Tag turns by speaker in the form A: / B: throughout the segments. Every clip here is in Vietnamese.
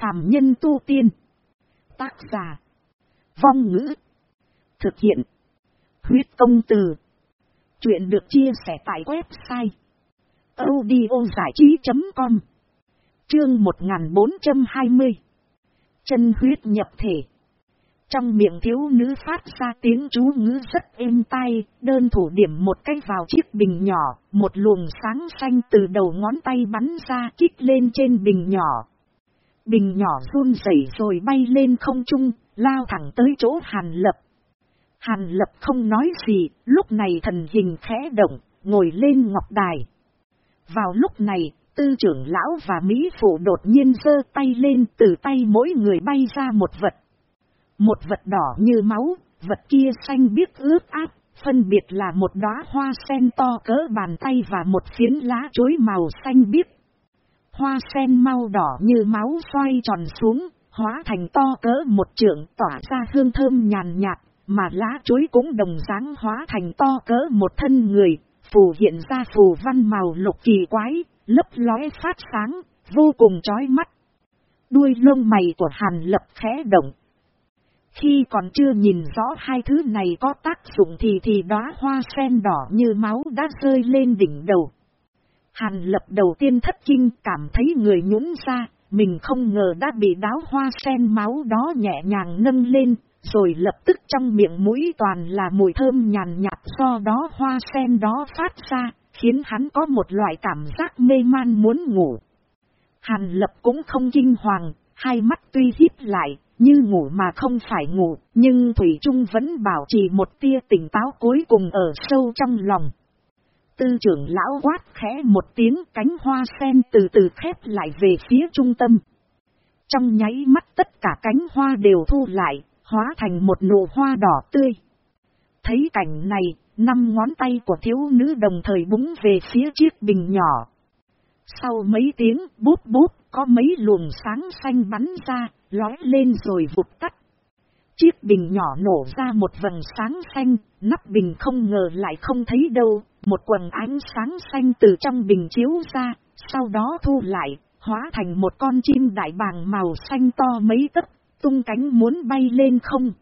A: phàm nhân tu tiên. Tác giả. Vong ngữ. Thực hiện. Huyết công từ. Chuyện được chia sẻ tại website. audiozảichí.com Chương 1420 Chân huyết nhập thể trong miệng thiếu nữ phát ra tiếng chú ngữ rất êm tai, đơn thủ điểm một cái vào chiếc bình nhỏ, một luồng sáng xanh từ đầu ngón tay bắn ra kích lên trên bình nhỏ. Bình nhỏ run rẩy rồi bay lên không trung, lao thẳng tới chỗ Hàn Lập. Hàn Lập không nói gì, lúc này thần hình khẽ động, ngồi lên ngọc đài. Vào lúc này, tư trưởng lão và Mỹ phụ đột nhiên giơ tay lên từ tay mỗi người bay ra một vật một vật đỏ như máu, vật kia xanh biếc ướt áp, phân biệt là một đóa hoa sen to cỡ bàn tay và một phiến lá chuối màu xanh biếc. Hoa sen mau đỏ như máu xoay tròn xuống, hóa thành to cỡ một trượng tỏa ra hương thơm nhàn nhạt, mà lá chuối cũng đồng dáng hóa thành to cỡ một thân người, phù hiện ra phù văn màu lục kỳ quái, lấp lóe phát sáng, vô cùng chói mắt. Đuôi lông mày của Hàn Lập khẽ động, khi còn chưa nhìn rõ hai thứ này có tác dụng thì thì đóa hoa sen đỏ như máu đã rơi lên đỉnh đầu. Hàn lập đầu tiên thất kinh cảm thấy người nhũng ra, mình không ngờ đã bị đáo hoa sen máu đó nhẹ nhàng nâng lên, rồi lập tức trong miệng mũi toàn là mùi thơm nhàn nhạt do đó hoa sen đó phát ra, khiến hắn có một loại cảm giác mê man muốn ngủ. Hàn lập cũng không kinh hoàng, hai mắt tuy hít lại, như ngủ mà không phải ngủ, nhưng Thủy Trung vẫn bảo trì một tia tỉnh táo cuối cùng ở sâu trong lòng. Tư trưởng lão quát khẽ một tiếng cánh hoa sen từ từ khép lại về phía trung tâm. Trong nháy mắt tất cả cánh hoa đều thu lại, hóa thành một nụ hoa đỏ tươi. Thấy cảnh này, năm ngón tay của thiếu nữ đồng thời búng về phía chiếc bình nhỏ. Sau mấy tiếng bút bút, có mấy luồng sáng xanh bắn ra, lói lên rồi vụt tắt. Chiếc bình nhỏ nổ ra một vầng sáng xanh, nắp bình không ngờ lại không thấy đâu, một quần ánh sáng xanh từ trong bình chiếu ra, sau đó thu lại, hóa thành một con chim đại bàng màu xanh to mấy tấc, tung cánh muốn bay lên không.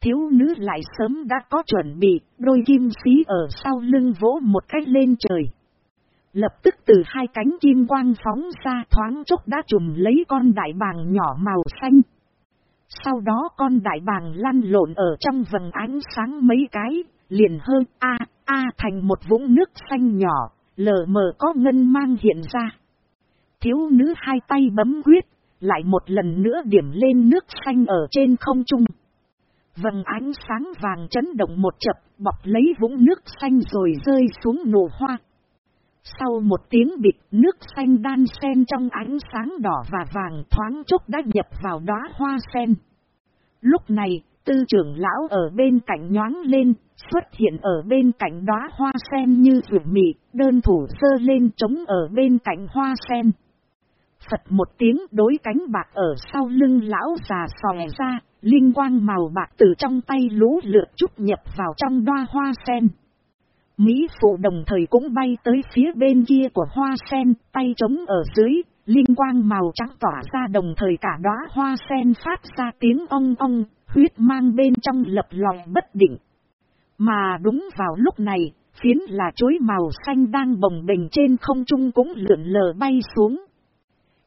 A: Thiếu nữ lại sớm đã có chuẩn bị, đôi kim xí ở sau lưng vỗ một cách lên trời. Lập tức từ hai cánh kim quang phóng ra thoáng chốc đã trùm lấy con đại bàng nhỏ màu xanh. Sau đó con đại bàng lăn lộn ở trong vầng ánh sáng mấy cái, liền hơi a a thành một vũng nước xanh nhỏ, lờ mờ có ngân mang hiện ra. Thiếu nữ hai tay bấm quyết, lại một lần nữa điểm lên nước xanh ở trên không trung. Vầng ánh sáng vàng chấn động một chập, bọc lấy vũng nước xanh rồi rơi xuống nổ hoa. Sau một tiếng bịt nước xanh đan sen trong ánh sáng đỏ và vàng thoáng chốc đã nhập vào đóa hoa sen. Lúc này, tư trưởng lão ở bên cạnh nhoáng lên, xuất hiện ở bên cạnh đóa hoa sen như rượu mị, đơn thủ sơ lên trống ở bên cạnh hoa sen. Phật một tiếng đối cánh bạc ở sau lưng lão già sòe ra, linh quang màu bạc từ trong tay lũ lượt chút nhập vào trong đóa hoa sen. Mỹ phụ đồng thời cũng bay tới phía bên kia của hoa sen, tay trống ở dưới, linh quang màu trắng tỏa ra đồng thời cả đóa hoa sen phát ra tiếng ong ong, huyết mang bên trong lập lòi bất định. Mà đúng vào lúc này, phiến là chuối màu xanh đang bồng bềnh trên không trung cũng lượn lờ bay xuống.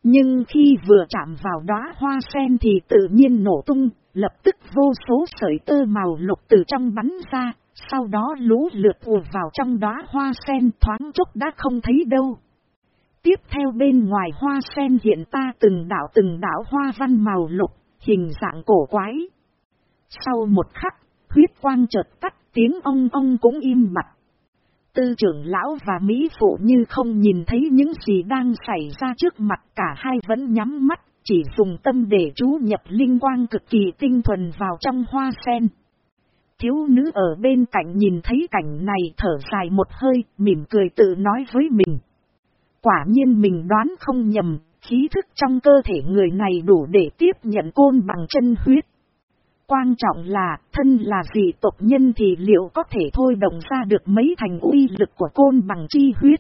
A: Nhưng khi vừa chạm vào đóa hoa sen thì tự nhiên nổ tung, lập tức vô số sợi tơ màu lục từ trong bắn ra, sau đó lũ lượt ùa vào trong đóa hoa sen thoáng chốc đã không thấy đâu. Tiếp theo bên ngoài hoa sen hiện ta từng đảo từng đảo hoa văn màu lục, hình dạng cổ quái. Sau một khắc, huyết quang chợt tắt, tiếng ông ông cũng im mặt. Tư trưởng lão và Mỹ phụ như không nhìn thấy những gì đang xảy ra trước mặt cả hai vẫn nhắm mắt, chỉ dùng tâm để chú nhập linh quang cực kỳ tinh thuần vào trong hoa sen thiếu nữ ở bên cạnh nhìn thấy cảnh này thở dài một hơi, mỉm cười tự nói với mình. Quả nhiên mình đoán không nhầm, khí thức trong cơ thể người này đủ để tiếp nhận côn bằng chân huyết. Quan trọng là, thân là gì tộc nhân thì liệu có thể thôi đồng ra được mấy thành uy lực của côn bằng chi huyết.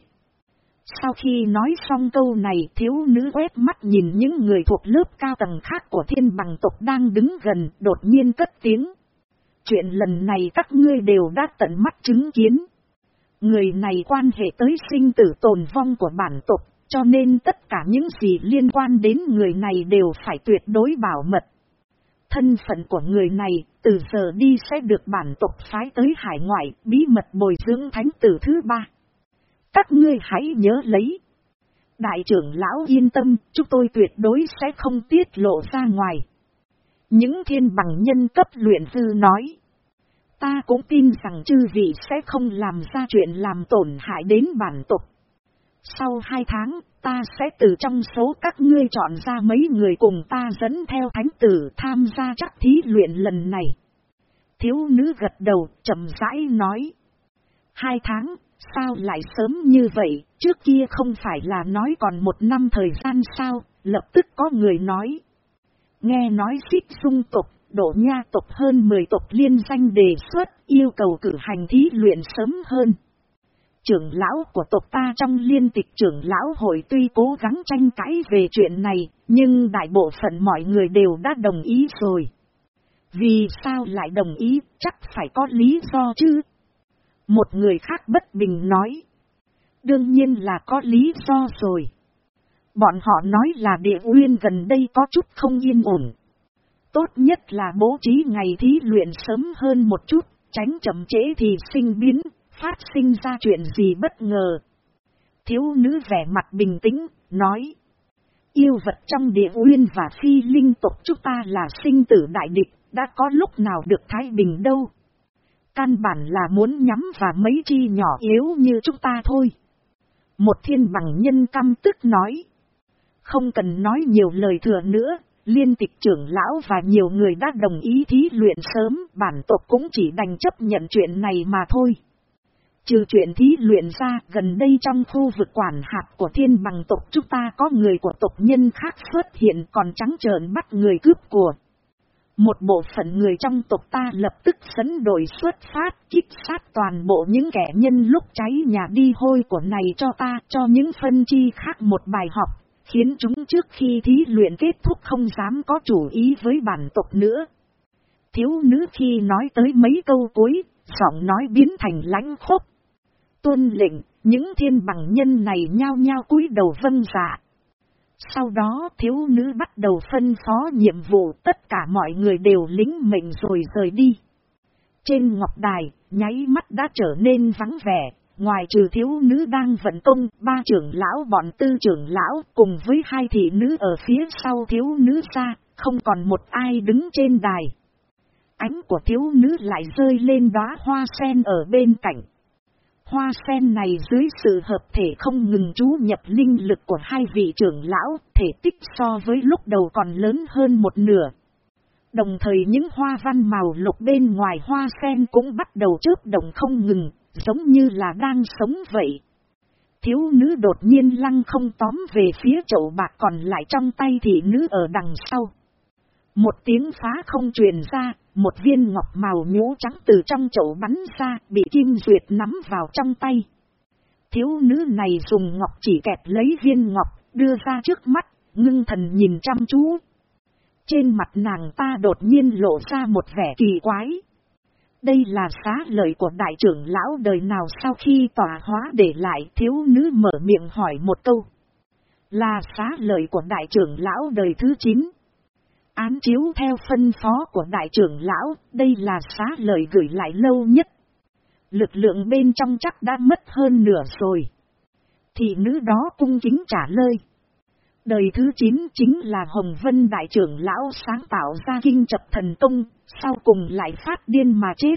A: Sau khi nói xong câu này thiếu nữ quét mắt nhìn những người thuộc lớp cao tầng khác của thiên bằng tộc đang đứng gần đột nhiên cất tiếng. Chuyện lần này các ngươi đều đã tận mắt chứng kiến. Người này quan hệ tới sinh tử tồn vong của bản tộc, cho nên tất cả những gì liên quan đến người này đều phải tuyệt đối bảo mật. Thân phận của người này từ giờ đi sẽ được bản tộc phái tới hải ngoại bí mật bồi dưỡng thánh tử thứ ba. Các ngươi hãy nhớ lấy. Đại trưởng lão yên tâm, chúng tôi tuyệt đối sẽ không tiết lộ ra ngoài. Những thiên bằng nhân cấp luyện dư nói. Ta cũng tin rằng chư vị sẽ không làm ra chuyện làm tổn hại đến bản tộc. Sau hai tháng, ta sẽ từ trong số các ngươi chọn ra mấy người cùng ta dẫn theo thánh tử tham gia chắc thí luyện lần này. Thiếu nữ gật đầu, chậm rãi nói. Hai tháng, sao lại sớm như vậy, trước kia không phải là nói còn một năm thời gian sao, lập tức có người nói. Nghe nói xích sung tục, độ nha tục hơn 10 tục liên danh đề xuất, yêu cầu cử hành thí luyện sớm hơn. Trưởng lão của tộc ta trong liên tịch trưởng lão hội tuy cố gắng tranh cãi về chuyện này, nhưng đại bộ phận mọi người đều đã đồng ý rồi. Vì sao lại đồng ý, chắc phải có lý do chứ? Một người khác bất bình nói. Đương nhiên là có lý do rồi. Bọn họ nói là địa nguyên gần đây có chút không yên ổn. Tốt nhất là bố trí ngày thí luyện sớm hơn một chút, tránh chậm trễ thì sinh biến, phát sinh ra chuyện gì bất ngờ. Thiếu nữ vẻ mặt bình tĩnh, nói. Yêu vật trong địa nguyên và phi linh tộc chúng ta là sinh tử đại địch, đã có lúc nào được thái bình đâu. Căn bản là muốn nhắm vào mấy chi nhỏ yếu như chúng ta thôi. Một thiên bằng nhân căm tức nói. Không cần nói nhiều lời thừa nữa, liên tịch trưởng lão và nhiều người đã đồng ý thí luyện sớm, bản tộc cũng chỉ đành chấp nhận chuyện này mà thôi. Trừ chuyện thí luyện ra, gần đây trong khu vực quản hạt của thiên bằng tộc chúng ta có người của tộc nhân khác xuất hiện còn trắng trợn bắt người cướp của. Một bộ phận người trong tộc ta lập tức sấn đổi xuất phát, kích sát toàn bộ những kẻ nhân lúc cháy nhà đi hôi của này cho ta, cho những phân chi khác một bài học, khiến chúng trước khi thí luyện kết thúc không dám có chủ ý với bản tộc nữa. Thiếu nữ khi nói tới mấy câu cuối, giọng nói biến thành lãnh khốc. Tuân lệnh, những thiên bằng nhân này nhao nhao cúi đầu vân dạ. Sau đó thiếu nữ bắt đầu phân phó nhiệm vụ tất cả mọi người đều lính mệnh rồi rời đi. Trên ngọc đài, nháy mắt đã trở nên vắng vẻ, ngoài trừ thiếu nữ đang vận công, ba trưởng lão bọn tư trưởng lão cùng với hai thị nữ ở phía sau thiếu nữ xa không còn một ai đứng trên đài. Ánh của thiếu nữ lại rơi lên đóa hoa sen ở bên cạnh. Hoa sen này dưới sự hợp thể không ngừng chú nhập linh lực của hai vị trưởng lão, thể tích so với lúc đầu còn lớn hơn một nửa. Đồng thời những hoa văn màu lục bên ngoài hoa sen cũng bắt đầu chớp động không ngừng, giống như là đang sống vậy. Thiếu nữ đột nhiên lăng không tóm về phía chậu bạc còn lại trong tay thị nữ ở đằng sau. Một tiếng phá không truyền ra, một viên ngọc màu nhũ trắng từ trong chậu bắn ra, bị Kim Duyệt nắm vào trong tay. Thiếu nữ này dùng ngọc chỉ kẹt lấy viên ngọc, đưa ra trước mắt, ngưng thần nhìn chăm chú. Trên mặt nàng ta đột nhiên lộ ra một vẻ kỳ quái. Đây là xá lợi của đại trưởng lão đời nào sau khi tỏa hóa để lại thiếu nữ mở miệng hỏi một câu. Là xá lợi của đại trưởng lão đời thứ 9. Án chiếu theo phân phó của đại trưởng lão, đây là xá lời gửi lại lâu nhất. Lực lượng bên trong chắc đã mất hơn nửa rồi. Thị nữ đó cung kính trả lời. Đời thứ 9 chính là Hồng Vân Đại trưởng Lão sáng tạo ra kinh chập thần công, sau cùng lại phát điên mà chết.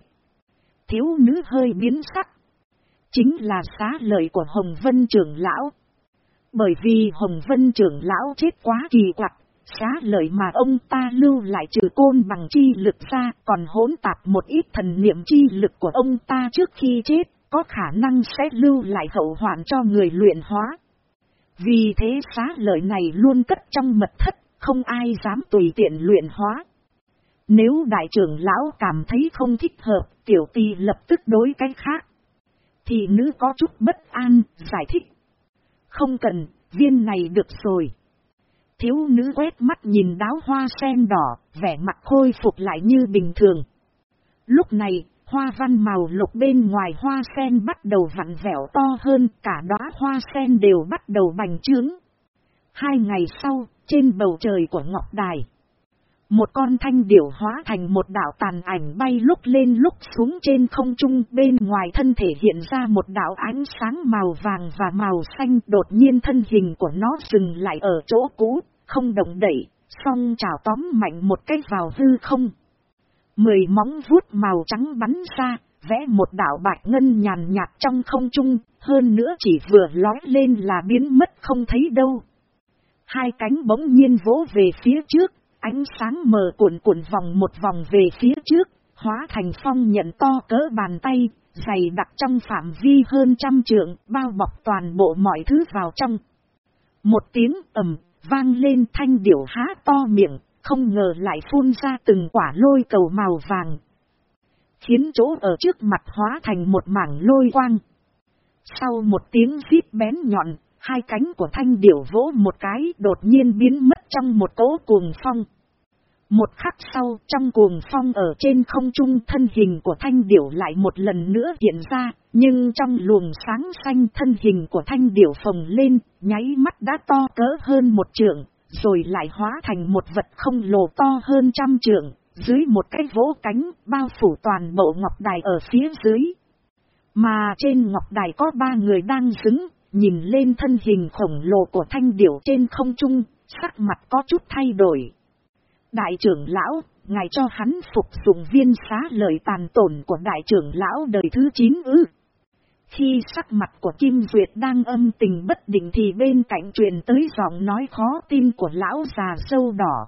A: Thiếu nữ hơi biến sắc. Chính là xá lợi của Hồng Vân trưởng Lão. Bởi vì Hồng Vân trưởng Lão chết quá kỳ quặc, Xá lợi mà ông ta lưu lại trừ côn bằng chi lực ra còn hỗn tạp một ít thần niệm chi lực của ông ta trước khi chết, có khả năng sẽ lưu lại hậu hoạn cho người luyện hóa. Vì thế xá lợi này luôn cất trong mật thất, không ai dám tùy tiện luyện hóa. Nếu đại trưởng lão cảm thấy không thích hợp, tiểu tì lập tức đối cái khác. Thì nữ có chút bất an, giải thích. Không cần, viên này được rồi. Thiếu nữ quét mắt nhìn đáo hoa sen đỏ, vẻ mặt khôi phục lại như bình thường. Lúc này, hoa văn màu lục bên ngoài hoa sen bắt đầu vặn vẹo to hơn, cả đóa hoa sen đều bắt đầu bành trướng. Hai ngày sau, trên bầu trời của Ngọc Đài. Một con thanh điểu hóa thành một đảo tàn ảnh bay lúc lên lúc xuống trên không trung bên ngoài thân thể hiện ra một đảo ánh sáng màu vàng và màu xanh đột nhiên thân hình của nó dừng lại ở chỗ cũ, không động đẩy, song chào tóm mạnh một cách vào hư không. Mười móng vuốt màu trắng bắn ra, vẽ một đảo bạch ngân nhàn nhạt trong không trung, hơn nữa chỉ vừa lói lên là biến mất không thấy đâu. Hai cánh bỗng nhiên vỗ về phía trước, ánh sáng mờ cuộn cuộn vòng một vòng về phía trước, hóa thành phong nhận to cỡ bàn tay, dày đặc trong phạm vi hơn trăm trượng, bao bọc toàn bộ mọi thứ vào trong. Một tiếng ầm, vang lên thanh điểu há to miệng, không ngờ lại phun ra từng quả lôi cầu màu vàng. Khiến chỗ ở trước mặt hóa thành một mảng lôi quang. Sau một tiếng xíp bén nhọn, hai cánh của thanh điểu vỗ một cái đột nhiên biến mất trong một cỗ cuồng phong. Một khắc sau, trong cuồng phong ở trên không trung thân hình của thanh điểu lại một lần nữa hiện ra, nhưng trong luồng sáng xanh thân hình của thanh điểu phồng lên, nháy mắt đã to cỡ hơn một trượng, rồi lại hóa thành một vật không lồ to hơn trăm trượng, dưới một cái vỗ cánh, bao phủ toàn bộ ngọc đài ở phía dưới. Mà trên ngọc đài có ba người đang đứng, nhìn lên thân hình khổng lồ của thanh điểu trên không trung, sắc mặt có chút thay đổi. Đại trưởng lão, ngài cho hắn phục dụng viên xá lời tàn tổn của đại trưởng lão đời thứ 9 ư. Khi sắc mặt của Kim Duyệt đang âm tình bất định thì bên cạnh truyền tới giọng nói khó tin của lão già sâu đỏ.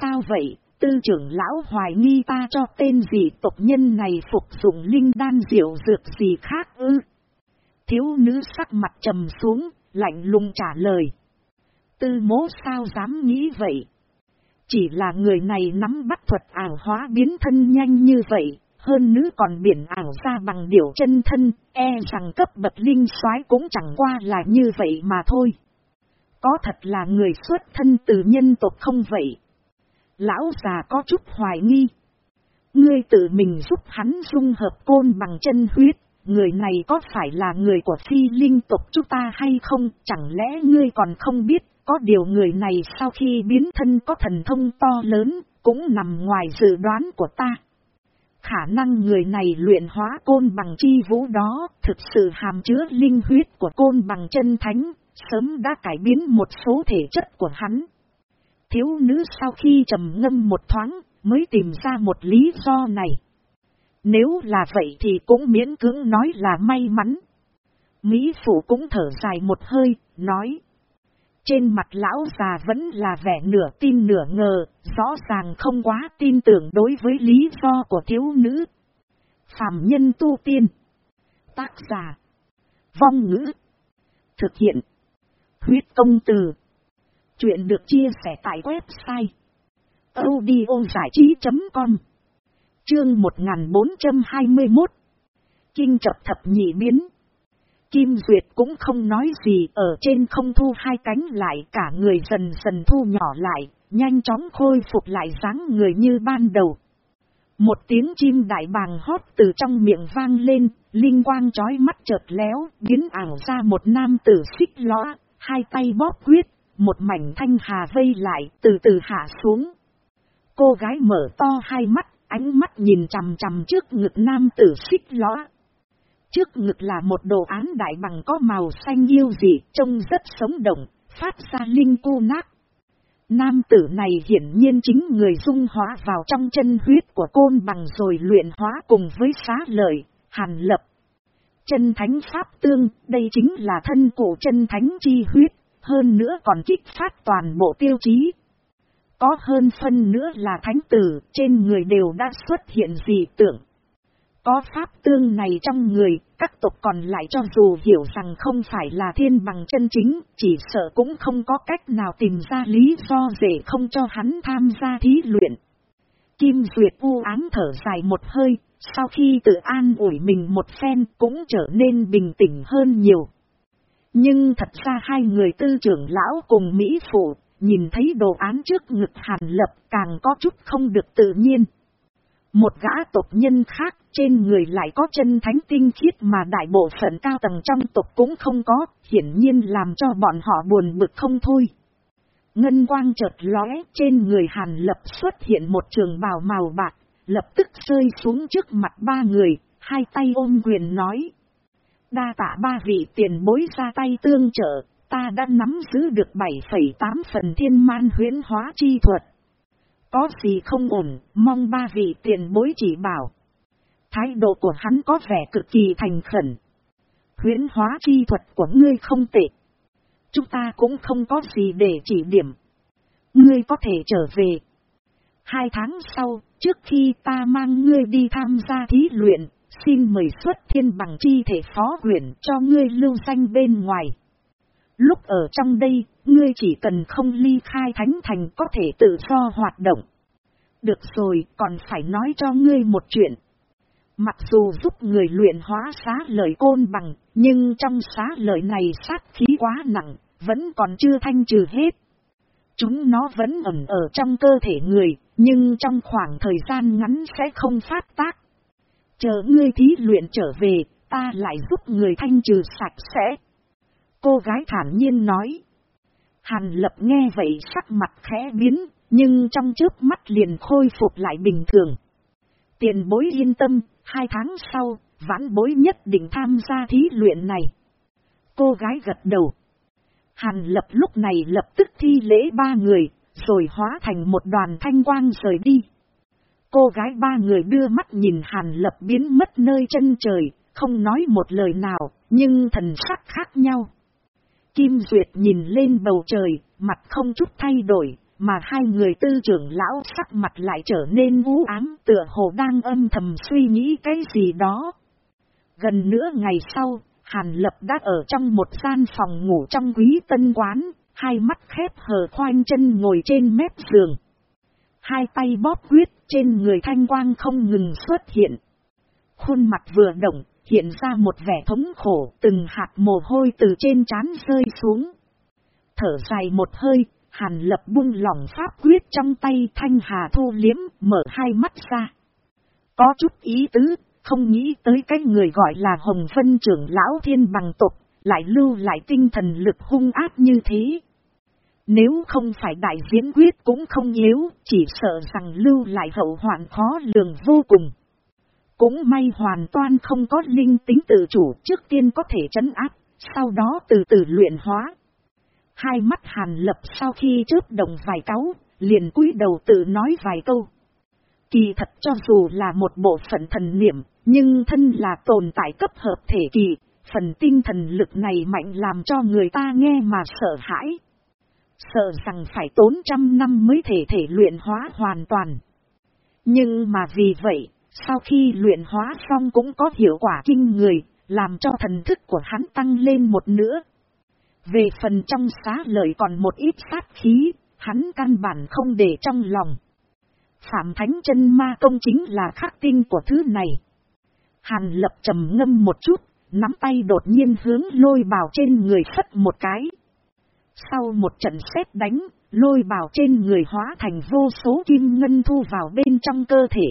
A: Sao vậy, tư trưởng lão hoài nghi ta cho tên gì tộc nhân này phục dụng linh đan diệu dược gì khác ư? Thiếu nữ sắc mặt trầm xuống, lạnh lùng trả lời. Tư mố sao dám nghĩ vậy? Chỉ là người này nắm bắt thuật ảo hóa biến thân nhanh như vậy, hơn nữa còn biển ảo ra bằng điều chân thân, e rằng cấp bậc linh soái cũng chẳng qua là như vậy mà thôi. Có thật là người xuất thân từ nhân tộc không vậy? Lão già có chút hoài nghi. Ngươi tự mình giúp hắn dung hợp côn bằng chân huyết, người này có phải là người của phi linh tộc chúng ta hay không, chẳng lẽ ngươi còn không biết, có điều người này sau khi biến thân có thần thông to lớn, cũng nằm ngoài dự đoán của ta. Khả năng người này luyện hóa côn bằng chi vũ đó, thực sự hàm chứa linh huyết của côn bằng chân thánh, sớm đã cải biến một số thể chất của hắn. Thiếu nữ sau khi trầm ngâm một thoáng, mới tìm ra một lý do này. Nếu là vậy thì cũng miễn cưỡng nói là may mắn. Mỹ Phụ cũng thở dài một hơi, nói. Trên mặt lão già vẫn là vẻ nửa tin nửa ngờ, rõ ràng không quá tin tưởng đối với lý do của thiếu nữ. Phạm nhân tu tiên. Tác giả. Vong ngữ. Thực hiện. Huyết công từ. Chuyện được chia sẻ tại website. audiozảichí.com Chương 1421 Kinh trập thập nhị biến Kim Duyệt cũng không nói gì ở trên không thu hai cánh lại cả người dần dần thu nhỏ lại, nhanh chóng khôi phục lại dáng người như ban đầu. Một tiếng chim đại bàng hót từ trong miệng vang lên, linh quang chói mắt chợt léo, biến ảo ra một nam tử xích lõa, hai tay bóp quyết, một mảnh thanh hà vây lại, từ từ hạ xuống. Cô gái mở to hai mắt, ánh mắt nhìn chằm chằm trước ngực nam tử xích lõa. Trước ngực là một đồ án đại bằng có màu xanh yêu dị, trông rất sống động, phát ra linh cu nát. Nam tử này hiển nhiên chính người dung hóa vào trong chân huyết của côn bằng rồi luyện hóa cùng với xá lợi, hàn lập. Chân thánh pháp tương, đây chính là thân cổ chân thánh chi huyết, hơn nữa còn kích phát toàn bộ tiêu chí. Có hơn phân nữa là thánh tử, trên người đều đã xuất hiện dị tượng. Có pháp tương này trong người, các tộc còn lại cho dù hiểu rằng không phải là thiên bằng chân chính, chỉ sợ cũng không có cách nào tìm ra lý do để không cho hắn tham gia thí luyện. Kim Duyệt u ám thở dài một hơi, sau khi tự an ủi mình một phen cũng trở nên bình tĩnh hơn nhiều. Nhưng thật ra hai người tư trưởng lão cùng Mỹ Phụ, nhìn thấy đồ án trước ngực Hàn Lập càng có chút không được tự nhiên. Một gã tộc nhân khác trên người lại có chân thánh tinh khiết mà đại bộ phận cao tầng trong tộc cũng không có, hiển nhiên làm cho bọn họ buồn bực không thôi. Ngân quang chợt lóe trên người Hàn Lập xuất hiện một trường bào màu bạc, lập tức rơi xuống trước mặt ba người, hai tay ôm quyền nói. Đa tạ ba vị tiền bối ra tay tương trợ, ta đã nắm giữ được 7,8 phần thiên man huyến hóa chi thuật. Có gì không ổn, mong ba vị tiền bối chỉ bảo. Thái độ của hắn có vẻ cực kỳ thành khẩn. Huyễn hóa chi thuật của ngươi không tệ. Chúng ta cũng không có gì để chỉ điểm. Ngươi có thể trở về. Hai tháng sau, trước khi ta mang ngươi đi tham gia thí luyện, xin mời xuất thiên bằng chi thể phó huyện cho ngươi lưu danh bên ngoài. Lúc ở trong đây, ngươi chỉ cần không ly khai thánh thành có thể tự do hoạt động. Được rồi, còn phải nói cho ngươi một chuyện. Mặc dù giúp người luyện hóa xá lợi côn bằng, nhưng trong xá lợi này sát khí quá nặng, vẫn còn chưa thanh trừ hết. Chúng nó vẫn ẩn ở trong cơ thể người, nhưng trong khoảng thời gian ngắn sẽ không phát tác. Chờ ngươi thí luyện trở về, ta lại giúp người thanh trừ sạch sẽ. Cô gái thản nhiên nói. Hàn lập nghe vậy sắc mặt khẽ biến, nhưng trong trước mắt liền khôi phục lại bình thường. Tiền bối yên tâm, hai tháng sau, vãn bối nhất định tham gia thí luyện này. Cô gái gật đầu. Hàn lập lúc này lập tức thi lễ ba người, rồi hóa thành một đoàn thanh quang rời đi. Cô gái ba người đưa mắt nhìn Hàn lập biến mất nơi chân trời, không nói một lời nào, nhưng thần sắc khác nhau. Kim Duyệt nhìn lên bầu trời, mặt không chút thay đổi, mà hai người tư trưởng lão sắc mặt lại trở nên vũ ám tựa hồ đang âm thầm suy nghĩ cái gì đó. Gần nửa ngày sau, Hàn Lập đã ở trong một gian phòng ngủ trong quý tân quán, hai mắt khép hờ khoanh chân ngồi trên mép giường. Hai tay bóp quyết trên người thanh quang không ngừng xuất hiện. Khuôn mặt vừa động, hiện ra một vẻ thống khổ, từng hạt mồ hôi từ trên trán rơi xuống. Thở dài một hơi, hàn lập buông lỏng pháp quyết trong tay thanh hà thu liếm, mở hai mắt ra. Có chút ý tứ, không nghĩ tới cái người gọi là Hồng Vân trưởng lão thiên bằng tục, lại lưu lại tinh thần lực hung ác như thế. Nếu không phải đại diễn quyết cũng không yếu, chỉ sợ rằng lưu lại hậu hoạn khó lường vô cùng. Cũng may hoàn toàn không có linh tính tự chủ trước tiên có thể chấn áp, sau đó từ từ luyện hóa. Hai mắt hàn lập sau khi chớp đồng vài cáu, liền cúi đầu tự nói vài câu. Kỳ thật cho dù là một bộ phận thần niệm, nhưng thân là tồn tại cấp hợp thể kỳ, phần tinh thần lực này mạnh làm cho người ta nghe mà sợ hãi. Sợ rằng phải tốn trăm năm mới thể thể luyện hóa hoàn toàn. Nhưng mà vì vậy, sau khi luyện hóa xong cũng có hiệu quả kinh người, làm cho thần thức của hắn tăng lên một nữa. Về phần trong xá lợi còn một ít sát khí, hắn căn bản không để trong lòng. Phạm Thánh chân Ma công chính là khắc tinh của thứ này. Hàn lập trầm ngâm một chút, nắm tay đột nhiên hướng lôi bào trên người phất một cái. Sau một trận xét đánh, lôi bào trên người hóa thành vô số kim ngân thu vào bên trong cơ thể.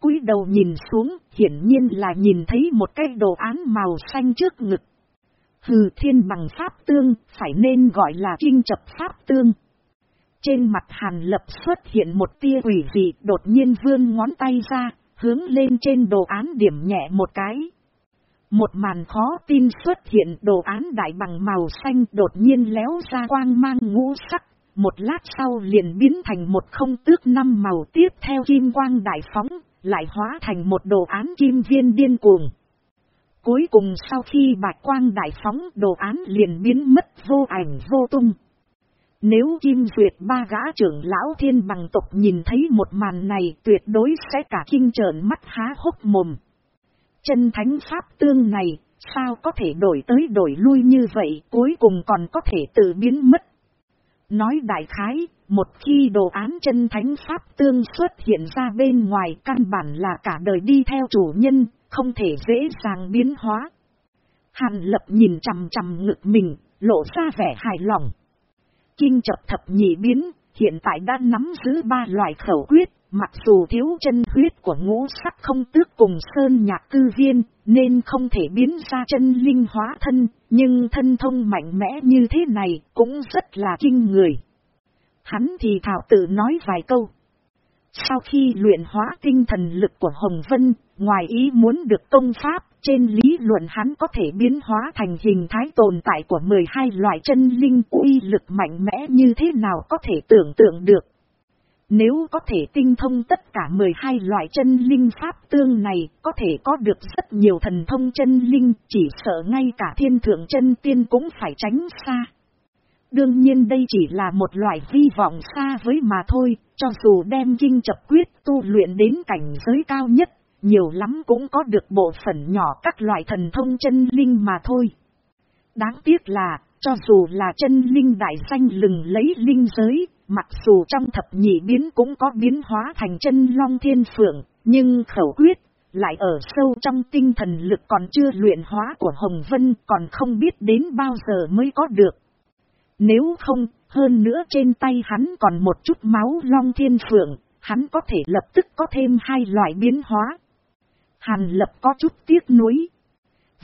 A: cúi đầu nhìn xuống, hiển nhiên là nhìn thấy một cái đồ án màu xanh trước ngực. Hừ thiên bằng pháp tương, phải nên gọi là kinh chập pháp tương. Trên mặt hàn lập xuất hiện một tia quỷ dị đột nhiên vươn ngón tay ra, hướng lên trên đồ án điểm nhẹ một cái. Một màn khó tin xuất hiện đồ án đại bằng màu xanh đột nhiên léo ra quang mang ngũ sắc, một lát sau liền biến thành một không tước năm màu tiếp theo kim quang đại phóng, lại hóa thành một đồ án kim viên điên cuồng. Cuối cùng sau khi bạch quang đại phóng đồ án liền biến mất vô ảnh vô tung. Nếu Kim Duyệt ba gã trưởng lão thiên bằng tộc nhìn thấy một màn này tuyệt đối sẽ cả kinh trợn mắt há hốc mồm. Chân thánh pháp tương này, sao có thể đổi tới đổi lui như vậy cuối cùng còn có thể tự biến mất. Nói đại khái, một khi đồ án chân thánh pháp tương xuất hiện ra bên ngoài căn bản là cả đời đi theo chủ nhân, không thể dễ dàng biến hóa. Hàn lập nhìn chằm chằm ngực mình, lộ ra vẻ hài lòng. Kinh chập thập nhị biến, hiện tại đã nắm giữ ba loại khẩu quyết, mặc dù thiếu chân huyết của ngũ sắc không tước cùng sơn nhạc cư viên, nên không thể biến ra chân linh hóa thân, nhưng thân thông mạnh mẽ như thế này cũng rất là kinh người. Hắn thì thảo tự nói vài câu. Sau khi luyện hóa tinh thần lực của Hồng Vân, ngoài ý muốn được công pháp, trên lý luận hắn có thể biến hóa thành hình thái tồn tại của 12 loại chân linh uy lực mạnh mẽ như thế nào có thể tưởng tượng được. Nếu có thể tinh thông tất cả 12 loại chân linh pháp tương này, có thể có được rất nhiều thần thông chân linh, chỉ sợ ngay cả thiên thượng chân tiên cũng phải tránh xa. Đương nhiên đây chỉ là một loại vi vọng xa với mà thôi, cho dù đem kinh chập quyết tu luyện đến cảnh giới cao nhất, nhiều lắm cũng có được bộ phận nhỏ các loại thần thông chân linh mà thôi. Đáng tiếc là, cho dù là chân linh đại danh lừng lấy linh giới, mặc dù trong thập nhị biến cũng có biến hóa thành chân long thiên phượng, nhưng khẩu quyết lại ở sâu trong tinh thần lực còn chưa luyện hóa của Hồng Vân còn không biết đến bao giờ mới có được. Nếu không, hơn nữa trên tay hắn còn một chút máu long thiên phượng, hắn có thể lập tức có thêm hai loại biến hóa. Hàn lập có chút tiếc nuối.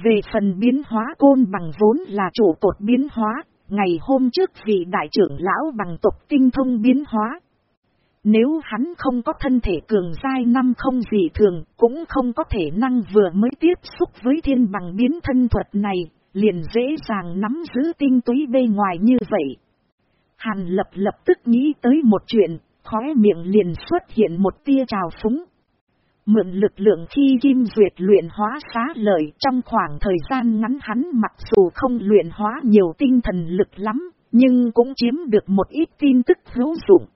A: Về phần biến hóa côn bằng vốn là chủ cột biến hóa, ngày hôm trước vị đại trưởng lão bằng tộc tinh thông biến hóa. Nếu hắn không có thân thể cường dai năm không gì thường, cũng không có thể năng vừa mới tiếp xúc với thiên bằng biến thân thuật này, liền dễ dàng nắm giữ tinh túy bên ngoài như vậy. Hàn lập lập tức nghĩ tới một chuyện, khóe miệng liền xuất hiện một tia trào phúng. Mượn lực lượng khi Kim Duyệt luyện hóa xá lợi trong khoảng thời gian ngắn hắn mặc dù không luyện hóa nhiều tinh thần lực lắm, nhưng cũng chiếm được một ít tin tức hữu dụng.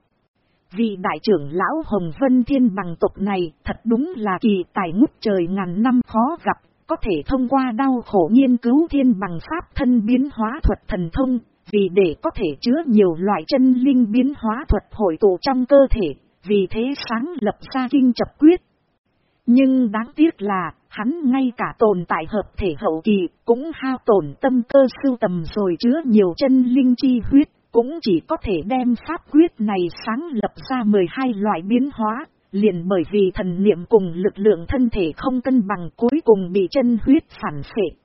A: Vì đại trưởng lão Hồng Vân Thiên bằng tộc này thật đúng là kỳ tài ngút trời ngàn năm khó gặp, có thể thông qua đau khổ nghiên cứu thiên bằng pháp thân biến hóa thuật thần thông, vì để có thể chứa nhiều loại chân linh biến hóa thuật hội tụ trong cơ thể, vì thế sáng lập ra kinh chập quyết. Nhưng đáng tiếc là, hắn ngay cả tồn tại hợp thể hậu kỳ, cũng hao tổn tâm cơ sưu tầm rồi chứa nhiều chân linh chi huyết, cũng chỉ có thể đem pháp quyết này sáng lập ra 12 loại biến hóa, liền bởi vì thần niệm cùng lực lượng thân thể không cân bằng cuối cùng bị chân huyết phản phệ.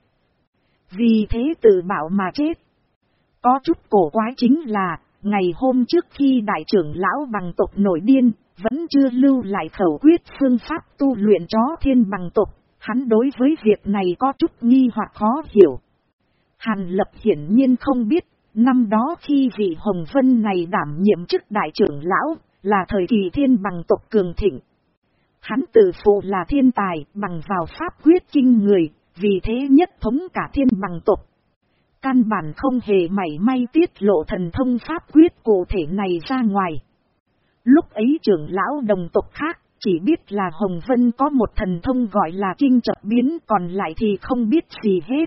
A: Vì thế tự bảo mà chết. Có chút cổ quái chính là, ngày hôm trước khi đại trưởng lão bằng tộc nổi điên, vẫn chưa lưu lại khẩu quyết phương pháp tu luyện chó thiên bằng tộc, hắn đối với việc này có chút nghi hoặc khó hiểu. Hàn lập hiển nhiên không biết, năm đó khi vị Hồng Vân này đảm nhiệm chức đại trưởng lão, là thời kỳ thiên bằng tộc cường thịnh. Hắn tự phụ là thiên tài bằng vào pháp quyết kinh người, vì thế nhất thống cả thiên bằng tộc. Căn bản không hề mảy may tiết lộ thần thông pháp quyết cụ thể này ra ngoài. Lúc ấy trưởng lão đồng tộc khác, chỉ biết là Hồng Vân có một thần thông gọi là kinh chập biến còn lại thì không biết gì hết.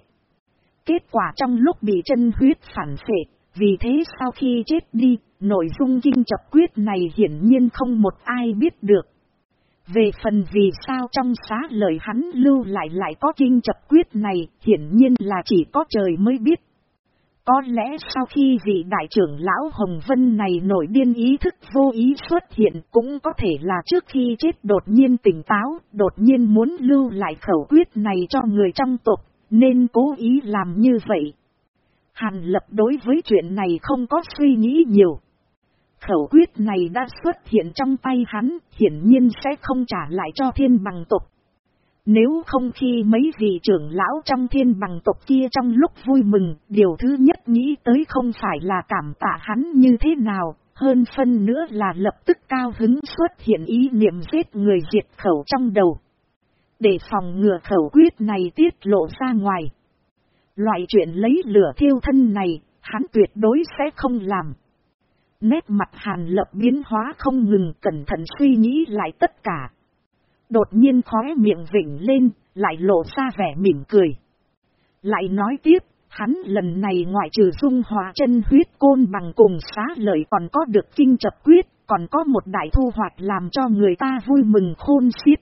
A: Kết quả trong lúc bị chân huyết phản phệ, vì thế sau khi chết đi, nội dung kinh chập quyết này hiển nhiên không một ai biết được. Về phần vì sao trong xá lời hắn lưu lại lại có kinh chập quyết này, hiển nhiên là chỉ có trời mới biết. Có lẽ sau khi vị đại trưởng lão Hồng Vân này nổi điên ý thức vô ý xuất hiện cũng có thể là trước khi chết đột nhiên tỉnh táo, đột nhiên muốn lưu lại khẩu quyết này cho người trong tộc, nên cố ý làm như vậy. Hàn lập đối với chuyện này không có suy nghĩ nhiều. Khẩu quyết này đã xuất hiện trong tay hắn, hiển nhiên sẽ không trả lại cho thiên bằng tộc. Nếu không khi mấy vị trưởng lão trong thiên bằng tộc kia trong lúc vui mừng, điều thứ nhất nghĩ tới không phải là cảm tạ hắn như thế nào, hơn phân nữa là lập tức cao hứng xuất hiện ý niệm giết người diệt khẩu trong đầu. Để phòng ngừa khẩu quyết này tiết lộ ra ngoài. Loại chuyện lấy lửa thiêu thân này, hắn tuyệt đối sẽ không làm. Nét mặt hàn lập biến hóa không ngừng cẩn thận suy nghĩ lại tất cả. Đột nhiên khóe miệng vỉnh lên, lại lộ ra vẻ mỉm cười. Lại nói tiếp, hắn lần này ngoại trừ dung hóa chân huyết côn bằng cùng xá lợi còn có được kinh chập quyết, còn có một đại thu hoạch làm cho người ta vui mừng khôn xiết.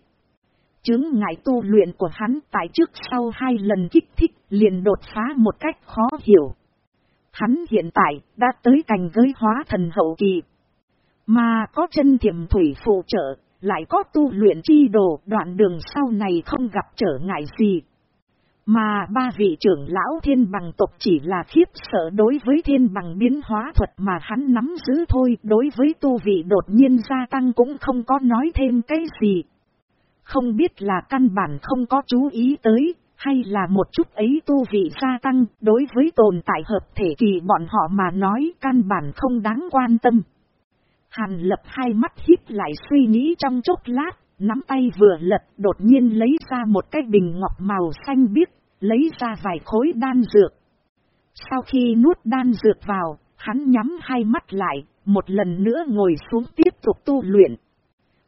A: Chứng ngại tu luyện của hắn tại trước sau hai lần kích thích liền đột phá một cách khó hiểu. Hắn hiện tại đã tới cành giới hóa thần hậu kỳ. Mà có chân thiểm thủy phụ trợ, lại có tu luyện chi đồ đoạn đường sau này không gặp trở ngại gì. Mà ba vị trưởng lão thiên bằng tộc chỉ là khiếp sợ đối với thiên bằng biến hóa thuật mà hắn nắm giữ thôi, đối với tu vị đột nhiên gia tăng cũng không có nói thêm cái gì. Không biết là căn bản không có chú ý tới, hay là một chút ấy tu vị gia tăng, đối với tồn tại hợp thể kỳ bọn họ mà nói căn bản không đáng quan tâm. Hàn lập hai mắt hít lại suy nghĩ trong chốc lát, nắm tay vừa lật đột nhiên lấy ra một cái bình ngọc màu xanh biếc, lấy ra vài khối đan dược. Sau khi nuốt đan dược vào, hắn nhắm hai mắt lại, một lần nữa ngồi xuống tiếp tục tu luyện.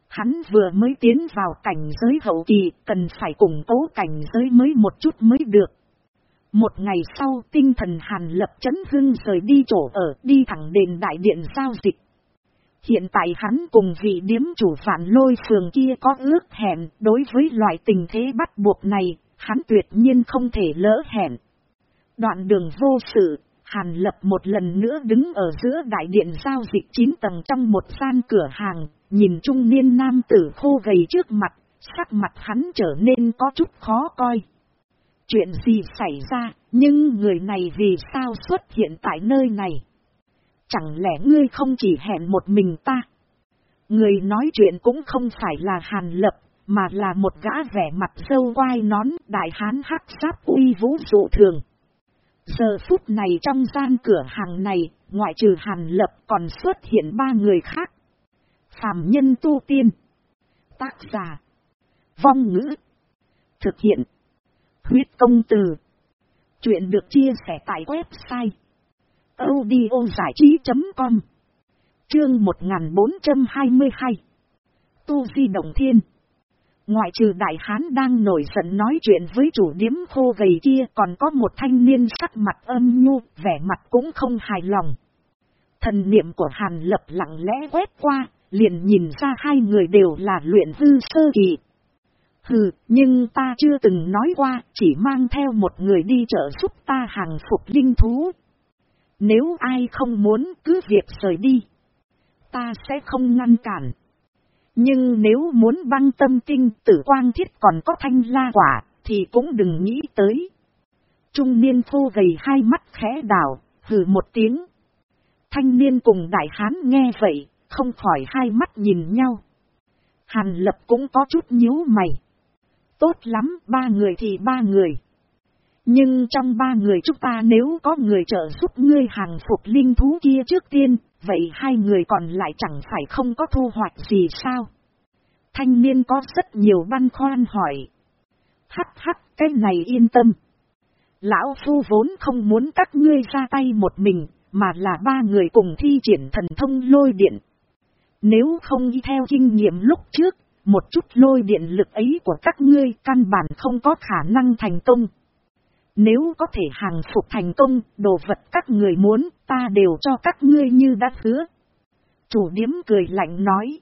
A: Hắn vừa mới tiến vào cảnh giới hậu kỳ, cần phải củng cố cảnh giới mới một chút mới được. Một ngày sau, tinh thần hàn lập chấn hưng rời đi chỗ ở, đi thẳng đền đại điện giao dịch. Hiện tại hắn cùng vị điếm chủ phản lôi phường kia có ước hẹn, đối với loại tình thế bắt buộc này, hắn tuyệt nhiên không thể lỡ hẹn. Đoạn đường vô sự, Hàn Lập một lần nữa đứng ở giữa đại điện giao dịch 9 tầng trong một gian cửa hàng, nhìn trung niên nam tử khô gầy trước mặt, sắc mặt hắn trở nên có chút khó coi. Chuyện gì xảy ra, nhưng người này vì sao xuất hiện tại nơi này? Chẳng lẽ ngươi không chỉ hẹn một mình ta? Người nói chuyện cũng không phải là Hàn Lập, mà là một gã vẻ mặt sâu quai nón đại hán hắc sáp uy vũ dụ thường. Giờ phút này trong gian cửa hàng này, ngoại trừ Hàn Lập còn xuất hiện ba người khác phàm nhân tu tiên. Tác giả. Vong ngữ. Thực hiện. Huyết công từ. Chuyện được chia sẻ tại website. audiozải trí.com Chương 1422 Tu Di Động Thiên Ngoại trừ đại hán đang nổi giận nói chuyện với chủ điếm khô gầy kia còn có một thanh niên sắc mặt âm nhu, vẻ mặt cũng không hài lòng. Thần niệm của Hàn Lập lặng lẽ quét qua, liền nhìn ra hai người đều là luyện hư sơ kỳ. Hừ, nhưng ta chưa từng nói qua, chỉ mang theo một người đi trợ giúp ta hàng phục linh thú. Nếu ai không muốn cứ việc rời đi, ta sẽ không ngăn cản. Nhưng nếu muốn băng tâm tinh tử quang thiết còn có thanh la quả, thì cũng đừng nghĩ tới. Trung niên phô gầy hai mắt khẽ đảo, hừ một tiếng. Thanh niên cùng đại hán nghe vậy, không khỏi hai mắt nhìn nhau. Hàn lập cũng có chút nhíu mày. Tốt lắm, ba người thì ba người. Nhưng trong ba người chúng ta nếu có người trợ giúp ngươi hàng phục linh thú kia trước tiên, vậy hai người còn lại chẳng phải không có thu hoạch gì sao? Thanh niên có rất nhiều băn khoan hỏi. Hắc hắc, cái này yên tâm. Lão Phu vốn không muốn các ngươi ra tay một mình, mà là ba người cùng thi triển thần thông lôi điện. Nếu không đi theo kinh nghiệm lúc trước, một chút lôi điện lực ấy của các ngươi căn bản không có khả năng thành công. Nếu có thể hàng phục thành công, đồ vật các người muốn, ta đều cho các ngươi như đã hứa. Chủ điếm cười lạnh nói.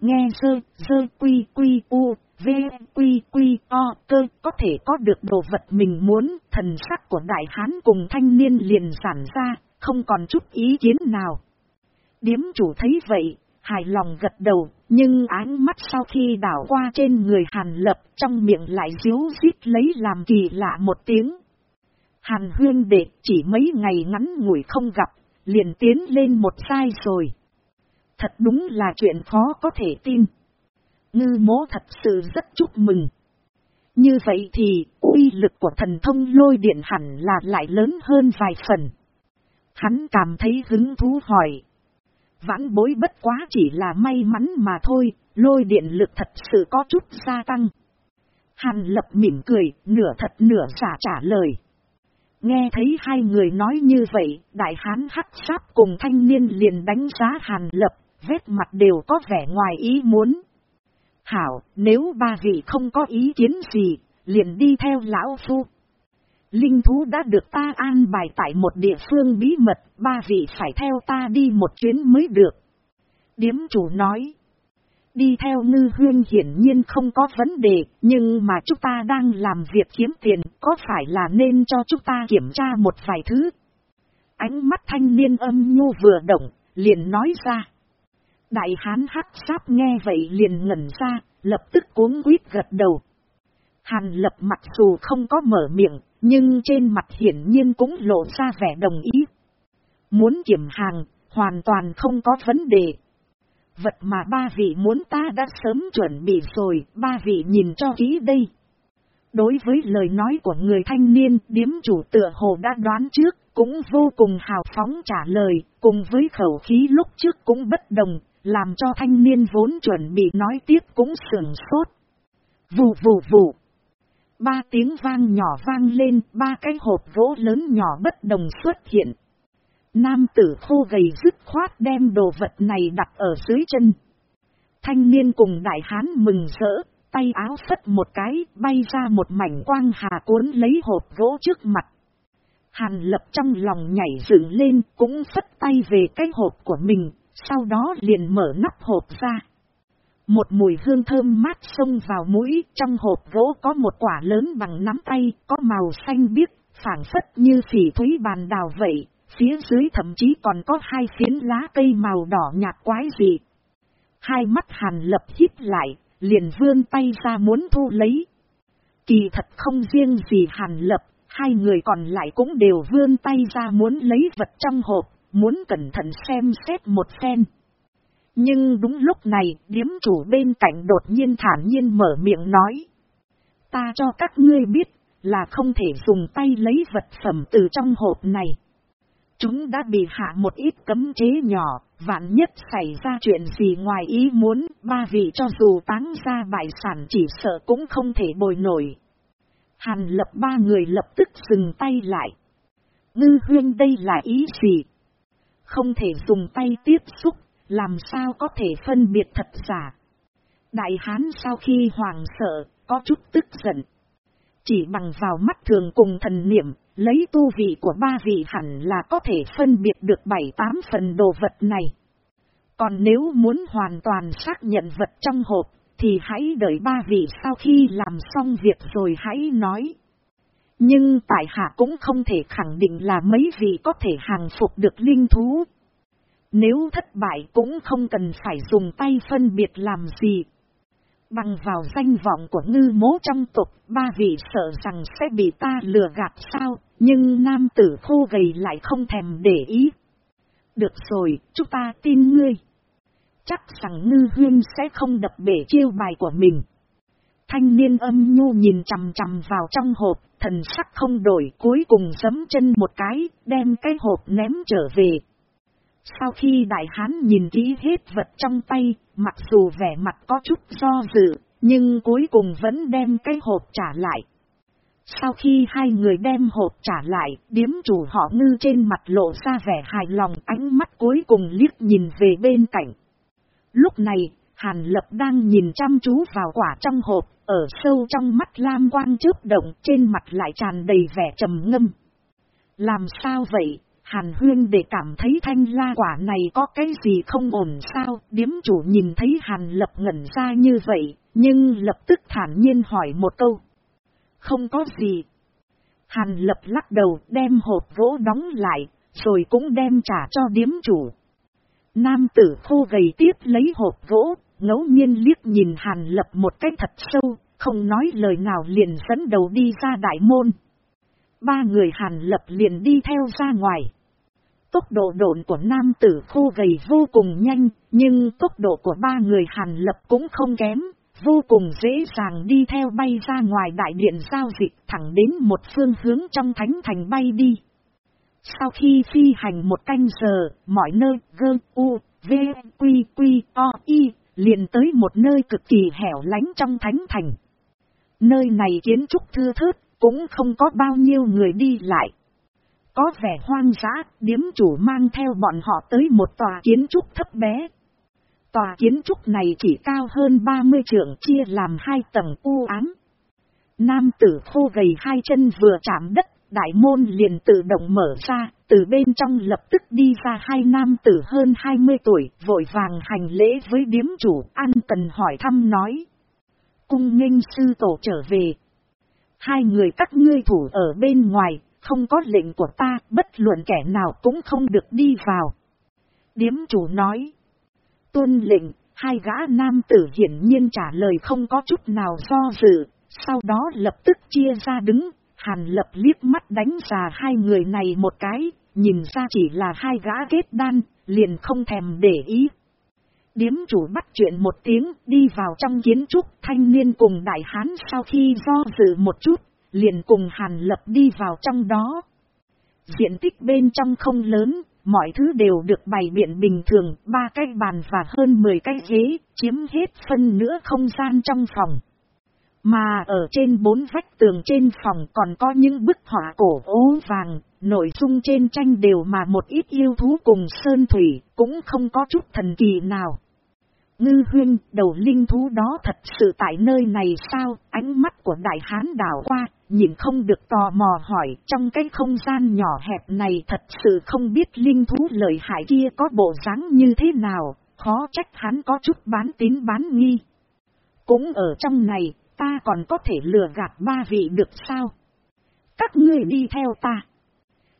A: Nghe sơ, sơ quy quy u, v quy quy o, cơ, có thể có được đồ vật mình muốn, thần sắc của đại hán cùng thanh niên liền sản ra, không còn chút ý kiến nào. Điếm chủ thấy vậy, hài lòng gật đầu, nhưng ánh mắt sau khi đảo qua trên người Hàn Lập trong miệng lại díu dít lấy làm kỳ lạ một tiếng. Hàn huyên đệ chỉ mấy ngày ngắn ngủi không gặp, liền tiến lên một sai rồi. Thật đúng là chuyện khó có thể tin. Ngư mố thật sự rất chúc mừng. Như vậy thì, uy lực của thần thông lôi điện hẳn là lại lớn hơn vài phần. Hắn cảm thấy hứng thú hỏi. Vãn bối bất quá chỉ là may mắn mà thôi, lôi điện lực thật sự có chút gia tăng. Hàn lập mỉm cười, nửa thật nửa giả trả lời. Nghe thấy hai người nói như vậy, đại hán hắc sáp cùng thanh niên liền đánh giá hàn lập, vết mặt đều có vẻ ngoài ý muốn. Hảo, nếu ba vị không có ý kiến gì, liền đi theo lão phu. Linh thú đã được ta an bài tại một địa phương bí mật, ba vị phải theo ta đi một chuyến mới được. Điếm chủ nói. Đi theo ngư huyên hiển nhiên không có vấn đề, nhưng mà chúng ta đang làm việc kiếm tiền, có phải là nên cho chúng ta kiểm tra một vài thứ? Ánh mắt thanh niên âm nhu vừa động, liền nói ra. Đại hán hắc sáp nghe vậy liền ngẩn ra, lập tức cuống quýt gật đầu. Hàn lập mặc dù không có mở miệng, nhưng trên mặt hiển nhiên cũng lộ ra vẻ đồng ý. Muốn kiểm hàng, hoàn toàn không có vấn đề. Vật mà ba vị muốn ta đã sớm chuẩn bị rồi, ba vị nhìn cho kỹ đây. Đối với lời nói của người thanh niên, điếm chủ tựa hồ đã đoán trước, cũng vô cùng hào phóng trả lời, cùng với khẩu khí lúc trước cũng bất đồng, làm cho thanh niên vốn chuẩn bị nói tiếp cũng sườn sốt. Vù vù vù. Ba tiếng vang nhỏ vang lên, ba cái hộp gỗ lớn nhỏ bất đồng xuất hiện. Nam tử khô gầy dứt khoát đem đồ vật này đặt ở dưới chân. Thanh niên cùng đại hán mừng rỡ, tay áo phất một cái, bay ra một mảnh quang hà cuốn lấy hộp gỗ trước mặt. Hàn lập trong lòng nhảy dựng lên, cũng phất tay về cái hộp của mình, sau đó liền mở nắp hộp ra. Một mùi hương thơm mát xông vào mũi, trong hộp gỗ có một quả lớn bằng nắm tay, có màu xanh biếc, phản phất như phỉ thúy bàn đào vậy, phía dưới thậm chí còn có hai phiến lá cây màu đỏ nhạt quái dị. Hai mắt hàn lập hít lại, liền vươn tay ra muốn thu lấy. Kỳ thật không riêng gì hàn lập, hai người còn lại cũng đều vươn tay ra muốn lấy vật trong hộp, muốn cẩn thận xem xét một phen. Nhưng đúng lúc này, điếm chủ bên cạnh đột nhiên thản nhiên mở miệng nói. Ta cho các ngươi biết, là không thể dùng tay lấy vật phẩm từ trong hộp này. Chúng đã bị hạ một ít cấm chế nhỏ, vạn nhất xảy ra chuyện gì ngoài ý muốn, ba vị cho dù táng ra bại sản chỉ sợ cũng không thể bồi nổi. Hàn lập ba người lập tức dừng tay lại. Ngư huyên đây là ý gì? Không thể dùng tay tiếp xúc, làm sao có thể phân biệt thật giả. Đại hán sau khi hoàng sợ, có chút tức giận. Chỉ bằng vào mắt thường cùng thần niệm, lấy tu vị của ba vị hẳn là có thể phân biệt được bảy tám phần đồ vật này. Còn nếu muốn hoàn toàn xác nhận vật trong hộp, thì hãy đợi ba vị sau khi làm xong việc rồi hãy nói. Nhưng tại hạ cũng không thể khẳng định là mấy vị có thể hàng phục được linh thú. Nếu thất bại cũng không cần phải dùng tay phân biệt làm gì. Bằng vào danh vọng của ngư mố trong tục, ba vị sợ rằng sẽ bị ta lừa gạt sao, nhưng nam tử khô gầy lại không thèm để ý. Được rồi, chúng ta tin ngươi. Chắc rằng ngư huyên sẽ không đập bể chiêu bài của mình. Thanh niên âm nhu nhìn chằm chằm vào trong hộp, thần sắc không đổi, cuối cùng giấm chân một cái, đem cái hộp ném trở về. Sau khi đại hán nhìn kỹ hết vật trong tay, mặc dù vẻ mặt có chút do dự, nhưng cuối cùng vẫn đem cái hộp trả lại. Sau khi hai người đem hộp trả lại, điếm chủ họ ngư trên mặt lộ ra vẻ hài lòng ánh mắt cuối cùng liếc nhìn về bên cạnh. Lúc này, Hàn Lập đang nhìn chăm chú vào quả trong hộp, ở sâu trong mắt lam quang chớp động trên mặt lại tràn đầy vẻ trầm ngâm. Làm sao vậy, Hàn Huyên để cảm thấy thanh la quả này có cái gì không ổn sao, điếm chủ nhìn thấy Hàn Lập ngẩn ra như vậy, nhưng lập tức thản nhiên hỏi một câu. Không có gì. Hàn Lập lắc đầu đem hộp gỗ đóng lại, rồi cũng đem trả cho điếm chủ. Nam tử khô gầy tiếp lấy hộp gỗ, ngẫu nhiên liếc nhìn Hàn Lập một cách thật sâu, không nói lời nào liền dẫn đầu đi ra đại môn. Ba người Hàn Lập liền đi theo ra ngoài. Tốc độ độn của nam tử khô gầy vô cùng nhanh, nhưng tốc độ của ba người Hàn Lập cũng không kém, vô cùng dễ dàng đi theo bay ra ngoài đại điện giao dịch thẳng đến một phương hướng trong thánh thành bay đi. Sau khi phi hành một canh giờ, mọi nơi gơ u, v, quy quy, o, y, liền tới một nơi cực kỳ hẻo lánh trong thánh thành. Nơi này kiến trúc thưa thớt, cũng không có bao nhiêu người đi lại. Có vẻ hoang dã, điếm chủ mang theo bọn họ tới một tòa kiến trúc thấp bé. Tòa kiến trúc này chỉ cao hơn 30 trượng chia làm hai tầng u ám. Nam tử khô gầy hai chân vừa chạm đất, đại môn liền tự động mở ra, từ bên trong lập tức đi ra hai nam tử hơn 20 tuổi, vội vàng hành lễ với điếm chủ, an cần hỏi thăm nói. Cung nghênh sư tổ trở về. Hai người các ngươi thủ ở bên ngoài, không có lệnh của ta, bất luận kẻ nào cũng không được đi vào. Điếm chủ nói. Tuân lệnh, hai gã nam tử hiển nhiên trả lời không có chút nào do dự, sau đó lập tức chia ra đứng, hàn lập liếc mắt đánh giá hai người này một cái, nhìn ra chỉ là hai gã kết đan, liền không thèm để ý. Điếm chủ bắt chuyện một tiếng, đi vào trong kiến trúc, thanh niên cùng đại hán sau khi do dự một chút, liền cùng hàn lập đi vào trong đó. Diện tích bên trong không lớn, mọi thứ đều được bày biện bình thường, ba cái bàn và hơn 10 cái ghế, chiếm hết phân nữa không gian trong phòng. Mà ở trên bốn vách tường trên phòng còn có những bức họa cổ ố vàng, nội dung trên tranh đều mà một ít yêu thú cùng sơn thủy, cũng không có chút thần kỳ nào. Ngư huyên, đầu linh thú đó thật sự tại nơi này sao, ánh mắt của đại hán đảo qua, nhìn không được tò mò hỏi, trong cái không gian nhỏ hẹp này thật sự không biết linh thú lợi hại kia có bộ dáng như thế nào, khó trách hắn có chút bán tín bán nghi. Cũng ở trong này, ta còn có thể lừa gạt ba vị được sao? Các ngươi đi theo ta.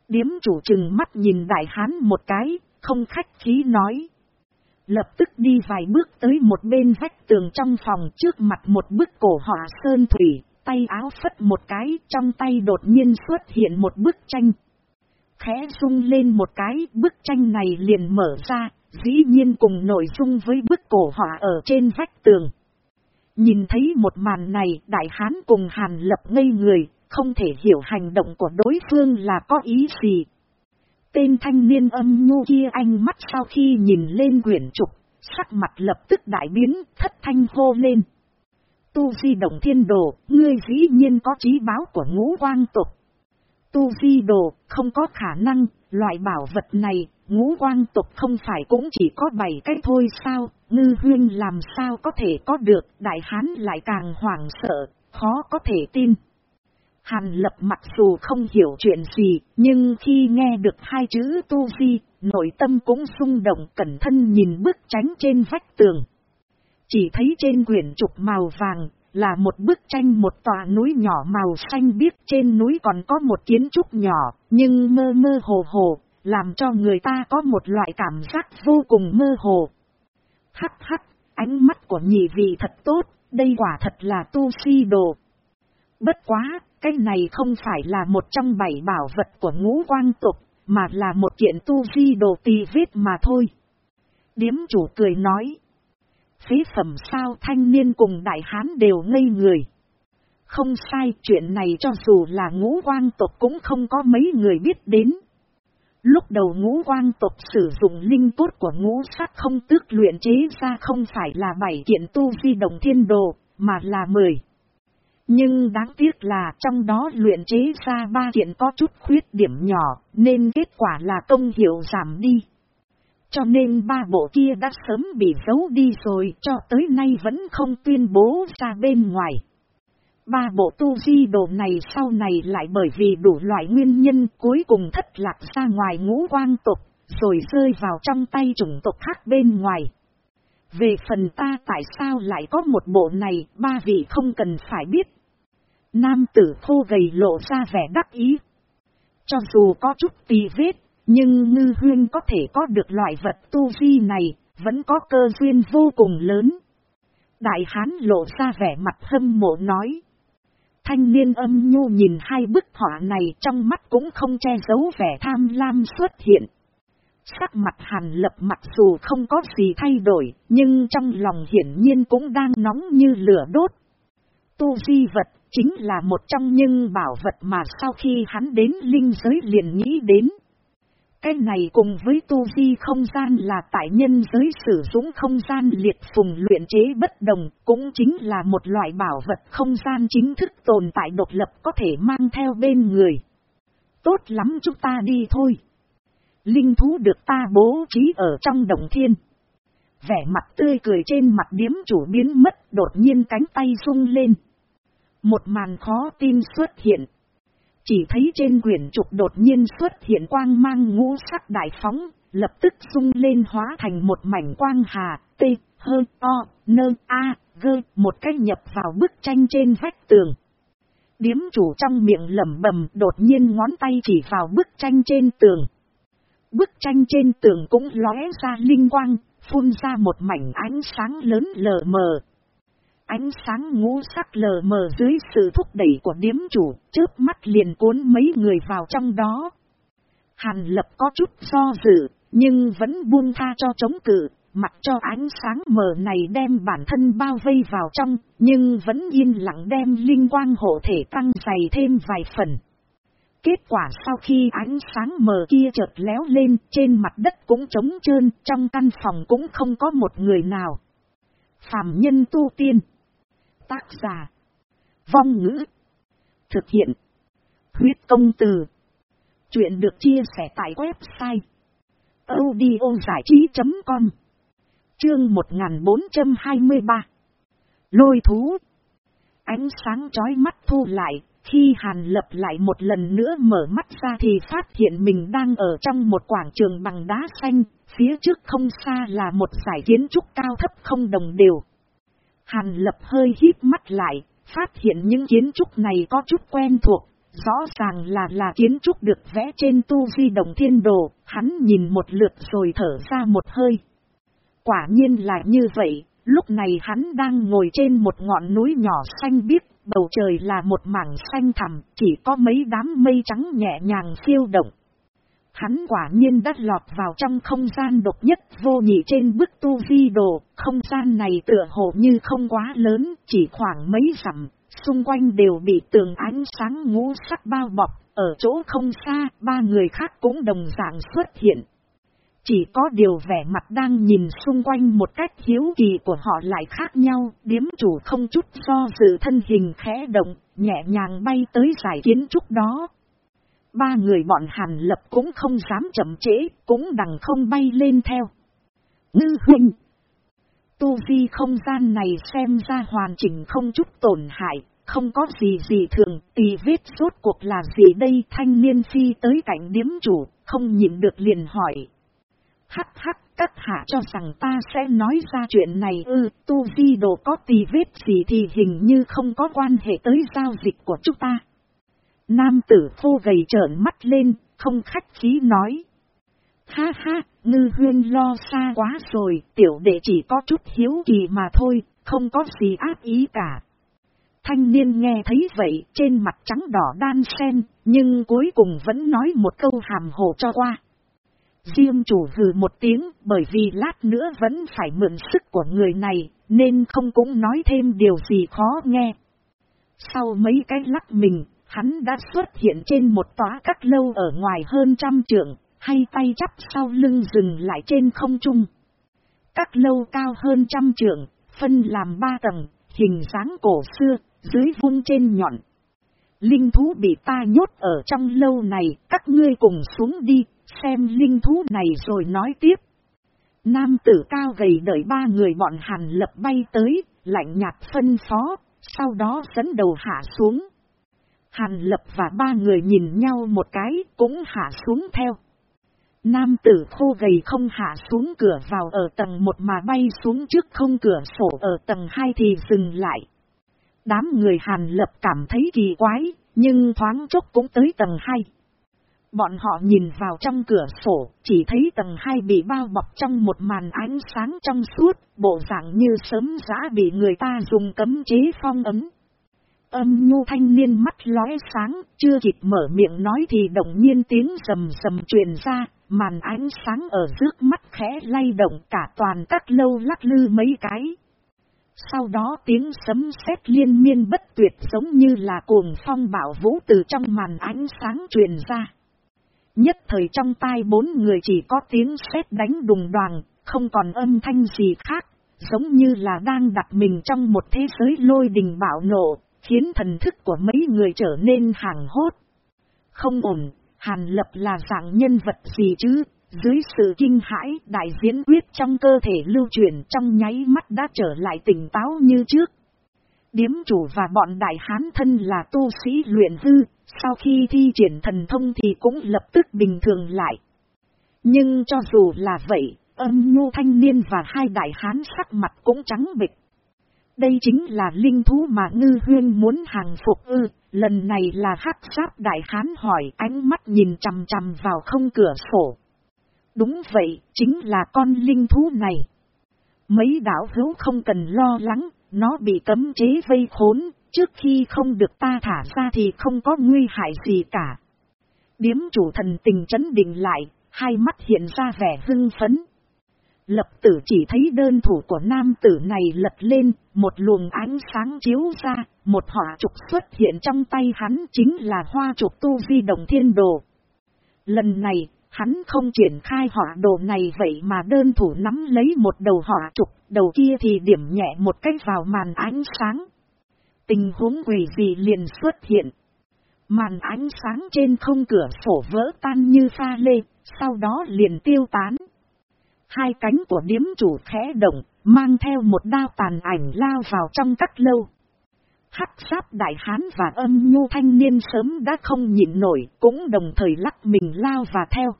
A: Điếm chủ chừng mắt nhìn đại hán một cái, không khách khí nói. Lập tức đi vài bước tới một bên vách tường trong phòng trước mặt một bức cổ họa sơn thủy, tay áo phất một cái, trong tay đột nhiên xuất hiện một bức tranh. Khẽ rung lên một cái, bức tranh này liền mở ra, dĩ nhiên cùng nội dung với bức cổ họa ở trên vách tường. Nhìn thấy một màn này, đại hán cùng hàn lập ngây người, không thể hiểu hành động của đối phương là có ý gì. Tên thanh niên âm nhu kia anh mắt sau khi nhìn lên quyển trục, sắc mặt lập tức đại biến, thất thanh hô lên. Tu di động thiên đồ, ngươi dĩ nhiên có trí báo của ngũ quang tục. Tu di đồ, không có khả năng, loại bảo vật này, ngũ quang tục không phải cũng chỉ có bảy cái thôi sao, ngư huyên làm sao có thể có được, đại hán lại càng hoảng sợ, khó có thể tin. Hàn lập mặc dù không hiểu chuyện gì, nhưng khi nghe được hai chữ tu di, nội tâm cũng xung động cẩn thân nhìn bức tránh trên vách tường. Chỉ thấy trên quyển trục màu vàng, là một bức tranh một tòa núi nhỏ màu xanh biếc trên núi còn có một kiến trúc nhỏ, nhưng mơ mơ hồ hồ, làm cho người ta có một loại cảm giác vô cùng mơ hồ. Hắc hắc, ánh mắt của nhị vị thật tốt, đây quả thật là tu si đồ. Bất quá, cái này không phải là một trong bảy bảo vật của ngũ quang tục, mà là một kiện tu vi đồ tì vết mà thôi. Điếm chủ cười nói. Phế phẩm sao thanh niên cùng đại hán đều ngây người. Không sai chuyện này cho dù là ngũ quang tộc cũng không có mấy người biết đến. Lúc đầu ngũ quang tộc sử dụng linh cốt của ngũ sát không tước luyện chế ra không phải là bảy kiện tu vi đồng thiên đồ, mà là mười. Nhưng đáng tiếc là trong đó luyện chế ra ba kiện có chút khuyết điểm nhỏ, nên kết quả là công hiệu giảm đi. Cho nên ba bộ kia đã sớm bị giấu đi rồi cho tới nay vẫn không tuyên bố ra bên ngoài. Ba bộ tu di đồ này sau này lại bởi vì đủ loại nguyên nhân cuối cùng thất lạc ra ngoài ngũ quang tục, rồi rơi vào trong tay chủng tộc khác bên ngoài. Về phần ta tại sao lại có một bộ này, ba vị không cần phải biết. Nam tử khô gầy lộ ra vẻ đắc ý. Cho dù có chút tì vết, nhưng ngư huyên có thể có được loại vật tu vi này, vẫn có cơ duyên vô cùng lớn. Đại hán lộ ra vẻ mặt hâm mộ nói. Thanh niên âm nhu nhìn hai bức họa này trong mắt cũng không che giấu vẻ tham lam xuất hiện. Sắc mặt hàn lập mặc dù không có gì thay đổi, nhưng trong lòng hiển nhiên cũng đang nóng như lửa đốt. Tu di vật chính là một trong những bảo vật mà sau khi hắn đến linh giới liền nghĩ đến. Cái này cùng với tu di không gian là tại nhân giới sử dụng không gian liệt phùng luyện chế bất đồng, cũng chính là một loại bảo vật không gian chính thức tồn tại độc lập có thể mang theo bên người. Tốt lắm chúng ta đi thôi. Linh thú được ta bố trí ở trong đồng thiên. Vẻ mặt tươi cười trên mặt điếm chủ biến mất đột nhiên cánh tay rung lên. Một màn khó tin xuất hiện. Chỉ thấy trên quyển trục đột nhiên xuất hiện quang mang ngũ sắc đại phóng, lập tức sung lên hóa thành một mảnh quang hà, t, hơ, o, nơ, a, gơ, một cách nhập vào bức tranh trên vách tường. Điếm chủ trong miệng lẩm bẩm đột nhiên ngón tay chỉ vào bức tranh trên tường. Bức tranh trên tường cũng lóe ra linh quang, phun ra một mảnh ánh sáng lớn lờ mờ. Ánh sáng ngũ sắc lờ mờ dưới sự thúc đẩy của điếm chủ, chớp mắt liền cuốn mấy người vào trong đó. Hàn lập có chút do dự, nhưng vẫn buông tha cho chống cự, mặc cho ánh sáng mờ này đem bản thân bao vây vào trong, nhưng vẫn yên lặng đem linh quang hộ thể tăng dày thêm vài phần. Kết quả sau khi ánh sáng mờ kia chợt léo lên, trên mặt đất cũng trống trơn, trong căn phòng cũng không có một người nào. Phạm nhân tu tiên. Tác giả. Vong ngữ. Thực hiện. Huyết công từ. Chuyện được chia sẻ tại website. audiozải trí.com Chương 1423 Lôi thú Ánh sáng chói mắt thu lại, khi Hàn Lập lại một lần nữa mở mắt ra thì phát hiện mình đang ở trong một quảng trường bằng đá xanh, phía trước không xa là một giải kiến trúc cao thấp không đồng đều. Hàn Lập hơi híp mắt lại, phát hiện những kiến trúc này có chút quen thuộc, rõ ràng là là kiến trúc được vẽ trên tu di đồng thiên đồ, hắn nhìn một lượt rồi thở ra một hơi. Quả nhiên là như vậy, lúc này hắn đang ngồi trên một ngọn núi nhỏ xanh biếc, bầu trời là một mảng xanh thẳm, chỉ có mấy đám mây trắng nhẹ nhàng phiêu động. Hắn quả nhiên đã lọt vào trong không gian độc nhất vô nhị trên bức tu vi đồ, không gian này tựa hồ như không quá lớn, chỉ khoảng mấy dặm, xung quanh đều bị tường ánh sáng ngũ sắc bao bọc, ở chỗ không xa, ba người khác cũng đồng dạng xuất hiện. Chỉ có điều vẻ mặt đang nhìn xung quanh một cách hiếu kỳ của họ lại khác nhau, điếm chủ không chút do dự thân hình khẽ động, nhẹ nhàng bay tới giải kiến trúc đó. Ba người bọn hàn lập cũng không dám chậm trễ, cũng đằng không bay lên theo. Ngư huynh! Tu vi không gian này xem ra hoàn chỉnh không chút tổn hại, không có gì gì thường, tì vết rốt cuộc là gì đây thanh niên phi tới cạnh điếm chủ, không nhịn được liền hỏi. Hắc hắc, các hạ cho rằng ta sẽ nói ra chuyện này ư, tu vi đồ có tì vết gì thì hình như không có quan hệ tới giao dịch của chúng ta. Nam tử phô gầy trợn mắt lên, không khách khí nói. Ha ha, ngư huyên lo xa quá rồi, tiểu đệ chỉ có chút hiếu kỳ mà thôi, không có gì ác ý cả. Thanh niên nghe thấy vậy, trên mặt trắng đỏ đan sen, nhưng cuối cùng vẫn nói một câu hàm hồ cho qua. Riêng chủ hừ một tiếng bởi vì lát nữa vẫn phải mượn sức của người này, nên không cũng nói thêm điều gì khó nghe. Sau mấy cái lắc mình, hắn đã xuất hiện trên một tòa các lâu ở ngoài hơn trăm trượng, hay tay chắp sau lưng dừng lại trên không trung. Các lâu cao hơn trăm trượng, phân làm ba tầng, hình dáng cổ xưa, dưới vung trên nhọn. Linh thú bị ta nhốt ở trong lâu này, các ngươi cùng xuống đi, xem linh thú này rồi nói tiếp. Nam tử cao gầy đợi ba người bọn hàn lập bay tới, lạnh nhạt phân phó, sau đó dẫn đầu hạ xuống. Hàn lập và ba người nhìn nhau một cái, cũng hạ xuống theo. Nam tử khô gầy không hạ xuống cửa vào ở tầng 1 mà bay xuống trước không cửa sổ ở tầng 2 thì dừng lại. Đám người hàn lập cảm thấy kỳ quái, nhưng thoáng chốc cũng tới tầng 2. Bọn họ nhìn vào trong cửa sổ, chỉ thấy tầng 2 bị bao bọc trong một màn ánh sáng trong suốt, bộ dạng như sớm giã bị người ta dùng cấm chế phong ấm. Âm nhu thanh niên mắt lóe sáng, chưa kịp mở miệng nói thì đồng nhiên tiếng sầm sầm truyền ra, màn ánh sáng ở trước mắt khẽ lay động cả toàn các lâu lắc lư mấy cái. Sau đó tiếng sấm sét liên miên bất tuyệt giống như là cuồng phong bạo vũ từ trong màn ánh sáng truyền ra. Nhất thời trong tai bốn người chỉ có tiếng sét đánh đùng đoàn, không còn âm thanh gì khác, giống như là đang đặt mình trong một thế giới lôi đình bạo nộ, khiến thần thức của mấy người trở nên hàng hốt. Không ổn, Hàn Lập là dạng nhân vật gì chứ, dưới sự kinh hãi đại diễn quyết trong cơ thể lưu chuyển trong nháy mắt đã trở lại tỉnh táo như trước. Điếm chủ và bọn đại hán thân là tu sĩ luyện hư, Sau khi thi triển thần thông thì cũng lập tức bình thường lại. Nhưng cho dù là vậy, âm nhu thanh niên và hai đại hán sắc mặt cũng trắng bịch. Đây chính là linh thú mà ngư huyên muốn hàng phục ư, lần này là hắc sáp đại hán hỏi ánh mắt nhìn chằm chằm vào không cửa sổ. Đúng vậy, chính là con linh thú này. Mấy đảo hữu không cần lo lắng, nó bị cấm chế vây khốn, trước khi không được ta thả ra thì không có nguy hại gì cả. Điếm chủ thần tình chấn định lại, hai mắt hiện ra vẻ hưng phấn. Lập tử chỉ thấy đơn thủ của nam tử này lật lên, một luồng ánh sáng chiếu ra, một hỏa trục xuất hiện trong tay hắn chính là hoa trục tu di động thiên đồ. Lần này, hắn không triển khai hỏa đồ này vậy mà đơn thủ nắm lấy một đầu hỏa trục, đầu kia thì điểm nhẹ một cách vào màn ánh sáng. Tình huống quỷ gì liền xuất hiện. Màn ánh sáng trên không cửa sổ vỡ tan như pha lê, sau đó liền tiêu tán. Hai cánh của điếm chủ khẽ động, mang theo một đao tàn ảnh lao vào trong các lâu. Hắc sáp đại hán và âm nhu thanh niên sớm đã không nhịn nổi, cũng đồng thời lắc mình lao và theo.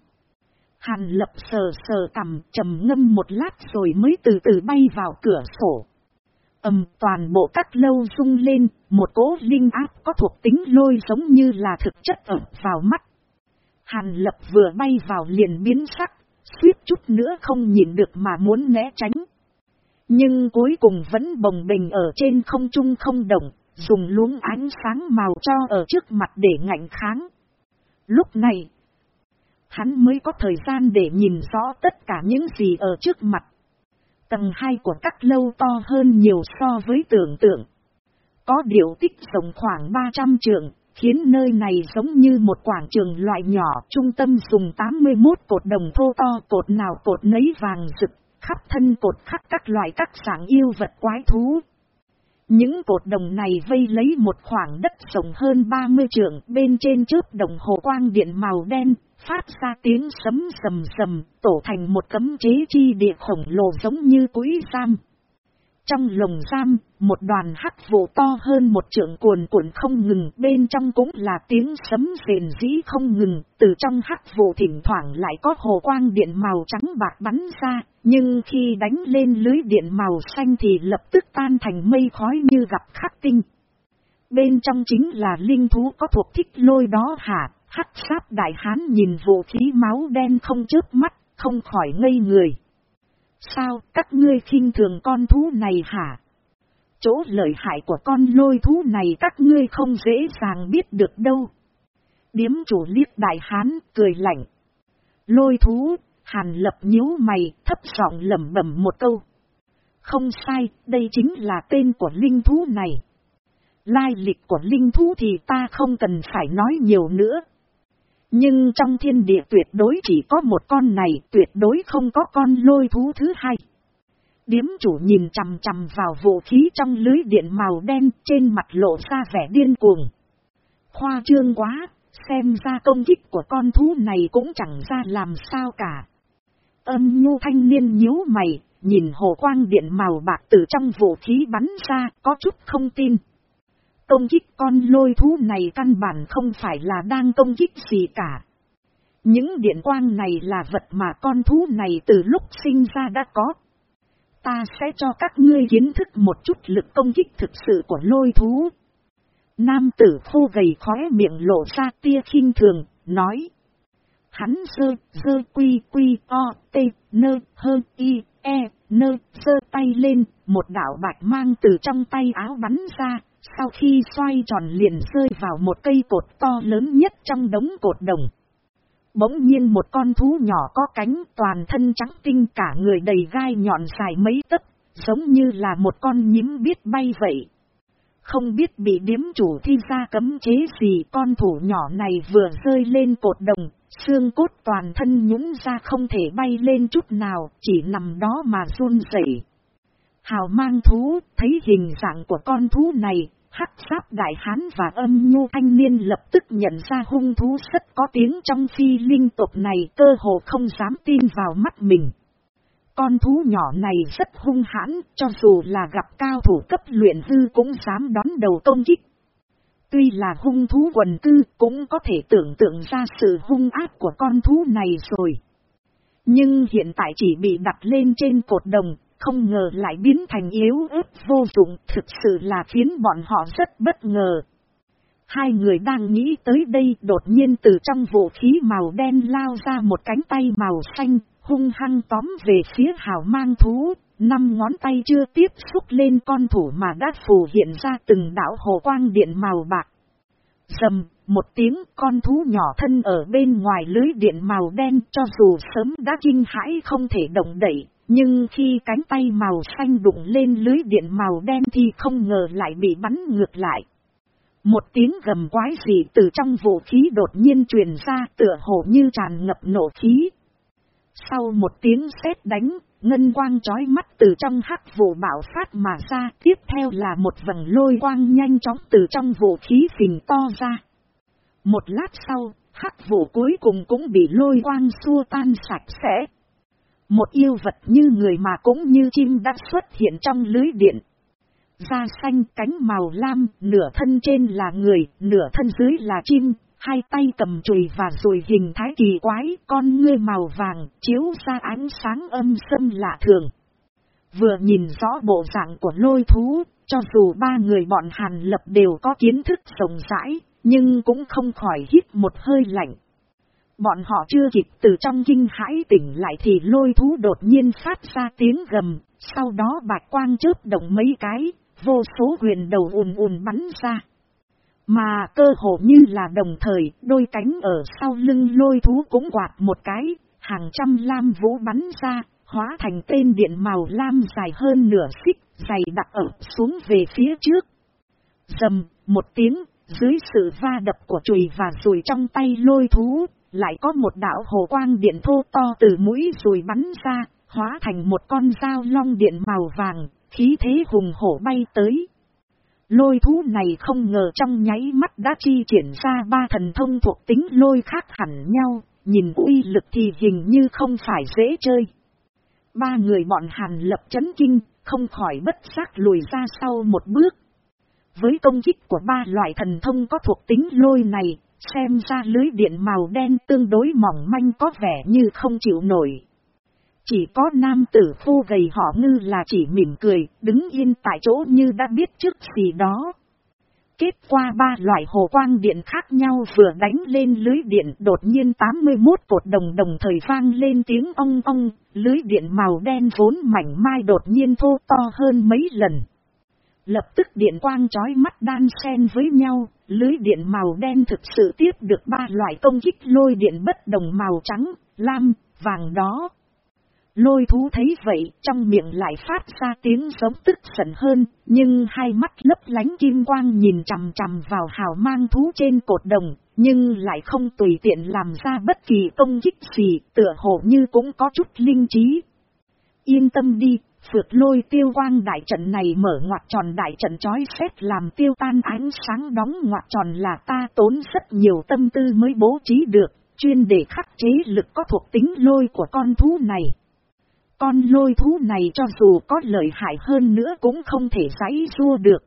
A: Hàn lập sờ sờ cầm trầm ngâm một lát rồi mới từ từ bay vào cửa sổ. Âm toàn bộ các lâu rung lên, một cỗ linh áp có thuộc tính lôi giống như là thực chất ẩm vào mắt. Hàn lập vừa bay vào liền biến sắc, suýt chút nữa không nhìn được mà muốn né tránh. Nhưng cuối cùng vẫn bồng bình ở trên không trung không động, dùng luống ánh sáng màu cho ở trước mặt để ngạnh kháng. Lúc này, hắn mới có thời gian để nhìn rõ tất cả những gì ở trước mặt. Tầng hai của các lâu to hơn nhiều so với tưởng tượng. Có điều tích rộng khoảng 300 trường, khiến nơi này giống như một quảng trường loại nhỏ, trung tâm dùng 81 cột đồng thô to, cột nào cột nấy vàng rực, khắp thân cột khắc các loại các sản yêu vật quái thú. Những cột đồng này vây lấy một khoảng đất rộng hơn 30 trượng, bên trên trước đồng hồ quang điện màu đen, phát ra tiếng sấm sầm sầm, tổ thành một cấm chế chi địa khổng lồ giống như quỹ giam. Trong lồng giam, một đoàn hắc vụ to hơn một trượng cuồn cuộn không ngừng, bên trong cũng là tiếng sấm rền dĩ không ngừng, từ trong hắc vụ thỉnh thoảng lại có hồ quang điện màu trắng bạc bắn ra, nhưng khi đánh lên lưới điện màu xanh thì lập tức tan thành mây khói như gặp khắc tinh. Bên trong chính là linh thú có thuộc thích lôi đó hả, hắc sáp đại hán nhìn vũ khí máu đen không chớp mắt, không khỏi ngây người. Sao các ngươi khinh thường con thú này hả? Chỗ lợi hại của con lôi thú này các ngươi không dễ dàng biết được đâu. Điếm chủ liếc đại hán, cười lạnh. Lôi thú, hàn lập nhíu mày, thấp giọng lẩm bẩm một câu. Không sai, đây chính là tên của linh thú này. Lai lịch của linh thú thì ta không cần phải nói nhiều nữa. Nhưng trong thiên địa tuyệt đối chỉ có một con này, tuyệt đối không có con lôi thú thứ hai. Điếm chủ nhìn chằm chằm vào vũ khí trong lưới điện màu đen trên mặt lộ ra vẻ điên cuồng. Khoa trương quá, xem ra công kích của con thú này cũng chẳng ra làm sao cả. Âm nhu thanh niên nhíu mày, nhìn hồ quang điện màu bạc từ trong vũ khí bắn ra, có chút không tin. Công kích con lôi thú này căn bản không phải là đang công kích gì cả. Những điện quang này là vật mà con thú này từ lúc sinh ra đã có. Ta sẽ cho các ngươi kiến thức một chút lực công kích thực sự của lôi thú. Nam tử khô gầy khóe miệng lộ ra tia khinh thường, nói. Hắn dơ, dơ quy quy o, t, nơ, hơ, y, e, nơ, dơ tay lên, một đạo bạch mang từ trong tay áo bắn ra, sau khi xoay tròn liền rơi vào một cây cột to lớn nhất trong đống cột đồng. Bỗng nhiên một con thú nhỏ có cánh toàn thân trắng tinh cả người đầy gai nhọn dài mấy tấc, giống như là một con nhím biết bay vậy. Không biết bị điếm chủ thi ra cấm chế gì con thủ nhỏ này vừa rơi lên cột đồng, xương cốt toàn thân nhũng ra không thể bay lên chút nào, chỉ nằm đó mà run rẩy. Hào mang thú, thấy hình dạng của con thú này, hắc giáp đại hán và âm nhu thanh niên lập tức nhận ra hung thú rất có tiếng trong phi linh tộc này cơ hồ không dám tin vào mắt mình. Con thú nhỏ này rất hung hãn, cho dù là gặp cao thủ cấp luyện hư cũng dám đón đầu công kích. Tuy là hung thú quần cư cũng có thể tưởng tượng ra sự hung ác của con thú này rồi. Nhưng hiện tại chỉ bị đặt lên trên cột đồng, không ngờ lại biến thành yếu ớt vô dụng, thực sự là khiến bọn họ rất bất ngờ. Hai người đang nghĩ tới đây đột nhiên từ trong vũ khí màu đen lao ra một cánh tay màu xanh, hung hăng tóm về phía hào mang thú, năm ngón tay chưa tiếp xúc lên con thủ mà đã phù hiện ra từng đảo hồ quang điện màu bạc. Dầm, một tiếng con thú nhỏ thân ở bên ngoài lưới điện màu đen cho dù sớm đã kinh hãi không thể động đẩy, nhưng khi cánh tay màu xanh đụng lên lưới điện màu đen thì không ngờ lại bị bắn ngược lại. Một tiếng gầm quái dị từ trong vũ khí đột nhiên truyền ra tựa hồ như tràn ngập nổ khí. Sau một tiếng sét đánh, ngân quang chói mắt từ trong hắc vụ bạo phát mà ra, tiếp theo là một vầng lôi quang nhanh chóng từ trong vũ khí phình to ra. Một lát sau, hắc vụ cuối cùng cũng bị lôi quang xua tan sạch sẽ. Một yêu vật như người mà cũng như chim đã xuất hiện trong lưới điện. Da xanh cánh màu lam, nửa thân trên là người, nửa thân dưới là chim, hai tay cầm chùy và rồi hình thái kỳ quái, con ngươi màu vàng, chiếu ra ánh sáng âm sâm lạ thường. Vừa nhìn rõ bộ dạng của lôi thú, cho dù ba người bọn Hàn Lập đều có kiến thức rộng rãi, nhưng cũng không khỏi hít một hơi lạnh. Bọn họ chưa kịp từ trong kinh hãi tỉnh lại thì lôi thú đột nhiên phát ra tiếng gầm, sau đó bạch quang chớp động mấy cái, vô số quyền đầu ùn ùn bắn ra. Mà cơ hồ như là đồng thời, đôi cánh ở sau lưng lôi thú cũng quạt một cái, hàng trăm lam vũ bắn ra, hóa thành tên điện màu lam dài hơn nửa xích, dày đặc ở xuống về phía trước. Dầm, một tiếng, dưới sự va đập của chùy và rùi trong tay lôi thú, lại có một đạo hồ quang điện thô to từ mũi rùi bắn ra, hóa thành một con dao long điện màu vàng, khí thế hùng hổ bay tới. Lôi thú này không ngờ trong nháy mắt đã chi triển ra ba thần thông thuộc tính lôi khác hẳn nhau, nhìn uy lực thì hình như không phải dễ chơi. Ba người bọn hàn lập chấn kinh, không khỏi bất giác lùi ra sau một bước. Với công kích của ba loại thần thông có thuộc tính lôi này, xem ra lưới điện màu đen tương đối mỏng manh có vẻ như không chịu nổi. Chỉ có nam tử phu gầy họ ngư là chỉ mỉm cười, đứng yên tại chỗ như đã biết trước gì đó. Kết qua ba loại hồ quang điện khác nhau vừa đánh lên lưới điện đột nhiên 81 cột đồng đồng thời vang lên tiếng ong ong, lưới điện màu đen vốn mảnh mai đột nhiên thô to hơn mấy lần. Lập tức điện quang chói mắt đan xen với nhau, lưới điện màu đen thực sự tiếp được ba loại công kích lôi điện bất đồng màu trắng, lam, vàng đó. Lôi thú thấy vậy, trong miệng lại phát ra tiếng giống tức giận hơn, nhưng hai mắt lấp lánh kim quang nhìn chằm chằm vào hào mang thú trên cột đồng, nhưng lại không tùy tiện làm ra bất kỳ công kích gì, tựa hồ như cũng có chút linh trí. Yên tâm đi, phượt lôi tiêu quang đại trận này mở ngoặt tròn đại trận chói xét làm tiêu tan ánh sáng đóng ngoặt tròn là ta tốn rất nhiều tâm tư mới bố trí được, chuyên để khắc chế lực có thuộc tính lôi của con thú này. Con lôi thú này cho dù có lợi hại hơn nữa cũng không thể giấy rua được.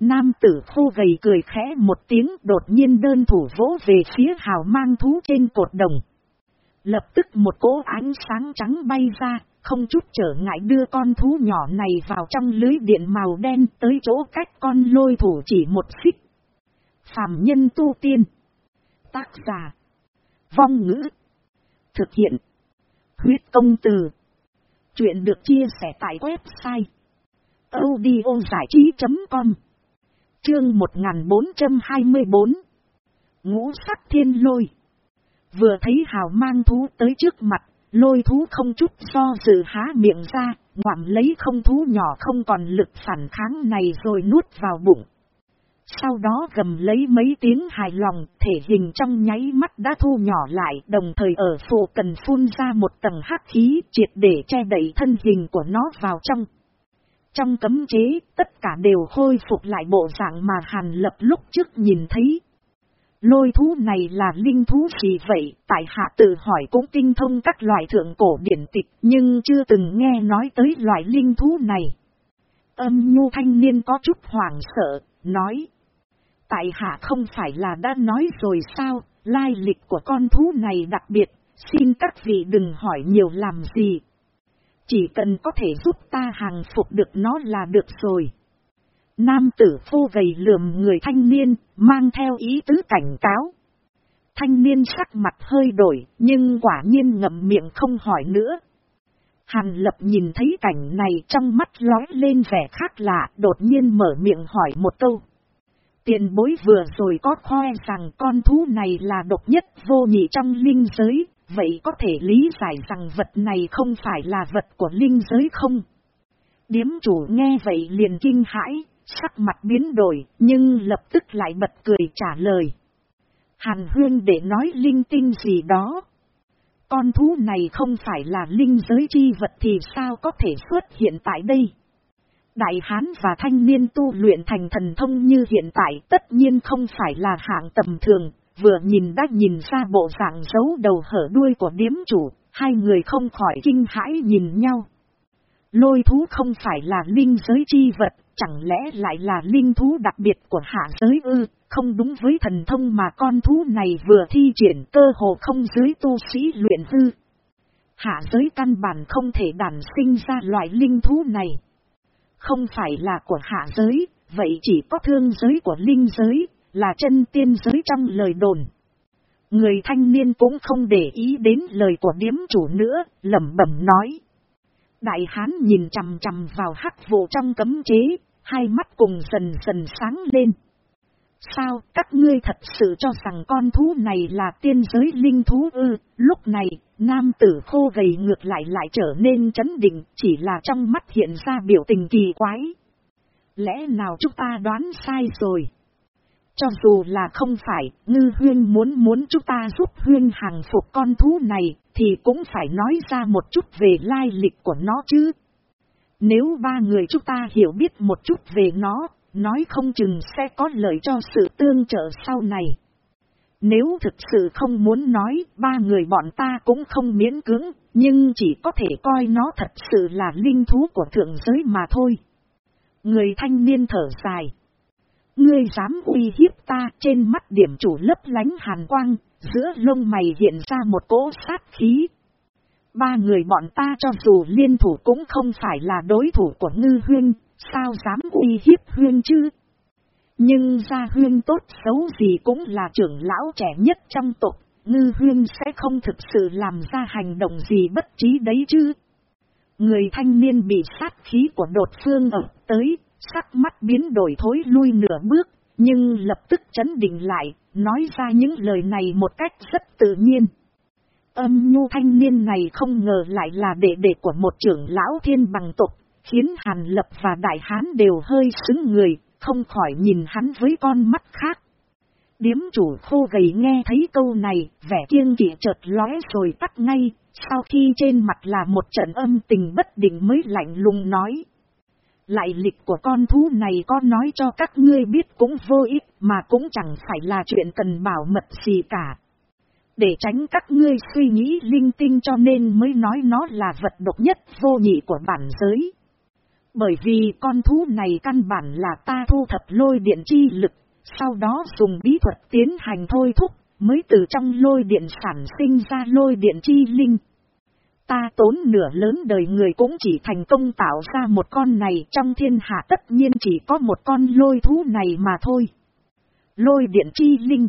A: Nam tử khô gầy cười khẽ một tiếng đột nhiên đơn thủ vỗ về phía hào mang thú trên cột đồng. Lập tức một cỗ ánh sáng trắng bay ra, không chút trở ngại đưa con thú nhỏ này vào trong lưới điện màu đen tới chỗ cách con lôi thủ chỉ một xích. Phạm nhân tu tiên. Tác giả. Vong ngữ. Thực hiện. Huyết công từ. Chuyện được chia sẻ tại website. audiozảichí.com Chương 1424 Ngũ sắc thiên lôi Vừa thấy hào mang thú tới trước mặt, lôi thú không chút do dự há miệng ra, ngoạm lấy không thú nhỏ không còn lực phản kháng này rồi nuốt vào bụng. Sau đó gầm lấy mấy tiếng hài lòng, thể hình trong nháy mắt đã thu nhỏ lại, đồng thời ở phụ cần phun ra một tầng hắc khí triệt để che đẩy thân hình của nó vào trong. Trong cấm chế, tất cả đều khôi phục lại bộ dạng mà Hàn Lập lúc trước nhìn thấy. Lôi thú này là linh thú gì vậy? Tại hạ tự hỏi cũng tinh thông các loại thượng cổ điển tịch, nhưng chưa từng nghe nói tới loại linh thú này. Âm nhu thanh niên có chút hoảng sợ, nói. Tại hạ không phải là đã nói rồi sao, lai lịch của con thú này đặc biệt, xin các vị đừng hỏi nhiều làm gì. Chỉ cần có thể giúp ta hàng phục được nó là được rồi. Nam tử phô gầy lườm người thanh niên, mang theo ý tứ cảnh cáo. Thanh niên sắc mặt hơi đổi, nhưng quả nhiên ngậm miệng không hỏi nữa. Hàn lập nhìn thấy cảnh này trong mắt lói lên vẻ khác lạ, đột nhiên mở miệng hỏi một câu. Tiền bối vừa rồi có khoe rằng con thú này là độc nhất vô nhị trong linh giới, vậy có thể lý giải rằng vật này không phải là vật của linh giới không? Điếm chủ nghe vậy liền kinh hãi, sắc mặt biến đổi, nhưng lập tức lại bật cười trả lời. Hàn huyên để nói linh tinh gì đó. Con thú này không phải là linh giới chi vật thì sao có thể xuất hiện tại đây? Đại Hán và thanh niên tu luyện thành thần thông như hiện tại tất nhiên không phải là hạng tầm thường, vừa nhìn đã nhìn ra bộ dạng giấu đầu hở đuôi của điếm chủ, hai người không khỏi kinh hãi nhìn nhau. Lôi thú không phải là linh giới chi vật, chẳng lẽ lại là linh thú đặc biệt của hạ giới ư, không đúng với thần thông mà con thú này vừa thi triển cơ hồ không dưới tu sĩ luyện hư. Hạ giới căn bản không thể đàn sinh ra loại linh thú này. Không phải là của hạ giới, vậy chỉ có thương giới của linh giới, là chân tiên giới trong lời đồn. Người thanh niên cũng không để ý đến lời của điếm chủ nữa, lẩm bẩm nói. Đại hán nhìn chằm chằm vào hắc vụ trong cấm chế, hai mắt cùng dần dần sáng lên. Sao các ngươi thật sự cho rằng con thú này là tiên giới linh thú ư, lúc này, nam tử khô gầy ngược lại lại trở nên chấn định, chỉ là trong mắt hiện ra biểu tình kỳ quái. Lẽ nào chúng ta đoán sai rồi? Cho dù là không phải, ngư huyên muốn muốn chúng ta giúp huyên hàng phục con thú này, thì cũng phải nói ra một chút về lai lịch của nó chứ. Nếu ba người chúng ta hiểu biết một chút về nó, nói không chừng sẽ có lợi cho sự tương trợ sau này. Nếu thực sự không muốn nói, ba người bọn ta cũng không miễn cưỡng, nhưng chỉ có thể coi nó thật sự là linh thú của thượng giới mà thôi. Người thanh niên thở dài. Ngươi dám uy hiếp ta trên mắt điểm chủ lấp lánh hàn quang, giữa lông mày hiện ra một cỗ sát khí. Ba người bọn ta cho dù liên thủ cũng không phải là đối thủ của ngư huyên, sao dám uy hiếp huyên chứ? Nhưng gia huyên tốt xấu gì cũng là trưởng lão trẻ nhất trong tộc, ngư huyên sẽ không thực sự làm ra hành động gì bất trí đấy chứ. Người thanh niên bị sát khí của đột phương ập tới, sắc mắt biến đổi thối lui nửa bước, nhưng lập tức chấn định lại, nói ra những lời này một cách rất tự nhiên. Âm nhu thanh niên này không ngờ lại là đệ đệ của một trưởng lão thiên bằng tộc, khiến Hàn Lập và Đại Hán đều hơi xứng người, không khỏi nhìn hắn với con mắt khác. Điếm chủ khô gầy nghe thấy câu này, vẻ kiêng kỵ chợt lóe rồi tắt ngay, sau khi trên mặt là một trận âm tình bất định mới lạnh lùng nói. Lại lịch của con thú này có nói cho các ngươi biết cũng vô ích mà cũng chẳng phải là chuyện cần bảo mật gì cả. Để tránh các ngươi suy nghĩ linh tinh cho nên mới nói nó là vật độc nhất vô nhị của bản giới. Bởi vì con thú này căn bản là ta thu thập lôi điện chi lực, sau đó dùng bí thuật tiến hành thôi thúc, mới từ trong lôi điện sản sinh ra lôi điện chi linh. Ta tốn nửa lớn đời người cũng chỉ thành công tạo ra một con này trong thiên hạ tất nhiên chỉ có một con lôi thú này mà thôi. Lôi điện chi linh.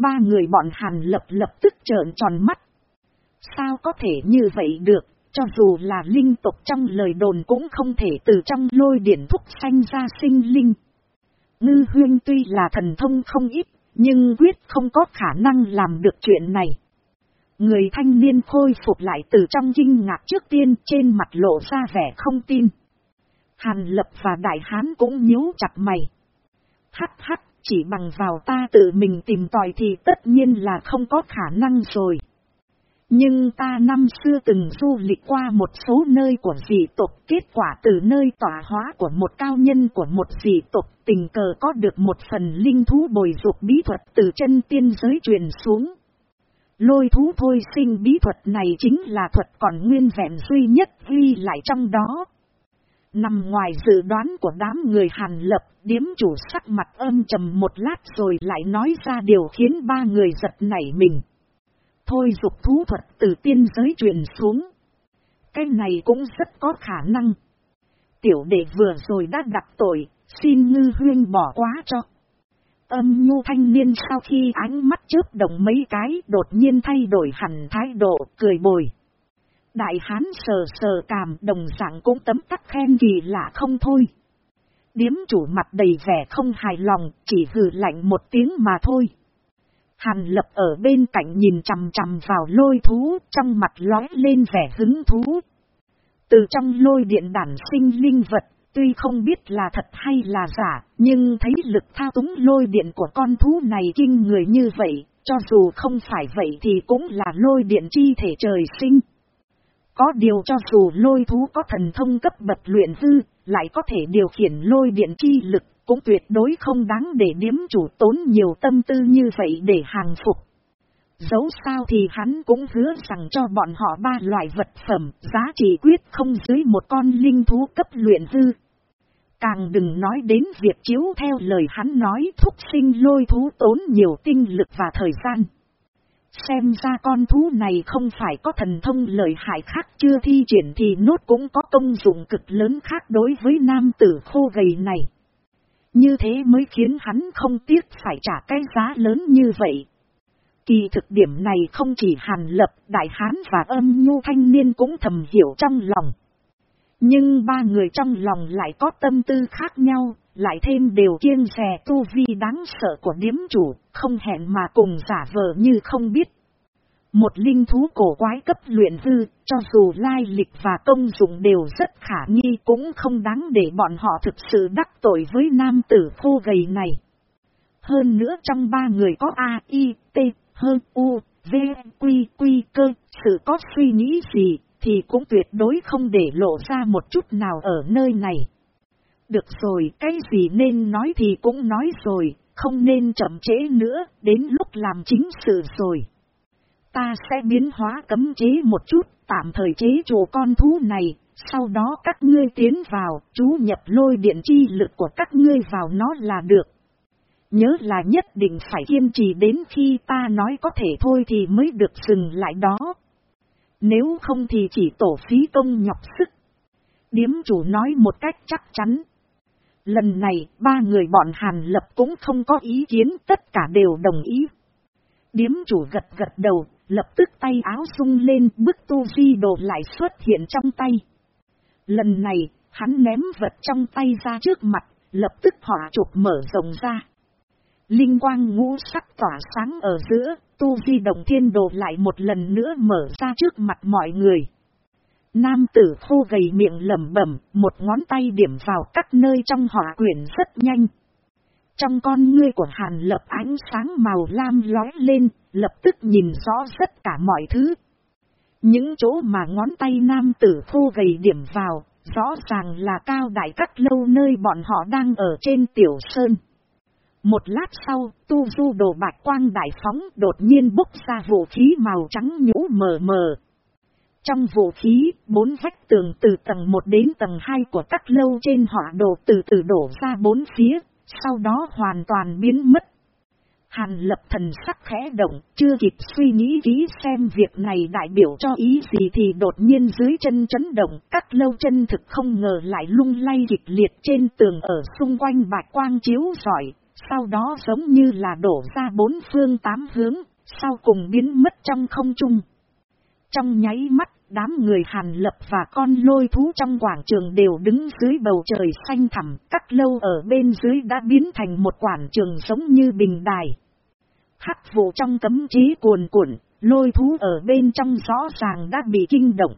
A: Ba người bọn hàn lập lập tức trợn tròn mắt. Sao có thể như vậy được, cho dù là linh tục trong lời đồn cũng không thể từ trong lôi điển thúc sanh ra sinh linh. Ngư huyên tuy là thần thông không ít, nhưng quyết không có khả năng làm được chuyện này. Người thanh niên khôi phục lại từ trong kinh ngạc trước tiên trên mặt lộ ra vẻ không tin. Hàn lập và đại hán cũng nhíu chặt mày. Hắc hắc, chỉ bằng vào ta tự mình tìm tòi thì tất nhiên là không có khả năng rồi. Nhưng ta năm xưa từng du lịch qua một số nơi của dị tộc, kết quả từ nơi tỏa hóa của một cao nhân của một dị tộc tình cờ có được một phần linh thú bồi dục bí thuật từ chân tiên giới truyền xuống. Lôi thú thôi sinh bí thuật này chính là thuật còn nguyên vẹn duy nhất ghi lại trong đó. Nằm ngoài dự đoán của đám người hàn lập, điếm chủ sắc mặt âm trầm một lát rồi lại nói ra điều khiến ba người giật nảy mình. Thôi dục thú thuật từ tiên giới truyền xuống. Cái này cũng rất có khả năng. Tiểu đệ vừa rồi đã đặt tội, xin ngư huyên bỏ quá cho. Âm nhu thanh niên sau khi ánh mắt chớp động mấy cái đột nhiên thay đổi hẳn thái độ, cười bồi. Đại hán sờ sờ cảm đồng dạng cũng tấm tắc khen kỳ lạ không thôi. Điếm chủ mặt đầy vẻ không hài lòng, chỉ hừ lạnh một tiếng mà thôi. Hàn lập ở bên cạnh nhìn chằm chằm vào lôi thú, trong mặt lói lên vẻ hứng thú. Từ trong lôi điện đản sinh linh vật, tuy không biết là thật hay là giả, nhưng thấy lực thao túng lôi điện của con thú này kinh người như vậy, cho dù không phải vậy thì cũng là lôi điện chi thể trời sinh. Có điều cho dù lôi thú có thần thông cấp bậc luyện dư lại có thể điều khiển lôi điện chi lực, cũng tuyệt đối không đáng để điếm chủ tốn nhiều tâm tư như vậy để hàng phục. Dẫu sao thì hắn cũng hứa rằng cho bọn họ ba loại vật phẩm, giá trị quyết không dưới một con linh thú cấp luyện dư. Càng đừng nói đến việc chiếu theo lời hắn nói thúc sinh lôi thú tốn nhiều tinh lực và thời gian. Xem ra con thú này không phải có thần thông lợi hại khác chưa thi triển thì nốt cũng có công dụng cực lớn khác đối với nam tử khô gầy này. Như thế mới khiến hắn không tiếc phải trả cái giá lớn như vậy. Kỳ thực điểm này không chỉ hàn lập, đại hán và âm nhu thanh niên cũng thầm hiểu trong lòng. Nhưng ba người trong lòng lại có tâm tư khác nhau, lại thêm đều kiêng rè tu vi đáng sợ của điếm chủ, không hẹn mà cùng giả vờ như không biết. Một linh thú cổ quái cấp luyện hư, cho dù lai lịch và công dụng đều rất khả nghi cũng không đáng để bọn họ thực sự đắc tội với nam tử khô gầy này. Hơn nữa trong ba người có A, I, T, hơn U, V, Quy, Quy cơ, sự có suy nghĩ gì thì cũng tuyệt đối không để lộ ra một chút nào ở nơi này. Được rồi, cái gì nên nói thì cũng nói rồi, không nên chậm chế nữa, đến lúc làm chính sự rồi. Ta sẽ biến hóa cấm chế một chút, tạm thời chế chủ con thú này, sau đó các ngươi tiến vào, chú nhập lôi điện chi lực của các ngươi vào nó là được. Nhớ là nhất định phải kiên trì đến khi ta nói có thể thôi thì mới được dừng lại đó. Nếu không thì chỉ tổ phí công nhọc sức. Điếm chủ nói một cách chắc chắn. Lần này, ba người bọn Hàn Lập cũng không có ý kiến, tất cả đều đồng ý. Điếm chủ gật gật đầu, lập tức tay áo sung lên, bức tu di đồ lại xuất hiện trong tay. Lần này, hắn ném vật trong tay ra trước mặt, lập tức hỏa chụp mở rộng ra. Linh quang ngũ sắc tỏa sáng ở giữa, tu di động thiên đồ lại một lần nữa mở ra trước mặt mọi người. Nam tử khô gầy miệng lẩm bẩm, một ngón tay điểm vào các nơi trong hỏa quyển rất nhanh. Trong con ngươi của Hàn lập ánh sáng màu lam lói lên, lập tức nhìn rõ tất cả mọi thứ. Những chỗ mà ngón tay nam tử khô gầy điểm vào, rõ ràng là cao đại các lâu nơi bọn họ đang ở trên tiểu sơn. Một lát sau, tu du đồ bạch quang đại phóng đột nhiên bốc ra vũ khí màu trắng nhũ mờ mờ. Trong vũ khí, bốn vách tường từ tầng 1 đến tầng 2 của các lâu trên họa đồ từ từ đổ ra bốn phía, sau đó hoàn toàn biến mất. Hàn lập thần sắc khẽ động, chưa kịp suy nghĩ kỹ xem việc này đại biểu cho ý gì thì đột nhiên dưới chân chấn động, các lâu chân thực không ngờ lại lung lay kịch liệt trên tường ở xung quanh bạch quang chiếu giỏi, sau đó giống như là đổ ra bốn phương tám hướng, sau cùng biến mất trong không trung. Trong nháy mắt, đám người hàn lập và con lôi thú trong quảng trường đều đứng dưới bầu trời xanh thẳm, các lâu ở bên dưới đã biến thành một quảng trường giống như bình đài. Hắc vụ trong cấm trí cuồn cuộn, lôi thú ở bên trong rõ ràng đã bị kinh động.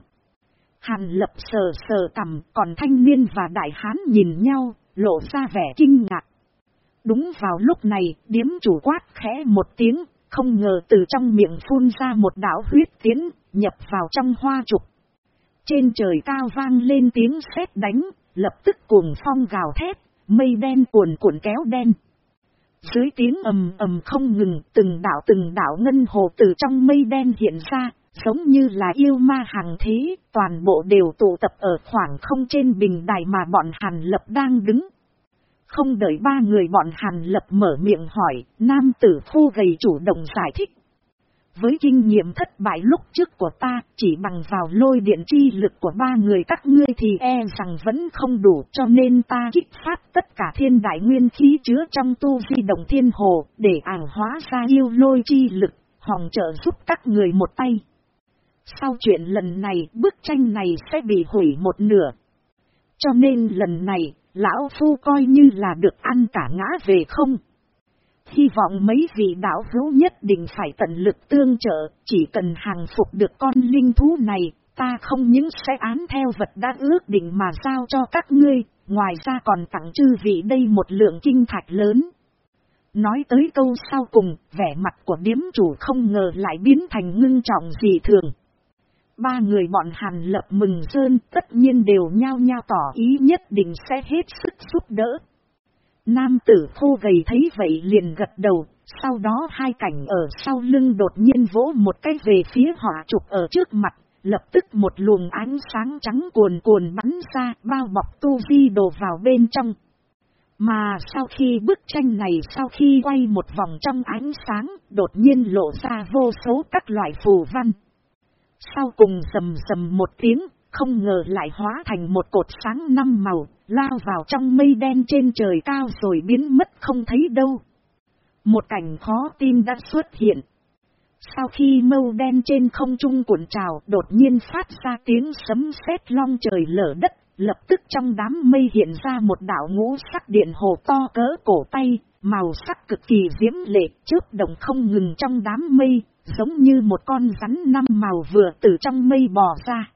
A: Hàn lập sờ sờ cầm, còn thanh niên và đại hán nhìn nhau, lộ ra vẻ kinh ngạc. Đúng vào lúc này, điếm chủ quát khẽ một tiếng, không ngờ từ trong miệng phun ra một đảo huyết tiến, nhập vào trong hoa trục. Trên trời cao vang lên tiếng sét đánh, lập tức cuồng phong gào thét, mây đen cuồn cuộn kéo đen. Dưới tiếng ầm ầm không ngừng, từng đảo từng đảo ngân hồ từ trong mây đen hiện ra, giống như là yêu ma hàng thế, toàn bộ đều tụ tập ở khoảng không trên bình đài mà bọn Hàn Lập đang đứng. Không đợi ba người bọn Hàn Lập mở miệng hỏi, nam tử khô gầy chủ động giải thích. Với kinh nghiệm thất bại lúc trước của ta, chỉ bằng vào lôi điện chi lực của ba người các ngươi thì e rằng vẫn không đủ cho nên ta kích phát tất cả thiên đại nguyên khí chứa trong tu di động thiên hồ để ảng hóa ra yêu lôi chi lực, hòng trợ giúp các người một tay. Sau chuyện lần này, bức tranh này sẽ bị hủy một nửa. Cho nên lần này, lão phu coi như là được ăn cả ngã về không. Hy vọng mấy vị đạo hữu nhất định phải tận lực tương trợ, chỉ cần hàng phục được con linh thú này, ta không những sẽ án theo vật đã ước định mà giao cho các ngươi, ngoài ra còn tặng chư vị đây một lượng kinh thạch lớn. Nói tới câu sau cùng, vẻ mặt của điếm chủ không ngờ lại biến thành ngưng trọng dị thường. Ba người bọn Hàn lập mừng sơn tất nhiên đều nhao nhao tỏ ý nhất định sẽ hết sức giúp đỡ. Nam tử thô gầy thấy vậy liền gật đầu, sau đó hai cảnh ở sau lưng đột nhiên vỗ một cái về phía hỏa trục ở trước mặt, lập tức một luồng ánh sáng trắng cuồn cuồn bắn ra bao bọc tu di đồ vào bên trong. Mà sau khi bức tranh này sau khi quay một vòng trong ánh sáng, đột nhiên lộ ra vô số các loại phù văn. Sau cùng sầm sầm một tiếng, không ngờ lại hóa thành một cột sáng năm màu, lao vào trong mây đen trên trời cao rồi biến mất không thấy đâu. Một cảnh khó tin đã xuất hiện. Sau khi mâu đen trên không trung cuộn trào đột nhiên phát ra tiếng sấm sét long trời lở đất, lập tức trong đám mây hiện ra một đảo ngũ sắc điện hồ to cỡ cổ tay, màu sắc cực kỳ diễm lệ, chớp động không ngừng trong đám mây, giống như một con rắn năm màu vừa từ trong mây bò ra.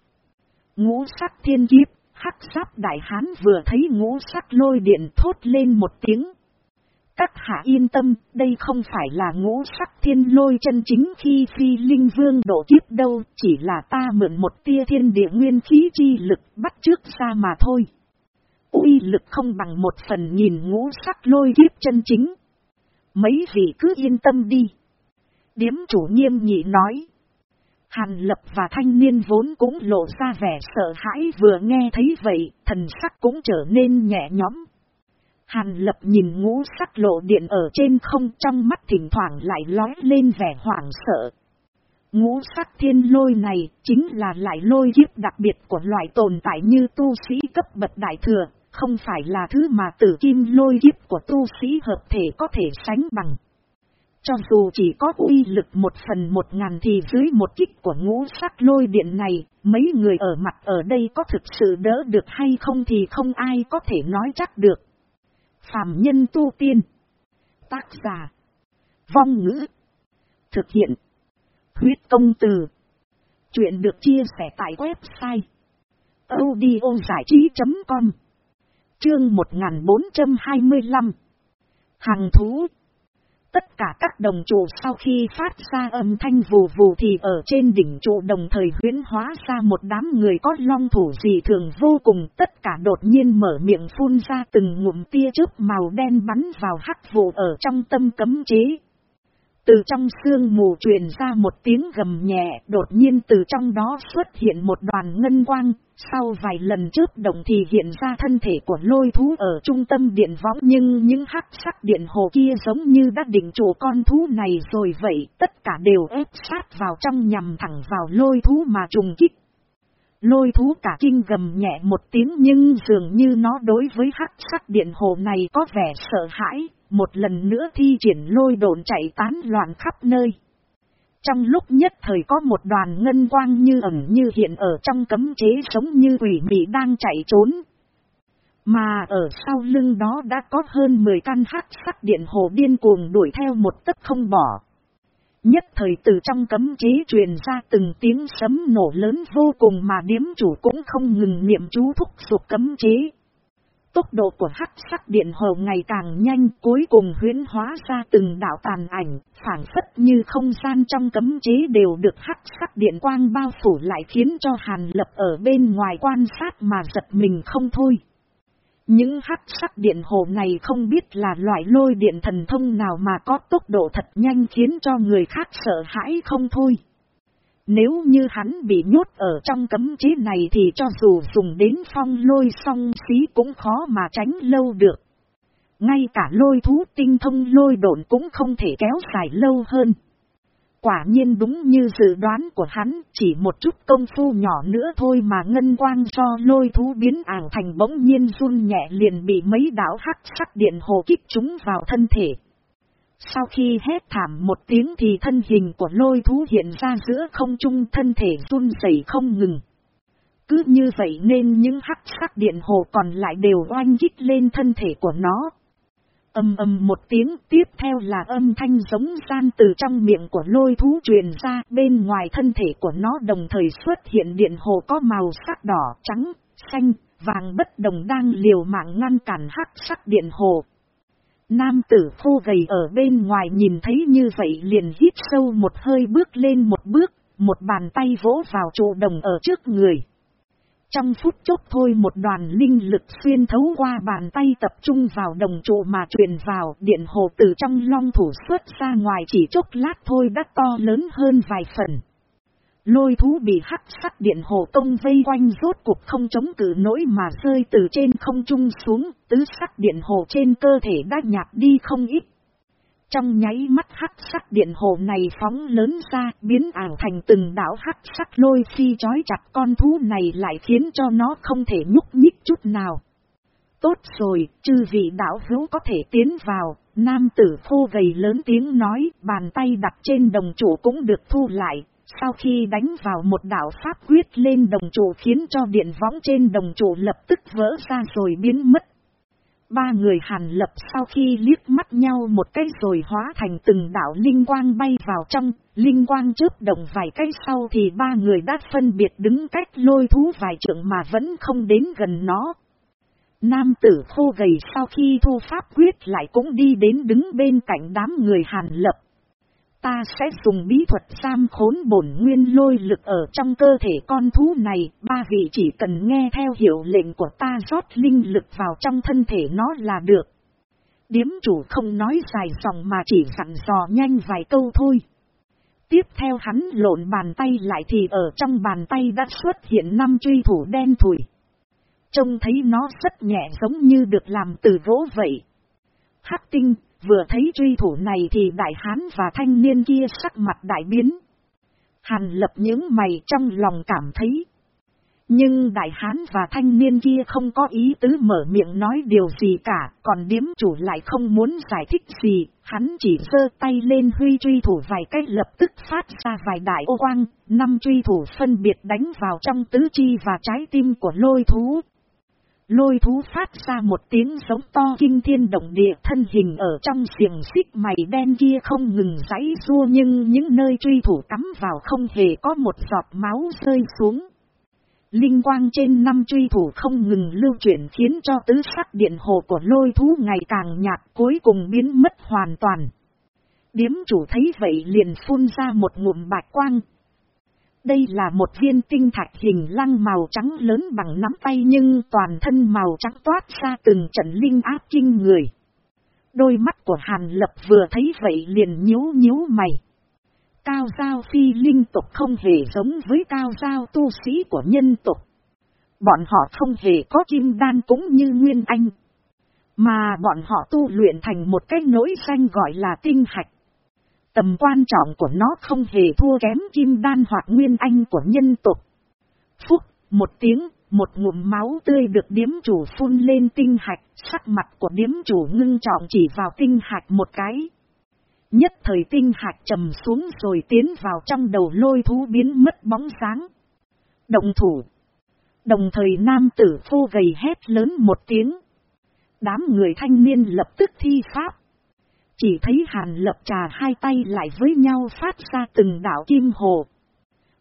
A: Ngũ sắc thiên kiếp, hắc giáp đại hán vừa thấy ngũ sắc lôi điện thốt lên một tiếng. Các hạ yên tâm, đây không phải là ngũ sắc thiên lôi chân chính khi phi linh vương độ kiếp đâu, chỉ là ta mượn một tia thiên địa nguyên khí chi lực bắt trước ra mà thôi. uy lực không bằng một phần nhìn ngũ sắc lôi kiếp chân chính. Mấy vị cứ yên tâm đi. Điếm chủ nghiêm nhị nói. Hàn lập và thanh niên vốn cũng lộ ra vẻ sợ hãi vừa nghe thấy vậy, thần sắc cũng trở nên nhẹ nhõm. Hàn lập nhìn ngũ sắc lộ điện ở trên không trong mắt thỉnh thoảng lại lói lên vẻ hoảng sợ. Ngũ sắc thiên lôi này chính là lại lôi kiếp đặc biệt của loại tồn tại như tu sĩ cấp bậc đại thừa, không phải là thứ mà tử kim lôi kiếp của tu sĩ hợp thể có thể sánh bằng. Cho dù chỉ có uy lực một phần một ngàn thì dưới một kích của ngũ sắc lôi điện này, mấy người ở mặt ở đây có thực sự đỡ được hay không thì không ai có thể nói chắc được. Phạm nhân tu tiên. Tác giả. Vong ngữ. Thực hiện. Huyết công từ. Chuyện được chia sẻ tại website. audiozảichí.com Chương 1425 Hàng thú Tất cả các đồng trụ sau khi phát ra âm thanh vù vù thì ở trên đỉnh trụ đồng thời huyến hóa ra một đám người có long thủ dị thường vô cùng. Tất cả đột nhiên mở miệng phun ra từng ngụm tia chớp màu đen bắn vào hắc vụ ở trong tâm cấm chế. Từ trong xương mù truyền ra một tiếng gầm nhẹ, đột nhiên từ trong đó xuất hiện một đoàn ngân quang, sau vài lần trước động thì hiện ra thân thể của lôi thú ở trung tâm điện võng nhưng những hắc sắc điện hồ kia giống như đã định chủ con thú này rồi vậy, tất cả đều ép sát vào trong nhằm thẳng vào lôi thú mà trùng kích. Lôi thú cả kinh gầm nhẹ một tiếng nhưng dường như nó đối với hắc sắc điện hồ này có vẻ sợ hãi, một lần nữa thi triển lôi đồn chạy tán loạn khắp nơi. Trong lúc nhất thời có một đoàn ngân quang như ẩn như hiện ở trong cấm chế sống như quỷ mị đang chạy trốn. Mà ở sau lưng đó đã có hơn 10 căn hắc sắc điện hồ điên cuồng đuổi theo một tấc không bỏ. Nhất thời từ trong cấm chế truyền ra từng tiếng sấm nổ lớn vô cùng mà điếm chủ cũng không ngừng niệm chú thúc sụp cấm chế. Tốc độ của hắc sắc điện hồ ngày càng nhanh cuối cùng huyến hóa ra từng đạo tàn ảnh, phản phất như không gian trong cấm chế đều được hắc sắc điện quang bao phủ lại khiến cho hàn lập ở bên ngoài quan sát mà giật mình không thôi. Những hắc sắc điện hồ này không biết là loại lôi điện thần thông nào mà có tốc độ thật nhanh khiến cho người khác sợ hãi không thôi. Nếu như hắn bị nhốt ở trong cấm chế này thì cho dù dùng đến phong lôi song xí cũng khó mà tránh lâu được. Ngay cả lôi thú tinh thông lôi độn cũng không thể kéo dài lâu hơn. Quả nhiên đúng như dự đoán của hắn, chỉ một chút công phu nhỏ nữa thôi mà ngân quang do lôi thú biến ảo thành bỗng nhiên run nhẹ liền bị mấy đảo hắc sắc điện hồ kích chúng vào thân thể. Sau khi hét thảm một tiếng thì thân hình của lôi thú hiện ra giữa không trung thân thể run rẩy không ngừng. Cứ như vậy nên những hắc sắc điện hồ còn lại đều oanh kích lên thân thể của nó. Âm âm một tiếng tiếp theo là âm thanh giống gian từ trong miệng của lôi thú truyền ra bên ngoài thân thể của nó đồng thời xuất hiện điện hồ có màu sắc đỏ, trắng, xanh, vàng bất đồng đang liều mạng ngăn cản hắc sắc điện hồ. Nam tử phu gầy ở bên ngoài nhìn thấy như vậy liền hít sâu một hơi bước lên một bước, một bàn tay vỗ vào trụ đồng ở trước người. Trong phút chốc thôi một đoàn linh lực xuyên thấu qua bàn tay tập trung vào đồng trụ mà truyền vào điện hồ từ trong long thủ xuất ra ngoài chỉ chốc lát thôi đã to lớn hơn vài phần. Lôi thú bị hắc sắc điện hồ công vây quanh rốt cuộc không chống cự nổi mà rơi từ trên không trung xuống, tứ sắc điện hồ trên cơ thể đã nhạt đi không ít. Trong nháy mắt hắc sắc điện hồ này phóng lớn ra, biến ảo thành từng đảo hắc sắc lôi phi chói chặt con thú này lại khiến cho nó không thể nhúc nhích chút nào. Tốt rồi, chư vị đảo hữu có thể tiến vào, nam tử khô gầy lớn tiếng nói, bàn tay đặt trên đồng chủ cũng được thu lại, sau khi đánh vào một đảo pháp quyết lên đồng trụ khiến cho điện võng trên đồng trụ lập tức vỡ ra rồi biến mất. Ba người hàn lập sau khi liếc mắt nhau một cái rồi hóa thành từng đảo linh quang bay vào trong, linh quang chớp động vài cái sau thì ba người đã phân biệt đứng cách lôi thú vài trượng mà vẫn không đến gần nó. Nam tử khô gầy sau khi thu pháp quyết lại cũng đi đến đứng bên cạnh đám người hàn lập ta sẽ dùng bí thuật giam khốn bổn nguyên lôi lực ở trong cơ thể con thú này, ba vị chỉ cần nghe theo hiệu lệnh của ta rót linh lực vào trong thân thể nó là được. Điếm chủ không nói dài dòng mà chỉ dặn dò nhanh vài câu thôi. Tiếp theo hắn lộn bàn tay lại thì ở trong bàn tay đã xuất hiện năm truy thủ đen thủi. Trông thấy nó rất nhẹ giống như được làm từ gỗ vậy. Hắc tinh, Vừa thấy truy thủ này thì đại hán và thanh niên kia sắc mặt đại biến. Hàn lập những mày trong lòng cảm thấy. Nhưng đại hán và thanh niên kia không có ý tứ mở miệng nói điều gì cả, còn điếm chủ lại không muốn giải thích gì, hắn chỉ sơ tay lên huy truy thủ vài cách lập tức phát ra vài đại ô quang, năm truy thủ phân biệt đánh vào trong tứ chi và trái tim của lôi thú, Lôi thú phát ra một tiếng giống to kinh thiên động địa thân hình ở trong xiềng xích mày đen kia không ngừng giãy rua nhưng những nơi truy thủ cắm vào không hề có một giọt máu rơi xuống. Linh quang trên năm truy thủ không ngừng lưu chuyển khiến cho tứ sắc điện hồ của lôi thú ngày càng nhạt cuối cùng biến mất hoàn toàn. Điếm chủ thấy vậy liền phun ra một ngụm bạch quang, đây là một viên tinh thạch hình lăng màu trắng lớn bằng nắm tay nhưng toàn thân màu trắng toát ra từng trận linh áp kinh người. Đôi mắt của Hàn Lập vừa thấy vậy liền nhíu nhíu mày. Cao giao phi linh tục không hề giống với cao giao tu sĩ của nhân tục. Bọn họ không hề có kim đan cũng như Nguyên Anh. Mà bọn họ tu luyện thành một cái nỗi xanh gọi là tinh hạch. Tầm quan trọng của nó không hề thua kém kim đan hoặc nguyên anh của nhân tục. Phúc, một tiếng, một ngụm máu tươi được điếm chủ phun lên tinh hạch, sắc mặt của điếm chủ ngưng trọng chỉ vào tinh hạch một cái. Nhất thời tinh hạch trầm xuống rồi tiến vào trong đầu lôi thú biến mất bóng sáng. Động thủ. Đồng thời nam tử phô gầy hét lớn một tiếng. Đám người thanh niên lập tức thi pháp. Chỉ thấy hàn lập trà hai tay lại với nhau phát ra từng đảo kim hồ.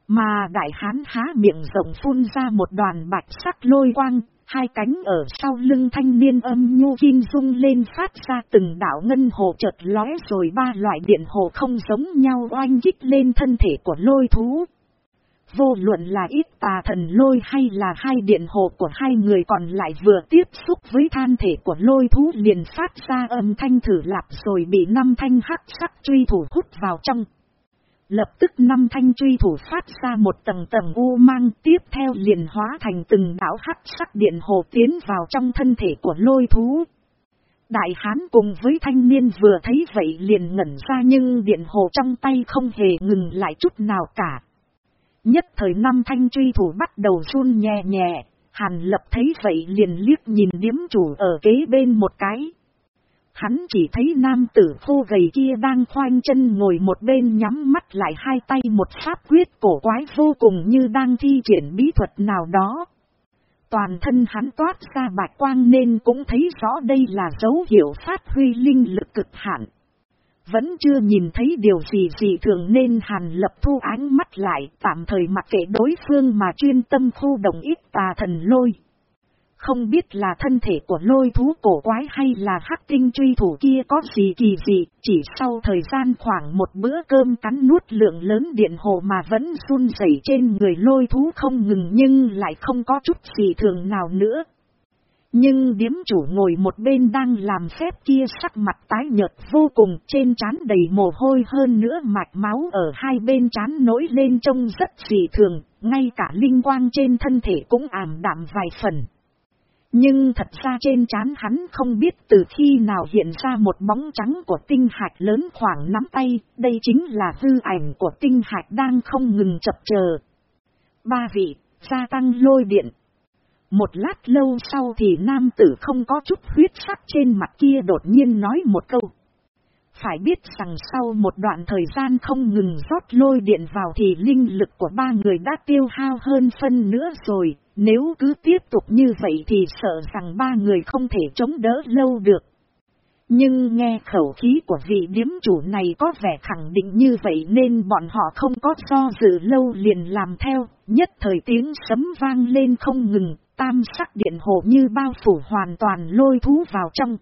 A: Mà đại hán há miệng rộng phun ra một đoàn bạch sắc lôi quang, hai cánh ở sau lưng thanh niên âm nhu kim dung lên phát ra từng đảo ngân hồ chợt lóe rồi ba loại điện hồ không giống nhau oanh kích lên thân thể của lôi thú. Vô luận là ít tà thần lôi hay là hai điện hồ của hai người còn lại vừa tiếp xúc với than thể của lôi thú liền phát ra âm thanh thử lạp rồi bị năm thanh hắc sắc truy thủ hút vào trong. Lập tức năm thanh truy thủ phát ra một tầng tầng u mang tiếp theo liền hóa thành từng đảo hắc sắc điện hồ tiến vào trong thân thể của lôi thú. Đại hán cùng với thanh niên vừa thấy vậy liền ngẩn ra nhưng điện hồ trong tay không hề ngừng lại chút nào cả. Nhất thời năm thanh truy thủ bắt đầu run nhẹ nhẹ, hàn lập thấy vậy liền liếc nhìn điếm chủ ở kế bên một cái. Hắn chỉ thấy nam tử khô gầy kia đang khoanh chân ngồi một bên nhắm mắt lại hai tay một pháp quyết cổ quái vô cùng như đang thi triển bí thuật nào đó. Toàn thân hắn toát ra bạch quang nên cũng thấy rõ đây là dấu hiệu phát huy linh lực cực hạn. Vẫn chưa nhìn thấy điều gì gì thường nên hàn lập thu ánh mắt lại tạm thời mặc kệ đối phương mà chuyên tâm khu đồng ít tà thần lôi. Không biết là thân thể của lôi thú cổ quái hay là hắc tinh truy thủ kia có gì kỳ gì, chỉ sau thời gian khoảng một bữa cơm cắn nuốt lượng lớn điện hồ mà vẫn run rẩy trên người lôi thú không ngừng nhưng lại không có chút gì thường nào nữa. Nhưng điếm chủ ngồi một bên đang làm phép kia sắc mặt tái nhợt vô cùng trên trán đầy mồ hôi hơn nữa mạch máu ở hai bên trán nổi lên trông rất dị thường, ngay cả linh quang trên thân thể cũng ảm đạm vài phần. Nhưng thật ra trên trán hắn không biết từ khi nào hiện ra một bóng trắng của tinh hạch lớn khoảng nắm tay, đây chính là hư ảnh của tinh hạch đang không ngừng chập chờ. Ba vị, gia tăng lôi điện. Một lát lâu sau thì nam tử không có chút huyết sắc trên mặt kia đột nhiên nói một câu. Phải biết rằng sau một đoạn thời gian không ngừng rót lôi điện vào thì linh lực của ba người đã tiêu hao hơn phân nữa rồi, nếu cứ tiếp tục như vậy thì sợ rằng ba người không thể chống đỡ lâu được. Nhưng nghe khẩu khí của vị điếm chủ này có vẻ khẳng định như vậy nên bọn họ không có do dự lâu liền làm theo, nhất thời tiếng sấm vang lên không ngừng, tam sắc điện hồ như bao phủ hoàn toàn lôi thú vào trong.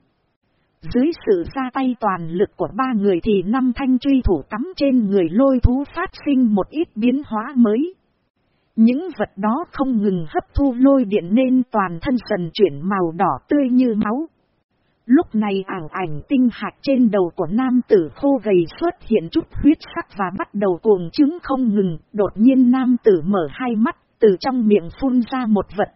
A: Dưới sự ra tay toàn lực của ba người thì năm thanh truy thủ cắm trên người lôi thú phát sinh một ít biến hóa mới. Những vật đó không ngừng hấp thu lôi điện nên toàn thân dần chuyển màu đỏ tươi như máu. Lúc này ảng ảnh tinh hạt trên đầu của nam tử khô gầy xuất hiện chút huyết sắc và bắt đầu cuồng chứng không ngừng, đột nhiên nam tử mở hai mắt, từ trong miệng phun ra một vật.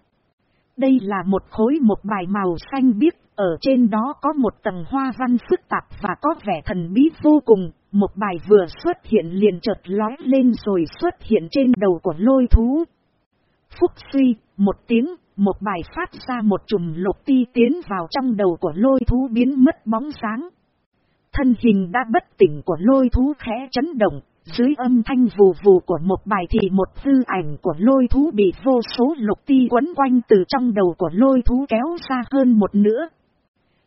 A: Đây là một khối một bài màu xanh biếc, ở trên đó có một tầng hoa văn phức tạp và có vẻ thần bí vô cùng, một bài vừa xuất hiện liền chợt lói lên rồi xuất hiện trên đầu của lôi thú. Phúc suy, một tiếng, một bài phát ra một chùm lục ti tiến vào trong đầu của lôi thú biến mất bóng sáng. Thân hình đã bất tỉnh của lôi thú khẽ chấn động, dưới âm thanh vù vù của một bài thì một hư ảnh của lôi thú bị vô số lục ti quấn quanh từ trong đầu của lôi thú kéo ra hơn một nữa.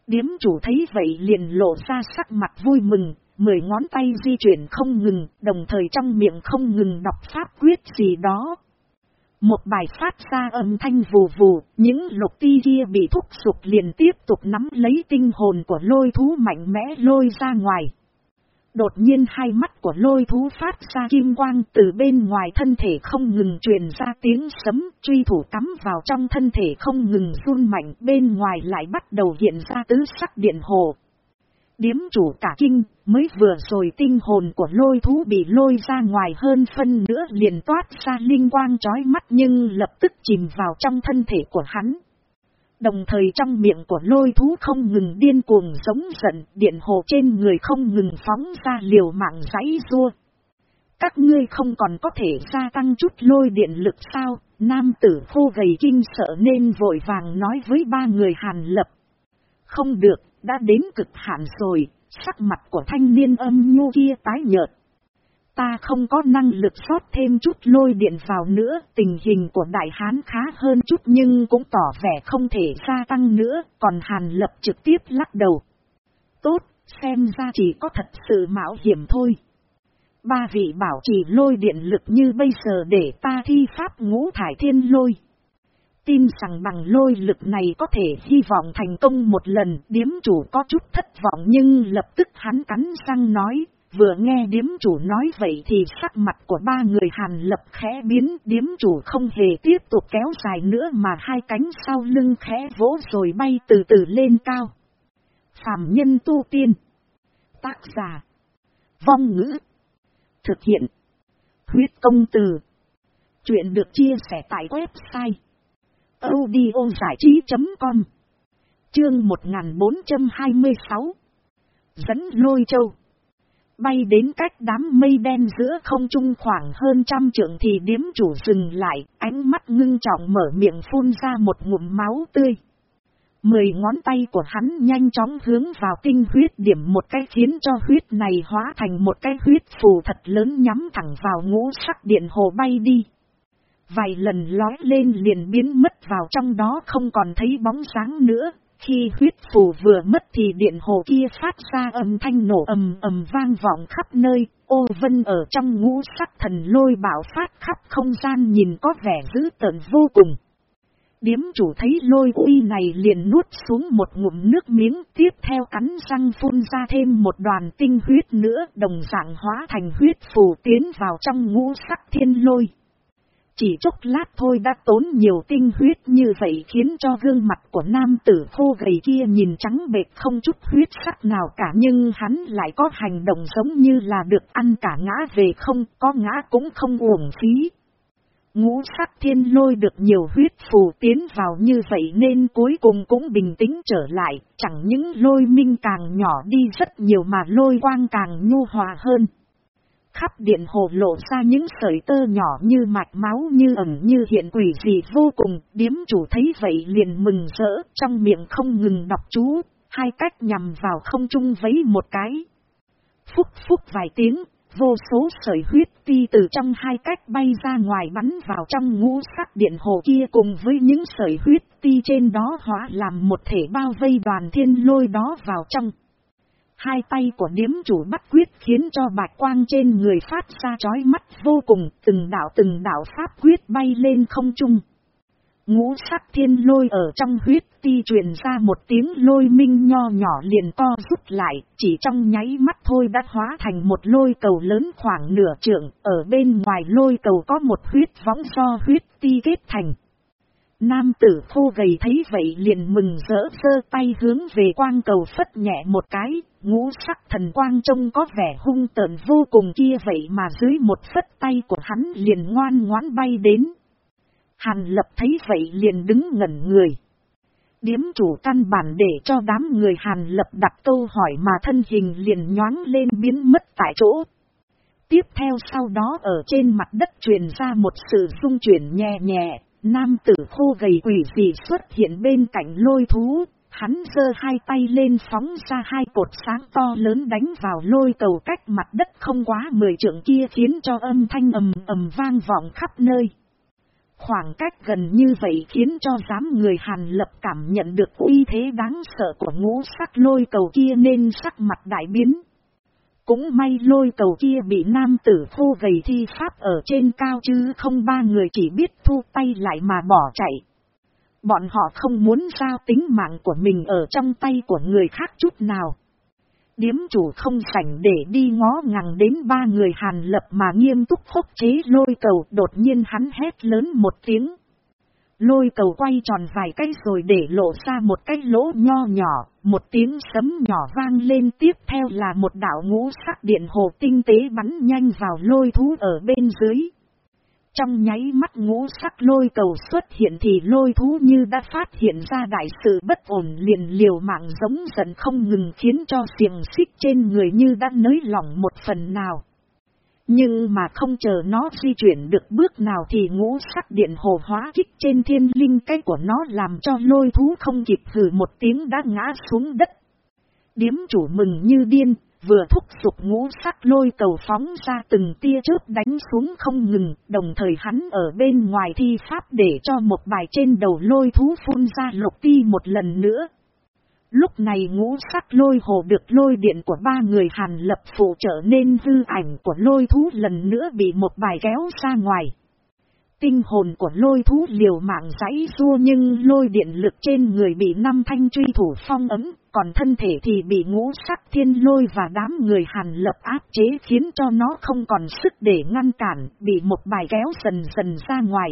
A: Điếm chủ thấy vậy liền lộ ra sắc mặt vui mừng, mười ngón tay di chuyển không ngừng, đồng thời trong miệng không ngừng đọc pháp quyết gì đó. Một bài phát ra âm thanh vù vù, những lục ti kia bị thúc sụp liền tiếp tục nắm lấy tinh hồn của lôi thú mạnh mẽ lôi ra ngoài. Đột nhiên hai mắt của lôi thú phát ra kim quang từ bên ngoài thân thể không ngừng truyền ra tiếng sấm, truy thủ cắm vào trong thân thể không ngừng run mạnh bên ngoài lại bắt đầu hiện ra tứ sắc điện hồ. Điếm chủ cả kinh, mới vừa rồi tinh hồn của lôi thú bị lôi ra ngoài hơn phân nữa liền toát ra linh quang chói mắt nhưng lập tức chìm vào trong thân thể của hắn. Đồng thời trong miệng của lôi thú không ngừng điên cuồng giống giận, điện hồ trên người không ngừng phóng ra liều mạng giấy rua. Các ngươi không còn có thể gia tăng chút lôi điện lực sao, nam tử khô gầy kinh sợ nên vội vàng nói với ba người hàn lập. Không được, đã đến cực hạn rồi, sắc mặt của thanh niên âm nhu kia tái nhợt. Ta không có năng lực sót thêm chút lôi điện vào nữa, tình hình của đại hán khá hơn chút nhưng cũng tỏ vẻ không thể gia tăng nữa, còn hàn lập trực tiếp lắc đầu. Tốt, xem ra chỉ có thật sự mạo hiểm thôi. Ba vị bảo chỉ lôi điện lực như bây giờ để ta thi pháp ngũ thải thiên lôi. Tin rằng bằng lôi lực này có thể hy vọng thành công một lần, điếm chủ có chút thất vọng nhưng lập tức hắn cắn răng nói, Vừa nghe điếm chủ nói vậy thì sắc mặt của ba người hàn lập khẽ biến, điếm chủ không hề tiếp tục kéo dài nữa mà hai cánh sau lưng khẽ vỗ rồi bay từ từ lên cao. Phạm nhân tu tiên. Tác giả. Vong ngữ. Thực hiện. Huyết công từ. Chuyện được chia sẻ tại website. audio giải trí .com Chương 1426 Dẫn lôi châu Bay đến cách đám mây đen giữa không trung khoảng hơn trăm trượng thì điếm chủ dừng lại, ánh mắt ngưng trọng mở miệng phun ra một ngụm máu tươi. Mười ngón tay của hắn nhanh chóng hướng vào tinh huyết điểm một cái khiến cho huyết này hóa thành một cái huyết phù thật lớn nhắm thẳng vào ngũ sắc điện hồ bay đi. Vài lần lói lên liền biến mất vào trong đó không còn thấy bóng sáng nữa. Khi huyết phù vừa mất thì điện hồ kia phát ra âm thanh nổ ầm ầm vang vọng khắp nơi, ô vân ở trong ngũ sắc thần lôi bảo phát khắp không gian nhìn có vẻ dữ tợn vô cùng. Điếm chủ thấy lôi uy này liền nuốt xuống một ngụm nước miếng tiếp theo cắn răng phun ra thêm một đoàn tinh huyết nữa đồng dạng hóa thành huyết phù tiến vào trong ngũ sắc thiên lôi. Chỉ chốc lát thôi đã tốn nhiều tinh huyết như vậy khiến cho gương mặt của nam tử khô gầy kia nhìn trắng bệt không chút huyết sắc nào cả nhưng hắn lại có hành động giống như là được ăn cả ngã về không có ngã cũng không uổng phí. Ngũ sắc thiên lôi được nhiều huyết phù tiến vào như vậy nên cuối cùng cũng bình tĩnh trở lại, chẳng những lôi minh càng nhỏ đi rất nhiều mà lôi quang càng nhu hòa hơn. Khắp điện hồ lộ ra những sợi tơ nhỏ như mạch máu như ẩn như hiện quỷ gì vô cùng, điếm chủ thấy vậy liền mừng rỡ, trong miệng không ngừng đọc chú, hai cách nhằm vào không trung vấy một cái. Phúc phúc vài tiếng, Vô số sợi huyết ti từ trong hai cách bay ra ngoài bắn vào trong ngũ sắc điện hồ kia cùng với những sợi huyết ti trên đó hóa làm một thể bao vây đoàn thiên lôi đó vào trong. Hai tay của điếm chủ bắt quyết khiến cho bạch quang trên người phát ra chói mắt vô cùng, từng đạo từng đạo pháp quyết bay lên không trung. Ngũ sắc thiên lôi ở trong huyết ti truyền ra một tiếng lôi minh nho nhỏ liền co rút lại, chỉ trong nháy mắt thôi đã hóa thành một lôi cầu lớn khoảng nửa trượng, ở bên ngoài lôi cầu có một huyết võng do huyết ti kết thành. Nam tử khô gầy thấy vậy liền mừng rỡ sơ tay hướng về quang cầu phất nhẹ một cái, ngũ sắc thần quang trông có vẻ hung tợn vô cùng kia vậy mà dưới một phất tay của hắn liền ngoan ngoãn bay đến. Hàn lập thấy vậy liền đứng ngẩn người. Điếm chủ căn bản để cho đám người hàn lập đặt câu hỏi mà thân hình liền nhoáng lên biến mất tại chỗ. Tiếp theo sau đó ở trên mặt đất truyền ra một sự rung chuyển nhẹ nhẹ, nam tử khô gầy quỷ dị xuất hiện bên cạnh lôi thú, hắn giơ hai tay lên phóng ra hai cột sáng to lớn đánh vào lôi cầu cách mặt đất không quá mười trượng kia khiến cho âm thanh ầm ầm vang vọng khắp nơi. Khoảng cách gần như vậy khiến cho dám người Hàn lập cảm nhận được uy thế đáng sợ của ngũ sắc lôi cầu kia nên sắc mặt đại biến. Cũng may lôi cầu kia bị nam tử thu gầy thi pháp ở trên cao chứ không ba người chỉ biết thu tay lại mà bỏ chạy. Bọn họ không muốn giao tính mạng của mình ở trong tay của người khác chút nào. Điếm chủ không sảnh để đi ngó ngằng đến ba người hàn lập mà nghiêm túc khốc chế lôi cầu, đột nhiên hắn hét lớn một tiếng. Lôi cầu quay tròn vài cái rồi để lộ ra một cái lỗ nho nhỏ, một tiếng sấm nhỏ vang lên tiếp theo là một đạo ngũ sắc điện hồ tinh tế bắn nhanh vào lôi thú ở bên dưới. Trong nháy mắt ngũ sắc lôi cầu xuất hiện thì lôi thú như đã phát hiện ra đại sự bất ổn liền liều mạng giống giận không ngừng khiến cho xiềng xích trên người như đã nới lỏng một phần nào. Nhưng mà không chờ nó di chuyển được bước nào thì ngũ sắc điện hồ hóa kích trên thiên linh cái của nó làm cho lôi thú không kịp hử một tiếng đã ngã xuống đất. Điếm chủ mừng như điên, vừa thúc giục ngũ sắc lôi cầu phóng ra từng tia chớp đánh xuống không ngừng, đồng thời hắn ở bên ngoài thi pháp để cho một bài trên đầu lôi thú phun ra lục ti một lần nữa. Lúc này ngũ sắc lôi hồ được lôi điện của ba người hàn lập phụ trợ nên hư ảnh của lôi thú lần nữa bị một bài kéo ra ngoài. Tinh hồn của lôi thú liều mạng giãy xua nhưng lôi điện lực trên người bị năm thanh truy thủ phong ấm, còn thân thể thì bị ngũ sắc thiên lôi và đám người hàn lập áp chế khiến cho nó không còn sức để ngăn cản, bị một bài kéo dần dần ra ngoài.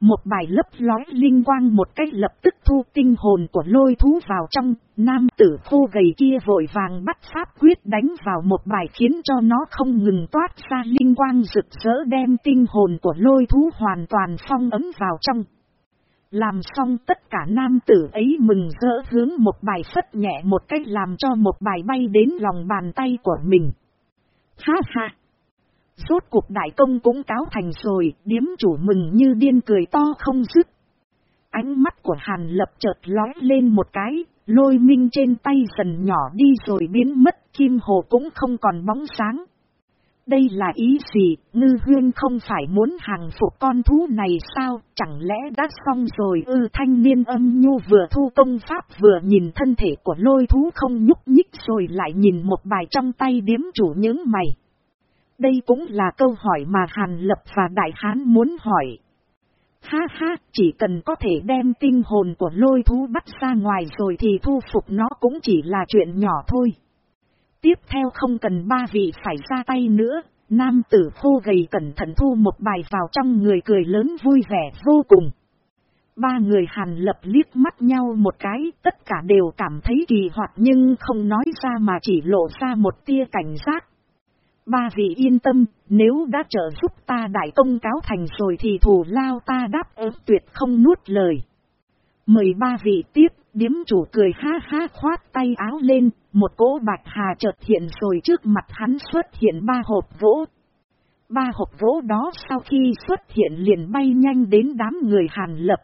A: Một bài lấp lói linh quang một cách lập tức thu tinh hồn của lôi thú vào trong, nam tử khô gầy kia vội vàng bắt pháp quyết đánh vào một bài khiến cho nó không ngừng toát ra linh quang rực rỡ đem tinh hồn của lôi thú hoàn toàn phong ấm vào trong. Làm xong tất cả nam tử ấy mừng rỡ hướng một bài phất nhẹ một cách làm cho một bài bay đến lòng bàn tay của mình. Ha ha! Rốt cuộc đại công cũng cáo thành rồi, điếm chủ mừng như điên cười to không dứt. Ánh mắt của Hàn lập chợt lói lên một cái, lôi minh trên tay dần nhỏ đi rồi biến mất, kim hồ cũng không còn bóng sáng. Đây là ý gì, ngư huyên không phải muốn hàng phục con thú này sao, chẳng lẽ đã xong rồi ư thanh niên âm nhu vừa thu công pháp vừa nhìn thân thể của lôi thú không nhúc nhích rồi lại nhìn một bài trong tay điếm chủ những mày. Đây cũng là câu hỏi mà Hàn Lập và Đại Hán muốn hỏi. Ha ha, chỉ cần có thể đem tinh hồn của lôi thú bắt ra ngoài rồi thì thu phục nó cũng chỉ là chuyện nhỏ thôi. Tiếp theo không cần ba vị phải ra tay nữa, nam tử khô gầy cẩn thận thu một bài vào trong người cười lớn vui vẻ vô cùng. Ba người hàn lập liếc mắt nhau một cái, tất cả đều cảm thấy kỳ hoạt nhưng không nói ra mà chỉ lộ ra một tia cảnh giác. Ba vị yên tâm, nếu đã trợ giúp ta đại công cáo thành rồi thì thù lao ta đáp ứng tuyệt không nuốt lời. Mời ba vị tiếp, điếm chủ cười ha ha khoát tay áo lên, một cỗ bạch hà chợt hiện rồi trước mặt hắn xuất hiện ba hộp gỗ. Ba hộp gỗ đó sau khi xuất hiện liền bay nhanh đến đám người hàn lập.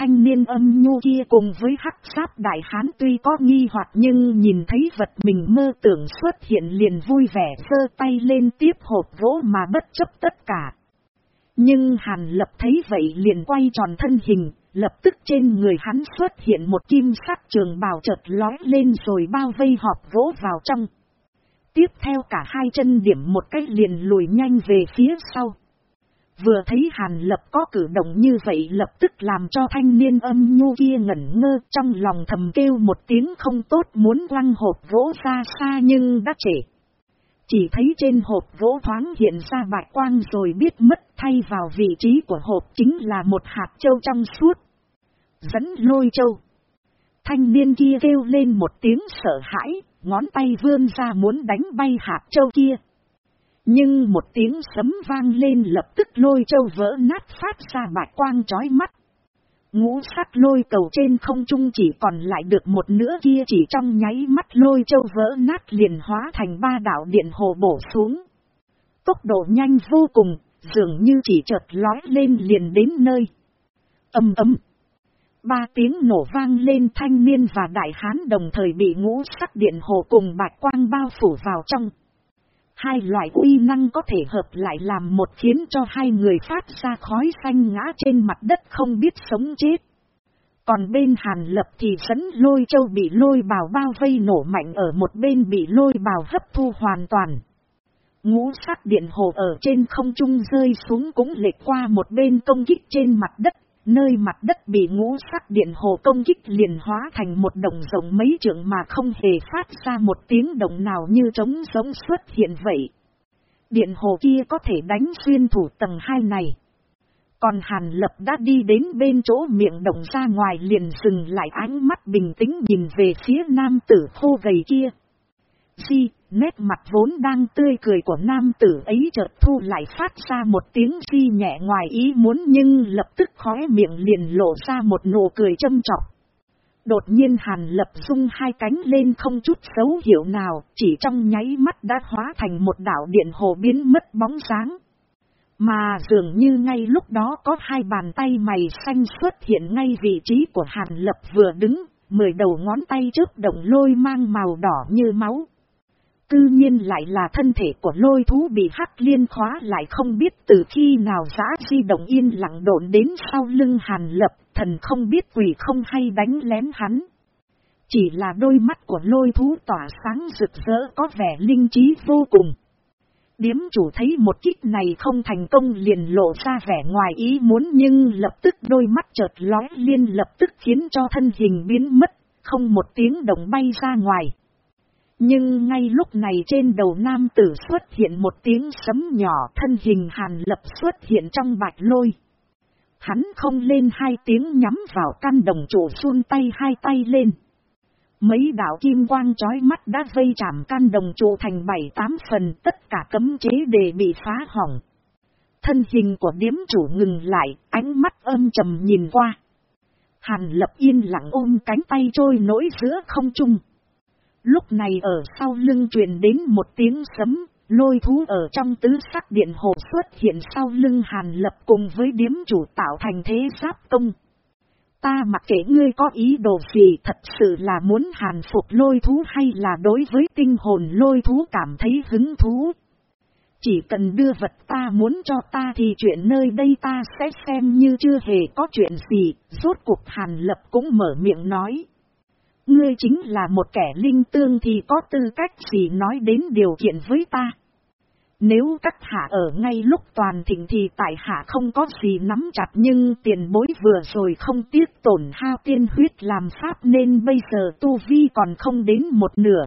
A: Thanh niên âm nhu kia cùng với hắc sát đại hán tuy có nghi hoặc nhưng nhìn thấy vật mình mơ tưởng xuất hiện liền vui vẻ sơ tay lên tiếp hộp gỗ mà bất chấp tất cả. Nhưng hàn lập thấy vậy liền quay tròn thân hình, lập tức trên người hắn xuất hiện một kim sắc trường bào chợt lói lên rồi bao vây hộp gỗ vào trong. Tiếp theo cả hai chân điểm một cách liền lùi nhanh về phía sau. Vừa thấy Hàn Lập có cử động như vậy lập tức làm cho thanh niên âm nhu kia ngẩn ngơ trong lòng thầm kêu một tiếng không tốt muốn quăng hộp vỗ ra xa nhưng đã trễ. Chỉ thấy trên hộp vỗ thoáng hiện ra bạch quang rồi biết mất thay vào vị trí của hộp chính là một hạt châu trong suốt. Dẫn lôi châu. Thanh niên kia kêu lên một tiếng sợ hãi, ngón tay vươn ra muốn đánh bay hạt châu kia. Nhưng một tiếng sấm vang lên lập tức lôi châu vỡ nát phát ra bạch quang chói mắt. Ngũ sắc lôi cầu trên không trung chỉ còn lại được một nửa kia chỉ trong nháy mắt lôi châu vỡ nát liền hóa thành ba đảo điện hồ bổ xuống. Tốc độ nhanh vô cùng, dường như chỉ chợt lói lên liền đến nơi. Âm ấm. Ba tiếng nổ vang lên thanh niên và đại hán đồng thời bị ngũ sắc điện hồ cùng bạch quang bao phủ vào trong. Hai loại uy năng có thể hợp lại làm một khiến cho hai người phát ra khói xanh ngã trên mặt đất không biết sống chết. Còn bên hàn lập thì dẫn lôi châu bị lôi bào bao vây nổ mạnh ở một bên bị lôi bào hấp thu hoàn toàn. Ngũ sắc điện hồ ở trên không trung rơi xuống cũng lệch qua một bên công kích trên mặt đất Nơi mặt đất bị ngũ sắc điện hồ công kích liền hóa thành một đồng rộng mấy trượng mà không hề phát ra một tiếng động nào như trống giống xuất hiện vậy. Điện hồ kia có thể đánh xuyên thủ tầng 2 này. Còn Hàn Lập đã đi đến bên chỗ miệng động ra ngoài liền dừng lại ánh mắt bình tĩnh nhìn về phía nam tử khô gầy kia. Di, nét mặt vốn đang tươi cười của nam tử ấy chợt thu lại phát ra một tiếng di nhẹ ngoài ý muốn nhưng lập tức khóe miệng liền lộ ra một nụ cười châm trọng. Đột nhiên hàn lập dung hai cánh lên không chút xấu hiểu nào, chỉ trong nháy mắt đã hóa thành một đảo điện hồ biến mất bóng sáng. Mà dường như ngay lúc đó có hai bàn tay mày xanh xuất hiện ngay vị trí của hàn lập vừa đứng, mười đầu ngón tay trước động lôi mang màu đỏ như máu. Cư nhiên lại là thân thể của lôi thú bị hắc liên khóa lại không biết từ khi nào giã di động yên lặng độn đến sau lưng hàn lập, thần không biết quỷ không hay đánh lén hắn. Chỉ là đôi mắt của lôi thú tỏa sáng rực rỡ có vẻ linh trí vô cùng. Điếm chủ thấy một kích này không thành công liền lộ ra vẻ ngoài ý muốn nhưng lập tức đôi mắt chợt lói liên lập tức khiến cho thân hình biến mất, không một tiếng động bay ra ngoài. Nhưng ngay lúc này trên đầu nam tử xuất hiện một tiếng sấm nhỏ thân hình hàn lập xuất hiện trong bạch lôi. Hắn không lên hai tiếng nhắm vào căn đồng trụ xuôn tay hai tay lên. Mấy đạo kim quang chói mắt đã vây chạm căn đồng trụ thành bảy tám phần tất cả cấm chế để bị phá hỏng. Thân hình của điếm chủ ngừng lại, ánh mắt âm trầm nhìn qua. Hàn lập yên lặng ôm cánh tay trôi nổi giữa không trung. Lúc này ở sau lưng truyền đến một tiếng sấm, lôi thú ở trong tứ sắc điện hồ xuất hiện sau lưng hàn lập cùng với điếm chủ tạo thành thế giáp công. Ta mặc kệ ngươi có ý đồ gì thật sự là muốn hàn phục lôi thú hay là đối với tinh hồn lôi thú cảm thấy hứng thú. Chỉ cần đưa vật ta muốn cho ta thì chuyện nơi đây ta sẽ xem như chưa hề có chuyện gì, rốt cuộc hàn lập cũng mở miệng nói. Ngươi chính là một kẻ linh tương thì có tư cách gì nói đến điều kiện với ta. Nếu các hạ ở ngay lúc toàn thịnh thì tại hạ không có gì nắm chặt nhưng tiền bối vừa rồi không tiếc tổn hao tiên huyết làm pháp nên bây giờ tu vi còn không đến một nửa.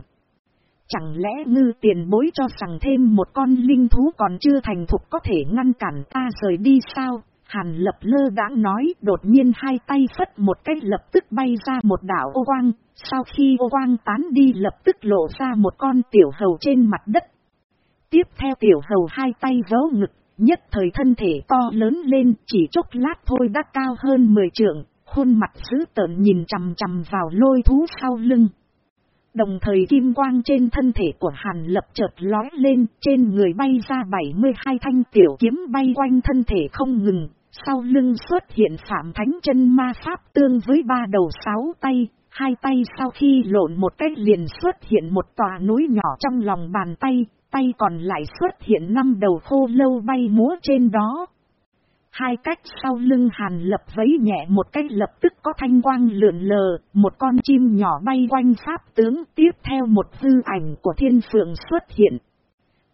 A: Chẳng lẽ ngư tiền bối cho rằng thêm một con linh thú còn chưa thành thục có thể ngăn cản ta rời đi sao? Hàn lập lơ đã nói đột nhiên hai tay phất một cách lập tức bay ra một đảo ô quang, sau khi ô quang tán đi lập tức lộ ra một con tiểu hầu trên mặt đất. Tiếp theo tiểu hầu hai tay vớ ngực, nhất thời thân thể to lớn lên chỉ chốc lát thôi đã cao hơn 10 trượng, khuôn mặt dữ tợn nhìn chằm chằm vào lôi thú sau lưng. Đồng thời kim quang trên thân thể của Hàn lập chợt lói lên, trên người bay ra 72 thanh tiểu kiếm bay quanh thân thể không ngừng, sau lưng xuất hiện Phạm Thánh chân ma pháp tương với ba đầu sáu tay, hai tay sau khi lộn một cách liền xuất hiện một tòa núi nhỏ trong lòng bàn tay, tay còn lại xuất hiện năm đầu khô lâu bay múa trên đó. Hai cách sau lưng hàn lập vấy nhẹ một cách lập tức có thanh quang lượn lờ, một con chim nhỏ bay quanh pháp tướng tiếp theo một hư ảnh của thiên phượng xuất hiện.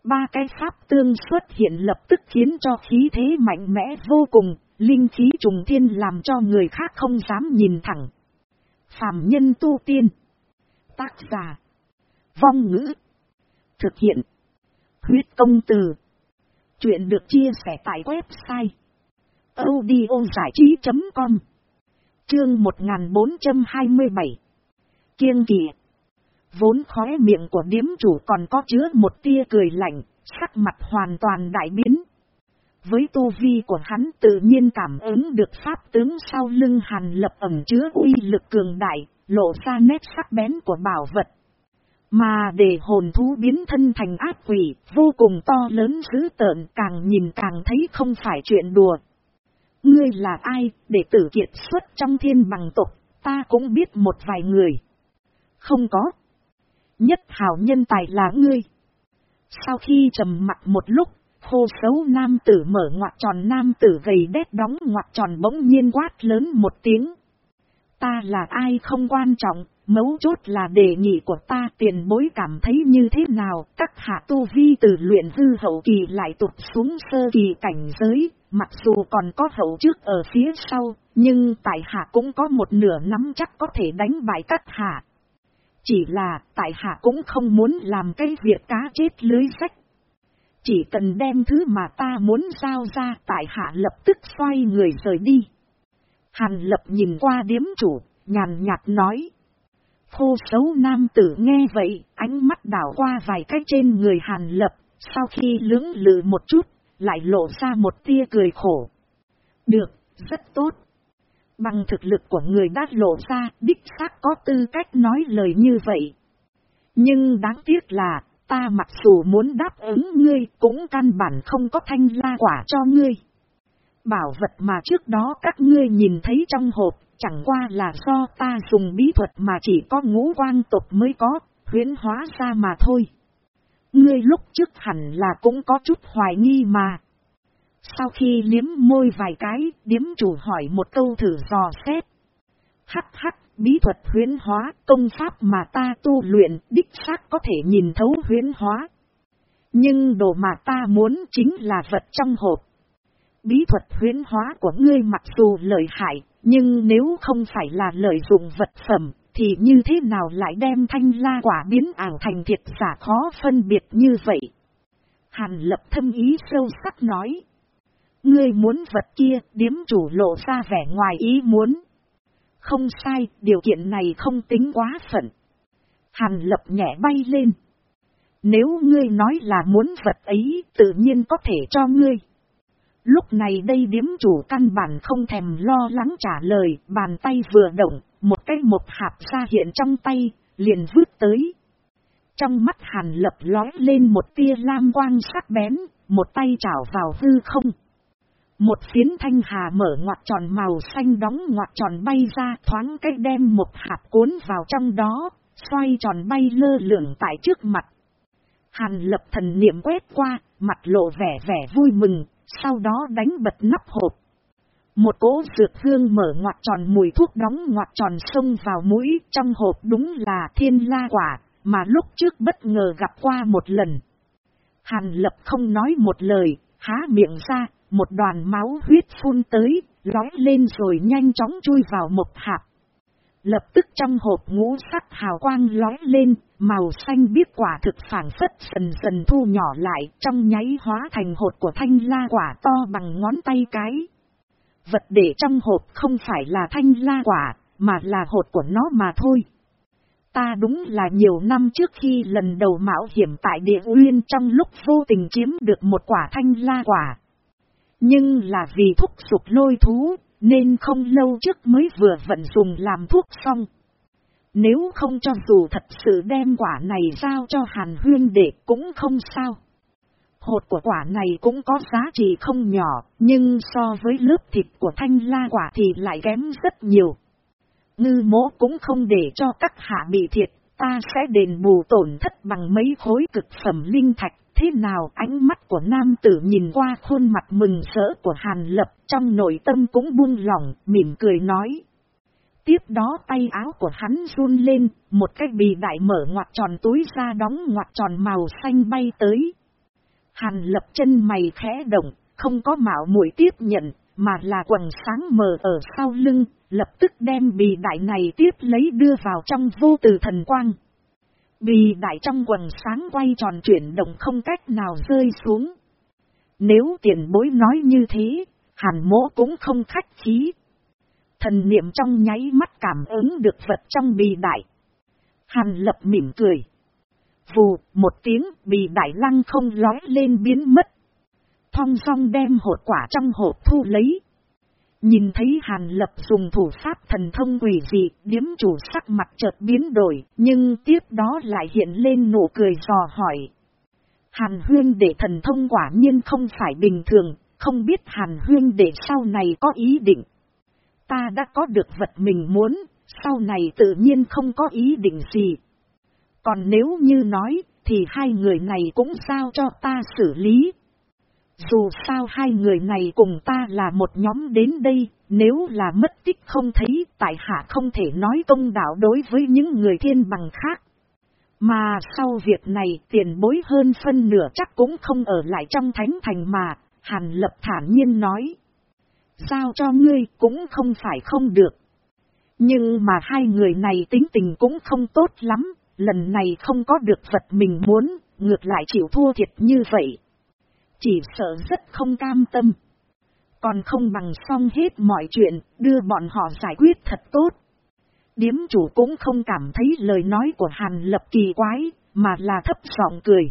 A: Ba cái pháp tương xuất hiện lập tức khiến cho khí thế mạnh mẽ vô cùng, linh khí trùng thiên làm cho người khác không dám nhìn thẳng. Phạm nhân tu tiên. Tác giả. Vong ngữ. Thực hiện. Huyết công từ. Chuyện được chia sẻ tại website. audiozảichí.com Chương 1427 Kiêng kỳ Vốn khóe miệng của điếm chủ còn có chứa một tia cười lạnh, sắc mặt hoàn toàn đại biến. Với tu vi của hắn tự nhiên cảm ứng được pháp tướng sau lưng hàn lập ẩm chứa uy lực cường đại, lộ ra nét sắc bén của bảo vật. Mà để hồn thú biến thân thành ác quỷ, vô cùng to lớn dữ tợn càng nhìn càng thấy không phải chuyện đùa. Ngươi là ai, để tử kiệt xuất trong thiên bằng tục, ta cũng biết một vài người. Không có. Nhất hảo nhân tài là ngươi. Sau khi trầm mặt một lúc, khô xấu nam tử mở ngoặt tròn nam tử gầy đét đóng ngoặt tròn bỗng nhiên quát lớn một tiếng. Ta là ai không quan trọng, mấu chốt là đề nghị của ta tiền bối cảm thấy như thế nào, các hạ tu vi từ luyện hư hậu kỳ lại tụt xuống sơ kỳ cảnh giới, mặc dù còn có hậu trước ở phía sau, nhưng tại hạ cũng có một nửa nắm chắc có thể đánh bại các hạ. Chỉ là tại hạ cũng không muốn làm cái việc cá chết lưới sách. Chỉ cần đem thứ mà ta muốn giao ra tại hạ lập tức xoay người rời đi. Hàn lập nhìn qua điếm chủ, nhàn nhạt nói. Khô xấu nam tử nghe vậy, ánh mắt đảo qua vài cái trên người hàn lập, sau khi lưỡng lự một chút, lại lộ ra một tia cười khổ. Được, rất tốt. Bằng thực lực của người đã lộ ra, đích xác có tư cách nói lời như vậy. Nhưng đáng tiếc là, ta mặc dù muốn đáp ứng ngươi, cũng căn bản không có thanh la quả cho ngươi. Bảo vật mà trước đó các ngươi nhìn thấy trong hộp, chẳng qua là do ta dùng bí thuật mà chỉ có ngũ quang tục mới có, huyến hóa ra mà thôi. Ngươi lúc trước hẳn là cũng có chút hoài nghi mà. Sau khi liếm môi vài cái, điếm chủ hỏi một câu thử dò xét. Hắc hắc, bí thuật huyến hóa, công pháp mà ta tu luyện, đích xác có thể nhìn thấu huyến hóa. Nhưng đồ mà ta muốn chính là vật trong hộp. Bí thuật huyến hóa của ngươi mặc dù lợi hại, nhưng nếu không phải là lợi dụng vật phẩm, thì như thế nào lại đem thanh la quả biến ảo thành thiệt giả khó phân biệt như vậy? Hàn lập thâm ý sâu sắc nói. Ngươi muốn vật kia, điếm chủ lộ ra vẻ ngoài ý muốn. Không sai, điều kiện này không tính quá phận. Hàn lập nhẹ bay lên. Nếu ngươi nói là muốn vật ấy, tự nhiên có thể cho ngươi. Lúc này đây điếm chủ căn bản không thèm lo lắng trả lời, bàn tay vừa động, một cái một hạt ra hiện trong tay, liền vứt tới. Trong mắt hàn lập lói lên một tia lam quang sắc bén, một tay chảo vào hư không. Một phiến thanh hà mở ngoặt tròn màu xanh đóng ngoặt tròn bay ra thoáng cách đem một hạt cuốn vào trong đó, xoay tròn bay lơ lửng tại trước mặt. Hàn lập thần niệm quét qua, mặt lộ vẻ vẻ vui mừng, sau đó đánh bật nắp hộp. Một cỗ dược hương mở ngoặt tròn mùi thuốc đóng ngoặt tròn sông vào mũi, trong hộp đúng là thiên la quả, mà lúc trước bất ngờ gặp qua một lần. Hàn lập không nói một lời, há miệng ra, một đoàn máu huyết phun tới, lói lên rồi nhanh chóng chui vào một hạt. Lập tức trong hộp ngũ sắc hào quang lói lên, màu xanh biếc quả thực phản phất dần dần thu nhỏ lại, trong nháy hóa thành hột của thanh la quả to bằng ngón tay cái. Vật để trong hộp không phải là thanh la quả, mà là hột của nó mà thôi. Ta đúng là nhiều năm trước khi lần đầu mạo hiểm tại địa uyên trong lúc vô tình chiếm được một quả thanh la quả. Nhưng là vì thúc sụp lôi thú, nên không lâu trước mới vừa vận dùng làm thuốc xong. Nếu không cho dù thật sự đem quả này giao cho Hàn Huyên để cũng không sao. Hột của quả này cũng có giá trị không nhỏ, nhưng so với lớp thịt của thanh la quả thì lại kém rất nhiều. Ngư mỗ cũng không để cho các hạ bị thiệt, ta sẽ đền bù tổn thất bằng mấy khối cực phẩm linh thạch. Thế nào ánh mắt của nam tử nhìn qua khuôn mặt mừng rỡ của Hàn Lập trong nội tâm cũng buông lỏng, mỉm cười nói. Tiếp đó tay áo của hắn run lên, một cái bì đại mở ngoặt tròn túi ra đóng ngoặt tròn màu xanh bay tới. Hàn lập chân mày khẽ động, không có mạo muội tiếp nhận, mà là quần sáng mờ ở sau lưng, lập tức đem bì đại này tiếp lấy đưa vào trong vô từ thần quang. Bì đại trong quần sáng quay tròn chuyển động không cách nào rơi xuống. Nếu tiền bối nói như thế, hàn mỗ cũng không khách khí. Thần niệm trong nháy mắt cảm ứng được vật trong bì đại. Hàn lập mỉm cười. Vù, một tiếng bì đại lăng không lói lên biến mất. Thong song đem hột quả trong hộp thu lấy. Nhìn thấy Hàn Lập dùng thủ pháp thần thông quỷ dị, điếm chủ sắc mặt chợt biến đổi, nhưng tiếp đó lại hiện lên nụ cười dò hỏi. Hàn Huyên để thần thông quả nhiên không phải bình thường, không biết Hàn Huyên để sau này có ý định. Ta đã có được vật mình muốn, sau này tự nhiên không có ý định gì. Còn nếu như nói, thì hai người này cũng sao cho ta xử lý. Dù sao hai người này cùng ta là một nhóm đến đây, nếu là mất tích không thấy, tại hạ không thể nói công đạo đối với những người thiên bằng khác. Mà sau việc này tiền bối hơn phân nửa chắc cũng không ở lại trong thánh thành mà, Hàn Lập thản nhiên nói. Giao cho ngươi cũng không phải không được. Nhưng mà hai người này tính tình cũng không tốt lắm, lần này không có được vật mình muốn, ngược lại chịu thua thiệt như vậy. Chỉ sợ rất không cam tâm. Còn không bằng xong hết mọi chuyện, đưa bọn họ giải quyết thật tốt. Điếm chủ cũng không cảm thấy lời nói của Hàn Lập kỳ quái, mà là thấp giọng cười.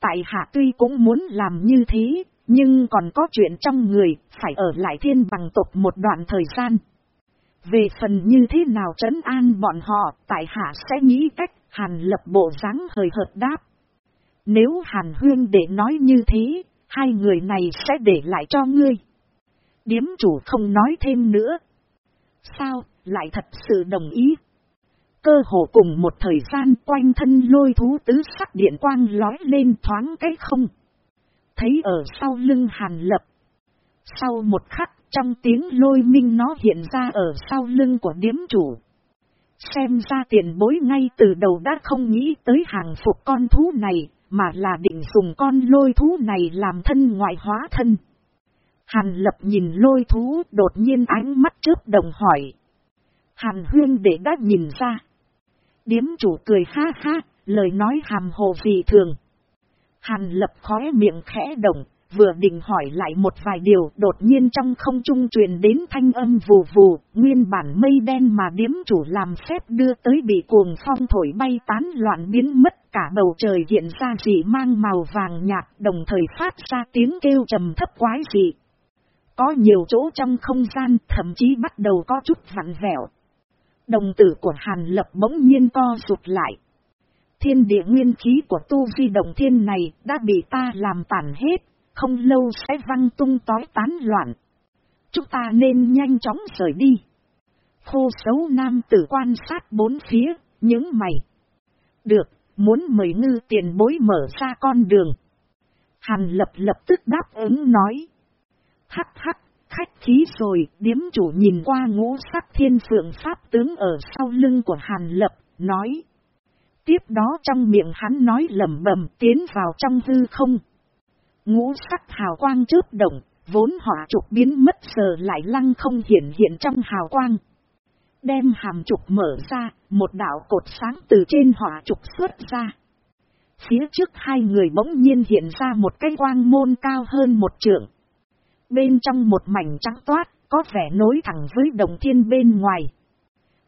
A: Tại hạ tuy cũng muốn làm như thế, nhưng còn có chuyện trong người, phải ở lại thiên bằng tộc một đoạn thời gian. Về phần như thế nào trấn an bọn họ, tại hạ sẽ nghĩ cách, Hàn lập bộ dáng hời hợt đáp. Nếu Hàn Huyên để nói như thế, hai người này sẽ để lại cho ngươi. Điếm chủ không nói thêm nữa. Sao, lại thật sự đồng ý? Cơ hồ cùng một thời gian quanh thân lôi thú tứ sắc điện quang lói lên thoáng cái không. Thấy ở sau lưng hàn lập. Sau một khắc trong tiếng lôi minh nó hiện ra ở sau lưng của điếm chủ. Xem ra tiền bối ngay từ đầu đã không nghĩ tới hàng phục con thú này, mà là định dùng con lôi thú này làm thân ngoại hóa thân. Hàn lập nhìn lôi thú đột nhiên ánh mắt trước đồng hỏi. Hàn huyên để đã nhìn ra. Điếm chủ cười ha ha, lời nói hàm hồ gì thường. Hàn lập khóe miệng khẽ động, vừa định hỏi lại một vài điều đột nhiên trong không trung truyền đến thanh âm vù vù, nguyên bản mây đen mà điếm chủ làm phép đưa tới bị cuồng phong thổi bay tán loạn biến mất cả bầu trời hiện ra dị mang màu vàng nhạt đồng thời phát ra tiếng kêu trầm thấp quái dị. Có nhiều chỗ trong không gian thậm chí bắt đầu có chút vặn vẹo. Đồng tử của Hàn Lập bỗng nhiên co rụt lại. Thiên địa nguyên khí của tu vi đồng thiên này đã bị ta làm tàn hết, không lâu sẽ văng tung tói tán loạn. Chúng ta nên nhanh chóng rời đi. Khô xấu nam tử quan sát bốn phía, những mày. Được, muốn mời ngư tiền bối mở ra con đường. Hàn lập lập tức đáp ứng nói. Hắc hắc, khách khí rồi, điếm chủ nhìn qua ngũ sắc thiên phượng pháp tướng ở sau lưng của Hàn lập, nói. Tiếp đó trong miệng hắn nói lầm bầm tiến vào trong hư không. Ngũ sắc hào quang chớp động, vốn hỏa trục biến mất giờ lại lăng không hiện hiện trong hào quang. Đem hàm trục mở ra, một đạo cột sáng từ trên hỏa trục xuất ra. Phía trước hai người bỗng nhiên hiện ra một cái quang môn cao hơn một trượng. Bên trong một mảnh trắng toát, có vẻ nối thẳng với đồng thiên bên ngoài.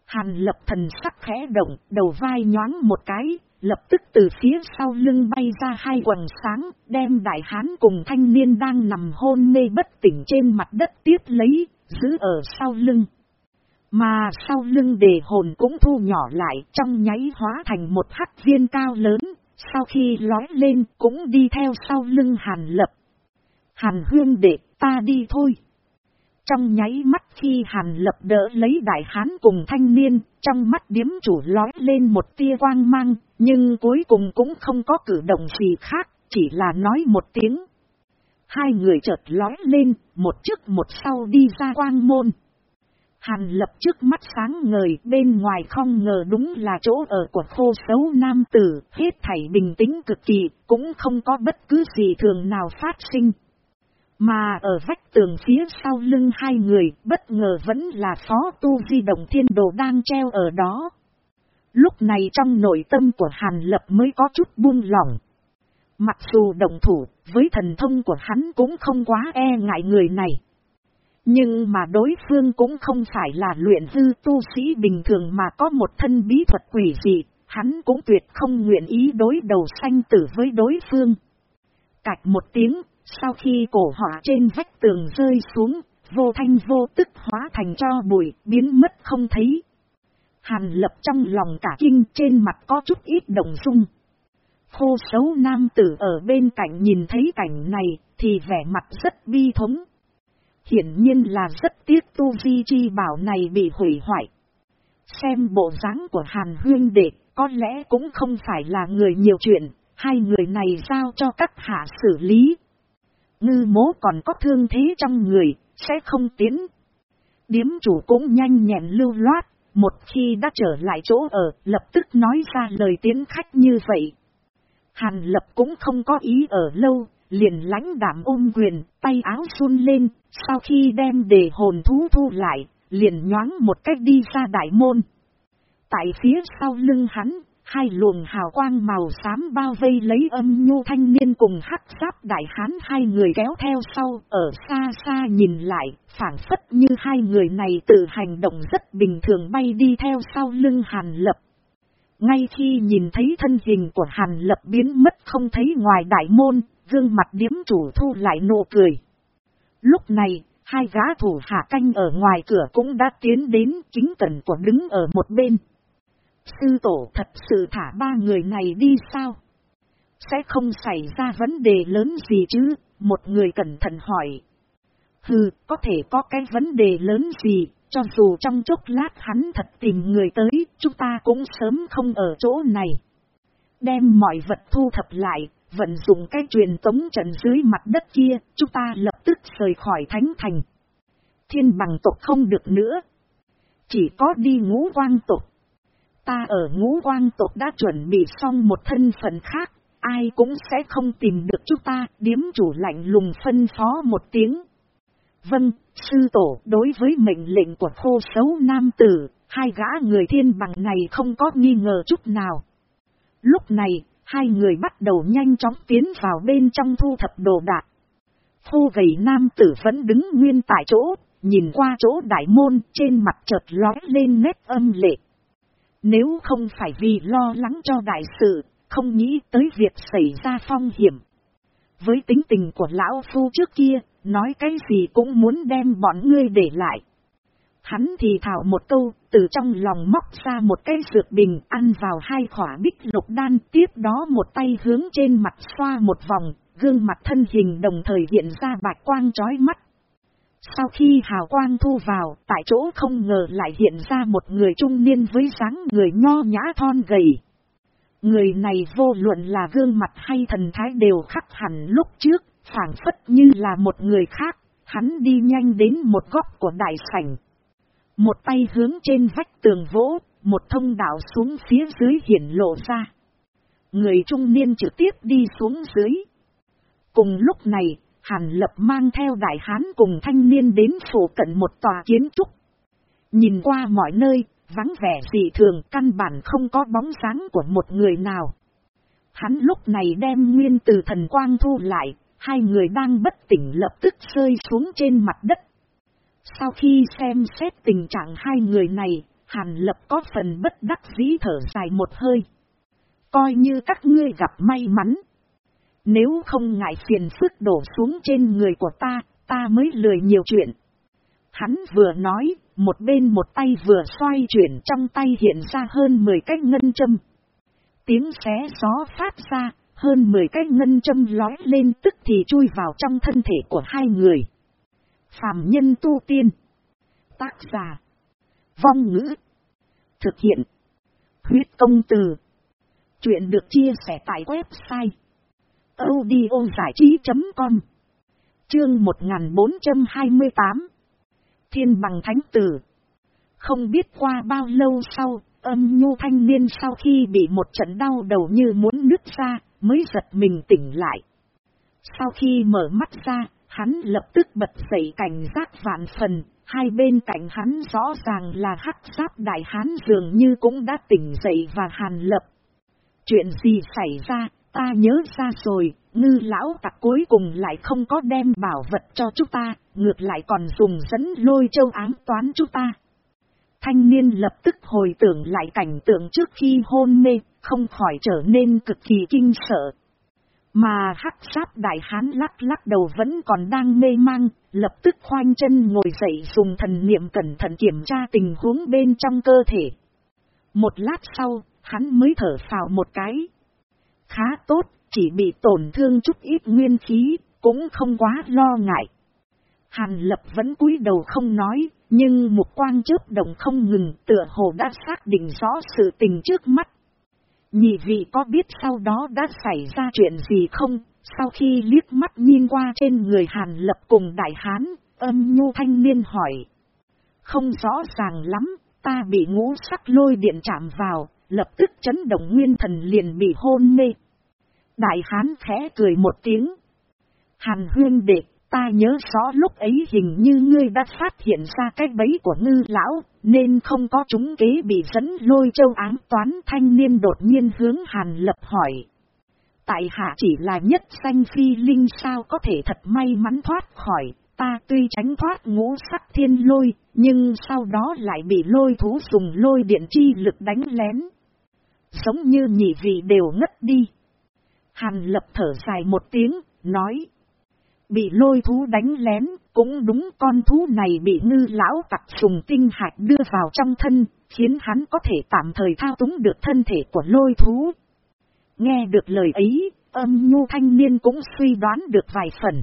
A: Hàn lập thần sắc khẽ động, đầu vai nhoáng một cái, lập tức từ phía sau lưng bay ra hai quần sáng, đem đại hán cùng thanh niên đang nằm hôn mê bất tỉnh trên mặt đất tiếp lấy, giữ ở sau lưng. Mà sau lưng đề hồn cũng thu nhỏ lại trong nháy hóa thành một hắc viên cao lớn, sau khi lói lên cũng đi theo sau lưng hàn lập. Hàn huyên đệ ta đi thôi. Trong nháy mắt khi hàn lập đỡ lấy đại hán cùng thanh niên, trong mắt điếm chủ lói lên một tia quang mang, nhưng cuối cùng cũng không có cử động gì khác, chỉ là nói một tiếng. Hai người chợt lói lên, một trước một sau đi ra quang môn. Hàn lập trước mắt sáng ngời, bên ngoài không ngờ đúng là chỗ ở của khô xấu nam tử, hết thảy bình tĩnh cực kỳ, cũng không có bất cứ gì thường nào phát sinh. Mà ở vách tường phía sau lưng hai người, bất ngờ vẫn là phó tu di động thiên đồ đang treo ở đó. Lúc này trong nội tâm của Hàn Lập mới có chút buông lỏng. Mặc dù đồng thủ, với thần thông của hắn cũng không quá e ngại người này. Nhưng mà đối phương cũng không phải là luyện hư tu sĩ bình thường mà có một thân bí thuật quỷ dị, hắn cũng tuyệt không nguyện ý đối đầu sanh tử với đối phương. Cạch một tiếng, sau khi cổ họa trên vách tường rơi xuống, vô thanh vô tức hóa thành cho bụi, biến mất không thấy. Hàn lập trong lòng cả kinh trên mặt có chút ít đồng dung. Khô xấu nam tử ở bên cạnh nhìn thấy cảnh này, thì vẻ mặt rất bi thống. Hiển nhiên là rất tiếc tu vi chi bảo này bị hủy hoại. Xem bộ dáng của Hàn Huyên Đệ, có lẽ cũng không phải là người nhiều chuyện, hai người này giao cho các hạ xử lý, ngư mố còn có thương thế trong người, sẽ không tiến. Điếm chủ cũng nhanh nhẹn lưu loát, một khi đã trở lại chỗ ở, lập tức nói ra lời tiến khách như vậy. Hàn lập cũng không có ý ở lâu, liền lãnh đảm ôm quyền, tay áo run lên, sau khi đem đề hồn thú thu lại, liền nhoáng một cách đi ra đại môn. Tại phía sau lưng hắn, Hai luồng hào quang màu xám bao vây lấy âm nhu thanh niên cùng hắc giáp đại hán hai người kéo theo sau, ở xa xa nhìn lại, phản phất như hai người này tự hành động rất bình thường bay đi theo sau lưng Hàn Lập. Ngay khi nhìn thấy thân hình của Hàn Lập biến mất không thấy ngoài đại môn, gương mặt điếm chủ thu lại nụ cười. Lúc này, hai gã thủ hạ canh ở ngoài cửa cũng đã tiến đến chính tần của đứng ở một bên. Sư tổ thật sự thả ba người này đi sao? Sẽ không xảy ra vấn đề lớn gì chứ? Một người cẩn thận hỏi. Hừ, có thể có cái vấn đề lớn gì, cho dù trong chốc lát hắn thật tìm người tới, chúng ta cũng sớm không ở chỗ này. Đem mọi vật thu thập lại, vận dụng cái truyền tống trận dưới mặt đất kia, chúng ta lập tức rời khỏi thánh thành. Thiên bằng tộc không được nữa. Chỉ có đi ngũ quang tộc. Ta ở ngũ quang tộc đã chuẩn bị xong một thân phận khác, ai cũng sẽ không tìm được chúng ta, điếm chủ lạnh lùng phân phó một tiếng. Vâng, sư tổ, đối với mệnh lệnh của khô xấu nam tử, hai gã người thiên bằng này không có nghi ngờ chút nào. Lúc này, hai người bắt đầu nhanh chóng tiến vào bên trong thu thập đồ đạc. Khô gầy nam tử vẫn đứng nguyên tại chỗ, nhìn qua chỗ đại môn trên mặt chợt lói lên nét âm lệ. Nếu không phải vì lo lắng cho đại sự, không nghĩ tới việc xảy ra phong hiểm. Với tính tình của lão phu trước kia, nói cái gì cũng muốn đem bọn ngươi để lại. Hắn thì thảo một câu, từ trong lòng móc ra một cây dược bình ăn vào hai khỏa bích lục đan, tiếp đó một tay hướng trên mặt xoa một vòng, gương mặt thân hình đồng thời hiện ra bạch quang trói mắt. Sau khi hào quang thu vào, tại chỗ không ngờ lại hiện ra một người trung niên với dáng người nho nhã thon gầy. Người này vô luận là gương mặt hay thần thái đều khắc hẳn lúc trước, phảng phất như là một người khác, hắn đi nhanh đến một góc của đại sảnh. Một tay hướng trên vách tường vỗ, một thông đạo xuống phía dưới hiển lộ ra. Người trung niên trực tiếp đi xuống dưới. Cùng lúc này, Hàn Lập mang theo đại hán cùng thanh niên đến phủ cận một tòa kiến trúc. Nhìn qua mọi nơi, vắng vẻ dị thường căn bản không có bóng sáng của một người nào. Hắn lúc này đem nguyên từ thần quang thu lại, hai người đang bất tỉnh lập tức rơi xuống trên mặt đất. Sau khi xem xét tình trạng hai người này, Hàn Lập có phần bất đắc dĩ thở dài một hơi. Coi như các ngươi gặp may mắn. Nếu không ngại phiền phức đổ xuống trên người của ta, ta mới lười nhiều chuyện. Hắn vừa nói, một bên một tay vừa xoay chuyển trong tay hiện ra hơn 10 cái ngân châm. Tiếng xé gió phát ra, hơn 10 cái ngân châm lói lên tức thì chui vào trong thân thể của hai người. Phạm nhân tu tiên. Tác giả. Vong ngữ. Thực hiện. Huyết công từ. Chuyện được chia sẻ tại website. giải trí.com Chương 1428 Thiên bằng thánh tử. Không biết qua bao lâu sau, âm nhu thanh niên sau khi bị một trận đau đầu như muốn nứt ra, mới giật mình tỉnh lại. Sau khi mở mắt ra, hắn lập tức bật dậy cảnh giác vạn phần, hai bên cạnh hắn rõ ràng là hắc giáp đại hán dường như cũng đã tỉnh dậy và hàn lập. Chuyện gì xảy ra, ta nhớ ra rồi, ngư lão tặc cuối cùng lại không có đem bảo vật cho chúng ta, ngược lại còn dùng dẫn lôi châu ám toán chúng ta. Thanh niên lập tức hồi tưởng lại cảnh tượng trước khi hôn mê, không khỏi trở nên cực kỳ kinh sợ. Mà hắc sát đại hán lắc lắc đầu vẫn còn đang mê mang, lập tức khoanh chân ngồi dậy dùng thần niệm cẩn thận kiểm tra tình huống bên trong cơ thể. Một lát sau, hắn mới thở phào một cái. Khá tốt, chỉ bị tổn thương chút ít nguyên khí, cũng không quá lo ngại. Hàn lập vẫn cúi đầu không nói, nhưng một quang chớp động không ngừng tựa hồ đã xác định rõ sự tình trước mắt. Nhị vị có biết sau đó đã xảy ra chuyện gì không? Sau khi liếc mắt nhìn qua trên người Hàn Lập cùng Đại Hán, âm nhu thanh niên hỏi. Không rõ ràng lắm, ta bị ngũ sắc lôi điện chạm vào, lập tức chấn động nguyên thần liền bị hôn mê. Đại Hán khẽ cười một tiếng. Hàn huyên đệ, ta nhớ rõ lúc ấy hình như ngươi đã phát hiện ra cái bẫy của ngư lão, nên không có chúng kế bị dẫn lôi châu ám toán thanh niên đột nhiên hướng Hàn Lập hỏi. Tại hạ chỉ là nhất danh phi linh sao có thể thật may mắn thoát khỏi, ta tuy tránh thoát ngũ sắc thiên lôi, nhưng sau đó lại bị lôi thú dùng lôi điện chi lực đánh lén. Giống như nhị vị đều ngất đi. Hàn lập thở dài một tiếng, nói. Bị lôi thú đánh lén, cũng đúng con thú này bị ngư lão tặc sùng tinh hạch đưa vào trong thân, khiến hắn có thể tạm thời thao túng được thân thể của lôi thú. Nghe được lời ấy, âm nhu thanh niên cũng suy đoán được vài phần.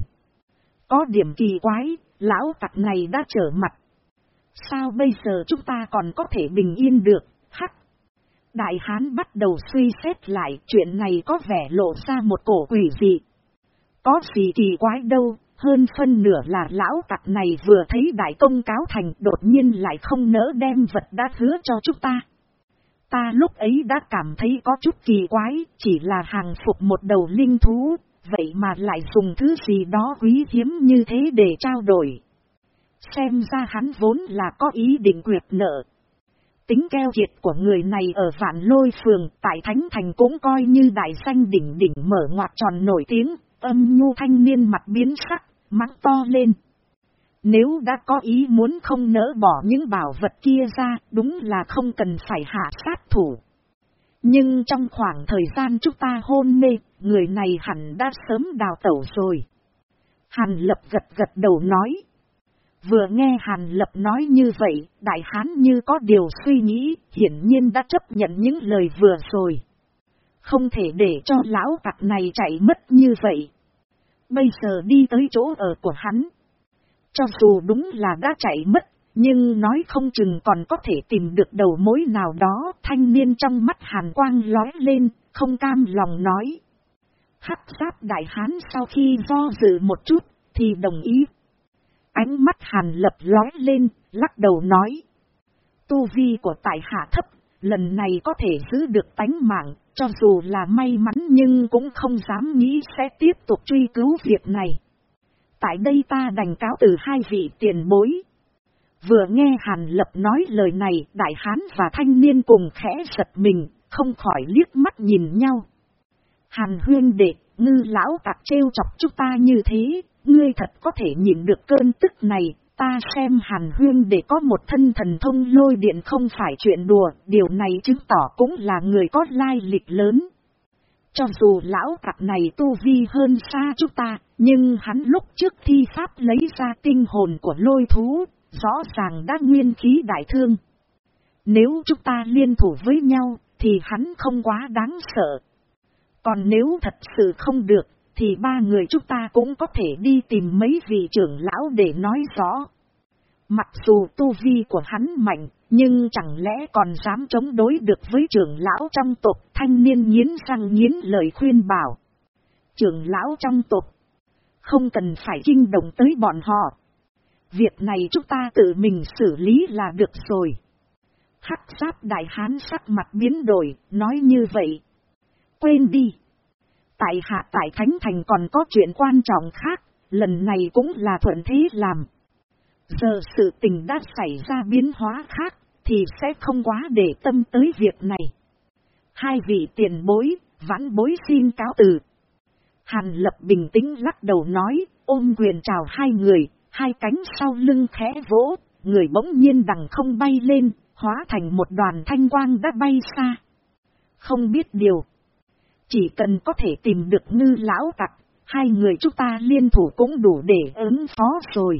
A: Có điểm kỳ quái, lão tặc này đã trở mặt. Sao bây giờ chúng ta còn có thể bình yên được, hắc? Đại hán bắt đầu suy xét lại chuyện này có vẻ lộ ra một cổ quỷ dị. Có gì kỳ quái đâu, hơn phân nửa là lão tặc này vừa thấy đại công cáo thành đột nhiên lại không nỡ đem vật đã hứa cho chúng ta. Ta lúc ấy đã cảm thấy có chút kỳ quái, chỉ là hàng phục một đầu linh thú, vậy mà lại dùng thứ gì đó quý hiếm như thế để trao đổi. Xem ra hắn vốn là có ý định quyệt nợ. Tính keo kiệt của người này ở vạn lôi phường tại Thánh Thành cũng coi như đại danh đỉnh đỉnh mở ngoặt tròn nổi tiếng, âm nhu thanh niên mặt biến sắc, mắng to lên. Nếu đã có ý muốn không nỡ bỏ những bảo vật kia ra, đúng là không cần phải hạ sát thủ. Nhưng trong khoảng thời gian chúng ta hôn mê, người này hẳn đã sớm đào tẩu rồi. Hàn lập gật gật đầu nói. Vừa nghe Hàn Lập nói như vậy, Đại Hán như có điều suy nghĩ, hiển nhiên đã chấp nhận những lời vừa rồi. Không thể để cho lão tặc này chạy mất như vậy. Bây giờ đi tới chỗ ở của hắn. Cho dù đúng là đã chạy mất, nhưng nói không chừng còn có thể tìm được đầu mối nào đó. Thanh niên trong mắt Hàn Quang lói lên, không cam lòng nói. Hắc giáp đại hán sau khi do dự một chút, thì đồng ý Ánh mắt hàn lập lói lên, lắc đầu nói. Tu vi của tại hạ thấp, lần này có thể giữ được tánh mạng, cho dù là may mắn nhưng cũng không dám nghĩ sẽ tiếp tục truy cứu việc này. Tại đây ta đành cáo từ hai vị tiền bối. Vừa nghe Hàn Lập nói lời này, Đại Hán và thanh niên cùng khẽ giật mình, không khỏi liếc mắt nhìn nhau. Hàn huyên đệ, ngư lão tạc trêu chọc chúng ta như thế, Ngươi thật có thể nhìn được cơn tức này, ta xem hàn huyên để có một thân thần thông lôi điện không phải chuyện đùa, điều này chứng tỏ cũng là người có lai lịch lớn. Cho dù lão tặc này tu vi hơn xa chúng ta, nhưng hắn lúc trước thi pháp lấy ra tinh hồn của lôi thú, rõ ràng đã nguyên khí đại thương. Nếu chúng ta liên thủ với nhau, thì hắn không quá đáng sợ. Còn nếu thật sự không được, thì ba người chúng ta cũng có thể đi tìm mấy vị trưởng lão để nói rõ. Mặc dù tu vi của hắn mạnh, nhưng chẳng lẽ còn dám chống đối được với trưởng lão trong tộc thanh niên nghiến răng nghiến lời khuyên bảo. Trưởng lão trong tộc, không cần phải kinh động tới bọn họ. Việc này chúng ta tự mình xử lý là được rồi. Hắc giáp đại hán sắc mặt biến đổi, nói như vậy. Quên đi. Tại hạ tại Thánh Thành còn có chuyện quan trọng khác, lần này cũng là thuận thế làm. Giờ sự tình đã xảy ra biến hóa khác, thì sẽ không quá để tâm tới việc này. Hai vị tiền bối, vãn bối xin cáo từ. Hàn lập bình tĩnh lắc đầu nói, ôm quyền chào hai người, hai cánh sau lưng khẽ vỗ, người bỗng nhiên đằng không bay lên, hóa thành một đoàn thanh quang đã bay xa. Không biết điều, chỉ cần có thể tìm được ngư lão tặc, hai người chúng ta liên thủ cũng đủ để ứng phó rồi.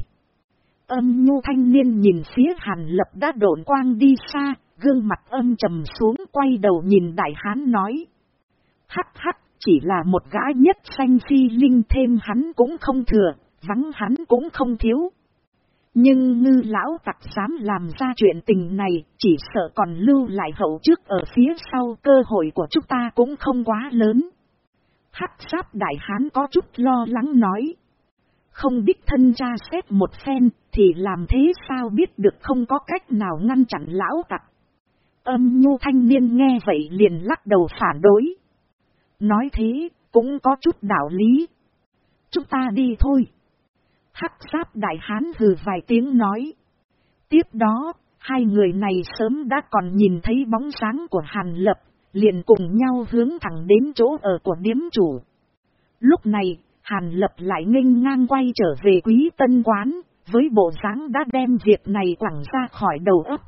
A: Âm nhu thanh niên nhìn phía hàn lập đã độn quang đi xa, gương mặt âm trầm xuống quay đầu nhìn đại hán nói. Hắc hắc, chỉ là một gã nhất xanh phi linh thêm hắn cũng không thừa, vắng hắn cũng không thiếu. Nhưng ngư lão tặc dám làm ra chuyện tình này, chỉ sợ còn lưu lại hậu trước ở phía sau cơ hội của chúng ta cũng không quá lớn. Hắc sáp đại hán có chút lo lắng nói. Không đích thân tra xét một phen, thì làm thế sao biết được không có cách nào ngăn chặn lão tặc. Âm nhu thanh niên nghe vậy liền lắc đầu phản đối. Nói thế, cũng có chút đạo lý. Chúng ta đi thôi. Hắc giáp đại hán hừ vài tiếng nói. Tiếp đó, hai người này sớm đã còn nhìn thấy bóng sáng của Hàn Lập, liền cùng nhau hướng thẳng đến chỗ ở của điếm chủ. Lúc này, Hàn Lập lại nghênh ngang quay trở về quý tân quán, với bộ dáng đã đem việc này quẳng ra khỏi đầu ấp.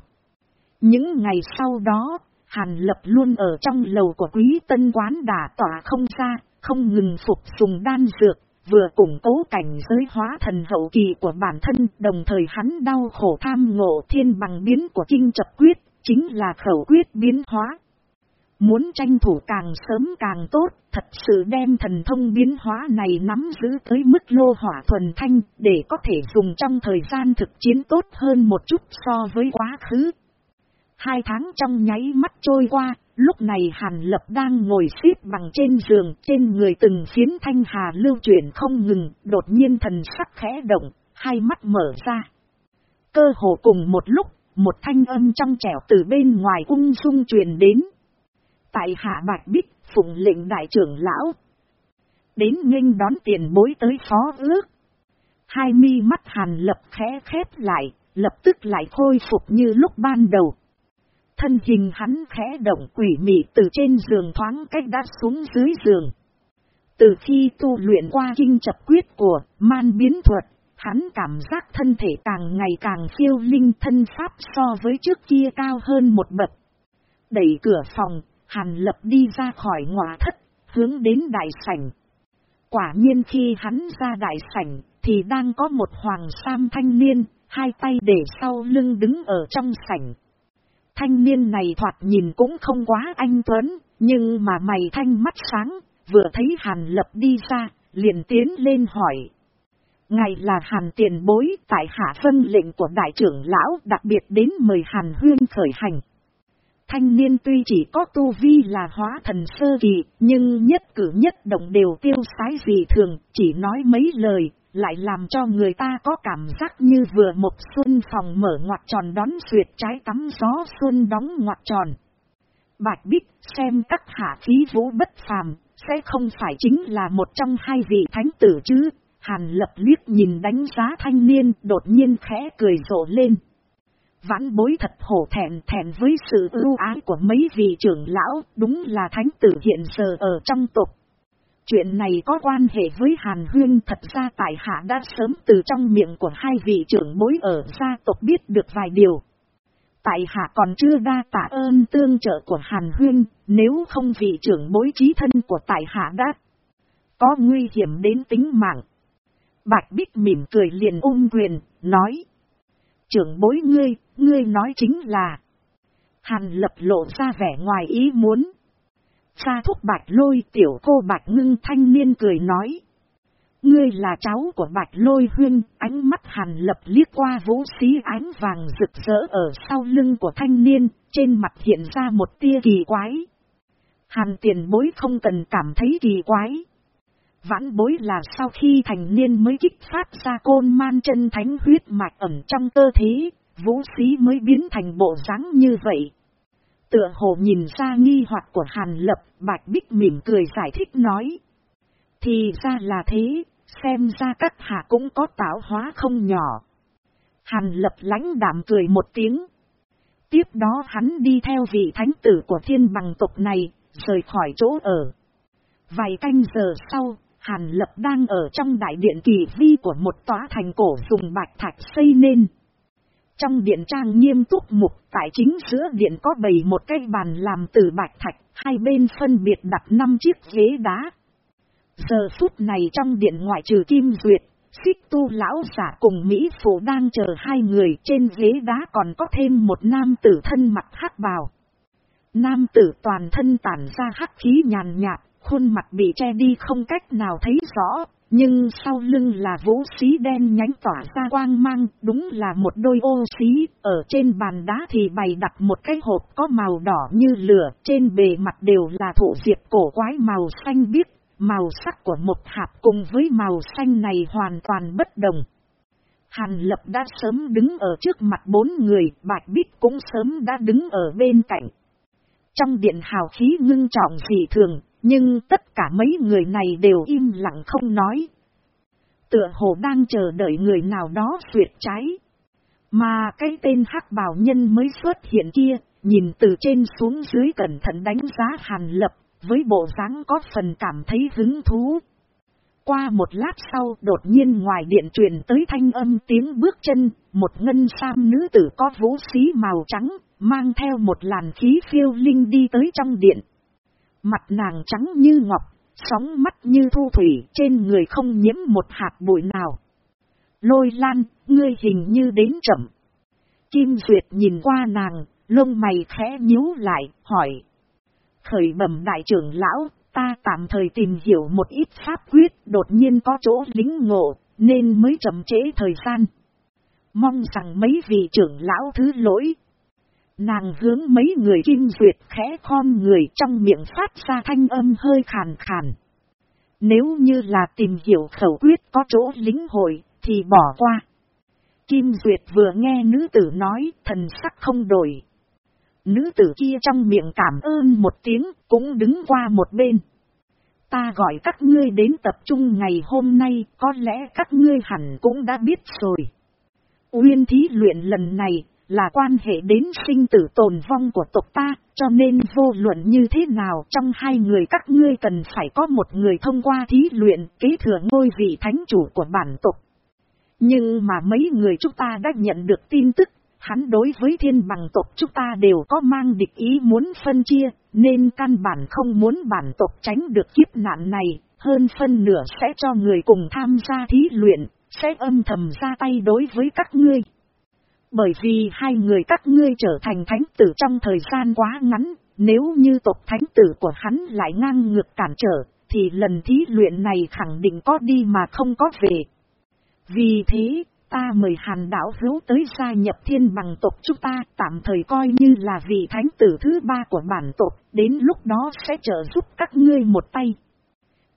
A: Những ngày sau đó, Hàn Lập luôn ở trong lầu của quý tân quán đã tỏa không xa, không ngừng phục sùng đan dược, vừa củng cố cảnh giới hóa thần hậu kỳ của bản thân, đồng thời hắn đau khổ tham ngộ thiên bằng biến của kinh chập quyết, chính là khẩu quyết biến hóa. Muốn tranh thủ càng sớm càng tốt, thật sự đem thần thông biến hóa này nắm giữ tới mức lô hỏa thuần thanh, để có thể dùng trong thời gian thực chiến tốt hơn một chút so với quá khứ. Hai tháng trong nháy mắt trôi qua, Lúc này Hàn Lập đang ngồi xếp bằng trên giường, trên người từng phiến thanh hà lưu chuyển không ngừng, đột nhiên thần sắc khẽ động, hai mắt mở ra. Cơ hồ cùng một lúc, một thanh âm trong trẻo từ bên ngoài ung dung truyền đến. Tại hạ bạch bích, phụng lệnh đại trưởng lão. Đến nghênh đón tiền bối tới phó ước. Hai mi mắt Hàn Lập khẽ khép lại, lập tức lại khôi phục như lúc ban đầu. Thân hình hắn khẽ động quỷ mị từ trên giường thoáng cách đã xuống dưới giường. Từ khi tu luyện qua kinh chập quyết của man biến thuật, hắn cảm giác thân thể càng ngày càng phiêu linh thân pháp so với trước kia cao hơn một bậc. Đẩy cửa phòng, hàn lập đi ra khỏi ngọa thất, hướng đến đại sảnh. Quả nhiên khi hắn ra đại sảnh, thì đang có một hoàng sam thanh niên, hai tay để sau lưng đứng ở trong sảnh. Thanh niên này thoạt nhìn cũng không quá anh tuấn, nhưng mà mày thanh mắt sáng, vừa thấy Hàn Lập đi ra, liền tiến lên hỏi. Ngày là Hàn tiền bối tại hạ phân lệnh của đại trưởng lão đặc biệt đến mời Hàn Huyên khởi hành. Thanh niên tuy chỉ có tu vi là hóa thần sơ kỳ, nhưng nhất cử nhất động đều tiêu sái gì thường, chỉ nói mấy lời, lại làm cho người ta có cảm giác như vừa một xuân phòng mở ngoặt tròn đón suyệt trái tắm gió xuân đóng ngoặt tròn. Bạch Bích xem các hạ khí vũ bất phàm, sẽ không phải chính là một trong hai vị thánh tử chứ. Hàn lập liếc nhìn đánh giá thanh niên đột nhiên khẽ cười rộ lên. Vãn bối thật hổ thẹn thẹn với sự ưu ái của mấy vị trưởng lão, đúng là thánh tử hiện giờ ở trong tục. Chuyện này có quan hệ với Hàn Huyên thật ra tại hạ đã sớm từ trong miệng của hai vị trưởng bối ở gia tộc biết được vài điều. Tại hạ còn chưa đa tạ ơn tương trợ của Hàn Huyên, nếu không vị trưởng bối trí thân của tại hạ đã có nguy hiểm đến tính mạng. Bạch Bích mỉm cười liền ôm quyền, nói. Trưởng bối ngươi, ngươi nói chính là. Hàn lập lộ ra vẻ ngoài ý muốn. Xa thúc bạch lôi tiểu cô bạch ngưng thanh niên cười nói. Ngươi là cháu của bạch lôi huyên, ánh mắt hàn lập liếc qua vũ xí ánh vàng rực rỡ ở sau lưng của thanh niên, trên mặt hiện ra một tia kỳ quái. Hàn tiền bối không cần cảm thấy kỳ quái. Vãn bối là sau khi thành niên mới kích phát ra côn man chân thánh huyết mạch ẩm trong cơ thể, vũ xí mới biến thành bộ dáng như vậy. Tựa hồ nhìn ra nghi hoặc của Hàn Lập, Bạch Bích mỉm cười giải thích nói. Thì ra là thế, xem ra các hạ cũng có tạo hóa không nhỏ. Hàn Lập lãnh đạm cười một tiếng. Tiếp đó hắn đi theo vị thánh tử của thiên bằng tộc này, rời khỏi chỗ ở. Vài canh giờ sau, Hàn Lập đang ở trong đại điện kỳ vi của một tòa thành cổ dùng bạch thạch xây nên. Trong điện trang nghiêm túc mục tại chính giữa điện có bầy một cái bàn làm từ bạch thạch, hai bên phân biệt đặt năm chiếc ghế đá. Giờ phút này trong điện ngoại trừ kim duyệt, xích tu lão giả cùng Mỹ Phụ đang chờ hai người trên ghế đá còn có thêm một nam tử thân mặt hắc bào. Nam tử toàn thân tản ra hắc khí nhàn nhạt, khuôn mặt bị che đi không cách nào thấy rõ, nhưng sau lưng là vũ xí đen nhánh tỏa ra quang mang, đúng là một đôi ô xí, ở trên bàn đá thì bày đặt một cái hộp có màu đỏ như lửa, trên bề mặt đều là thụ diệp cổ quái màu xanh biếc, màu sắc của một hạt cùng với màu xanh này hoàn toàn bất đồng. Hàn Lập đã sớm đứng ở trước mặt bốn người, Bạch Bích cũng sớm đã đứng ở bên cạnh. Trong điện hào khí ngưng trọng dị thường, nhưng tất cả mấy người này đều im lặng không nói. Tựa hồ đang chờ đợi người nào đó suyệt trái. Mà cái tên hắc bào nhân mới xuất hiện kia, nhìn từ trên xuống dưới cẩn thận đánh giá hàn lập, với bộ dáng có phần cảm thấy hứng thú. Qua một lát sau đột nhiên ngoài điện truyền tới thanh âm tiếng bước chân, một ngân sam nữ tử có vũ sĩ màu trắng, mang theo một làn khí phiêu linh đi tới trong điện. Mặt nàng trắng như ngọc, sóng mắt như thu thủy, trên người không nhiễm một hạt bụi nào. Lôi lan, ngươi hình như đến chậm. Kim Duyệt nhìn qua nàng, lông mày khẽ nhíu lại, hỏi. Khởi bẩm đại trưởng lão, ta tạm thời tìm hiểu một ít pháp quyết, đột nhiên có chỗ lính ngộ, nên mới chậm trễ thời gian. Mong rằng mấy vị trưởng lão thứ lỗi, Nàng hướng mấy người kim duyệt khẽ khom người trong miệng phát ra thanh âm hơi khàn khàn. Nếu như là tìm hiểu khẩu quyết có chỗ lính hội, thì bỏ qua. Kim Duyệt vừa nghe nữ tử nói, thần sắc không đổi. Nữ tử kia trong miệng cảm ơn một tiếng, cũng đứng qua một bên. Ta gọi các ngươi đến tập trung ngày hôm nay, có lẽ các ngươi hẳn cũng đã biết rồi. Uyên thí luyện lần này, là quan hệ đến sinh tử tồn vong của tộc ta, cho nên vô luận như thế nào trong hai người các ngươi cần phải có một người thông qua thí luyện kế thừa ngôi vị thánh chủ của bản tộc. Nhưng mà mấy người chúng ta đã nhận được tin tức, hắn đối với thiên bằng tộc chúng ta đều có mang địch ý muốn phân chia, nên căn bản không muốn bản tộc tránh được kiếp nạn này, hơn phân nửa sẽ cho người cùng tham gia thí luyện, sẽ âm thầm ra tay đối với các ngươi. Bởi vì hai người các ngươi trở thành thánh tử trong thời gian quá ngắn, nếu như tộc thánh tử của hắn lại ngang ngược cản trở, thì lần thí luyện này khẳng định có đi mà không có về. Vì thế, ta mời hàn đảo hữu tới gia nhập thiên bằng tộc chúng ta tạm thời coi như là vị thánh tử thứ ba của bản tộc, đến lúc đó sẽ trợ giúp các ngươi một tay.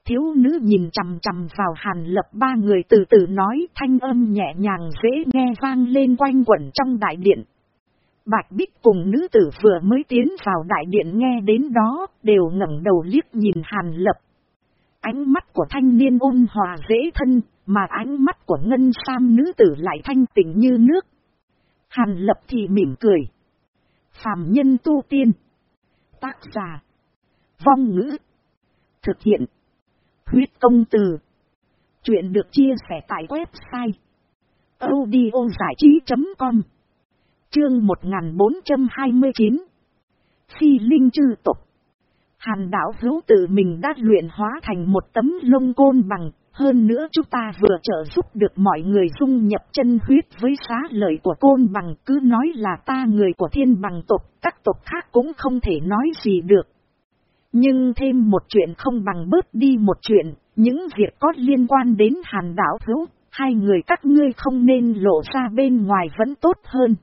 A: Thiếu nữ nhìn chằm chằm vào hàn lập ba người từ từ nói thanh âm nhẹ nhàng dễ nghe vang lên quanh quẩn trong đại điện. Bạch Bích cùng nữ tử vừa mới tiến vào đại điện nghe đến đó, đều ngẩng đầu liếc nhìn hàn lập. Ánh mắt của thanh niên ôn hòa dễ thân, mà ánh mắt của ngân sam nữ tử lại thanh tịnh như nước. Hàn lập thì mỉm cười. Phàm nhân tu tiên. Tác giả. Vong ngữ. Thực hiện. Huyết công từ. Chuyện được chia sẻ tại website. audiozảichí.com Chương 1429 Phi Linh Trư Tục Hàn đảo hữu tự mình đã luyện hóa thành một tấm lông côn bằng, hơn nữa chúng ta vừa trợ giúp được mọi người dung nhập chân huyết với xá lợi của côn bằng cứ nói là ta người của thiên bằng tộc, các tộc khác cũng không thể nói gì được. Nhưng thêm một chuyện không bằng bớt đi một chuyện, những việc có liên quan đến hàn đảo thiếu, hai người các ngươi không nên lộ ra bên ngoài vẫn tốt hơn.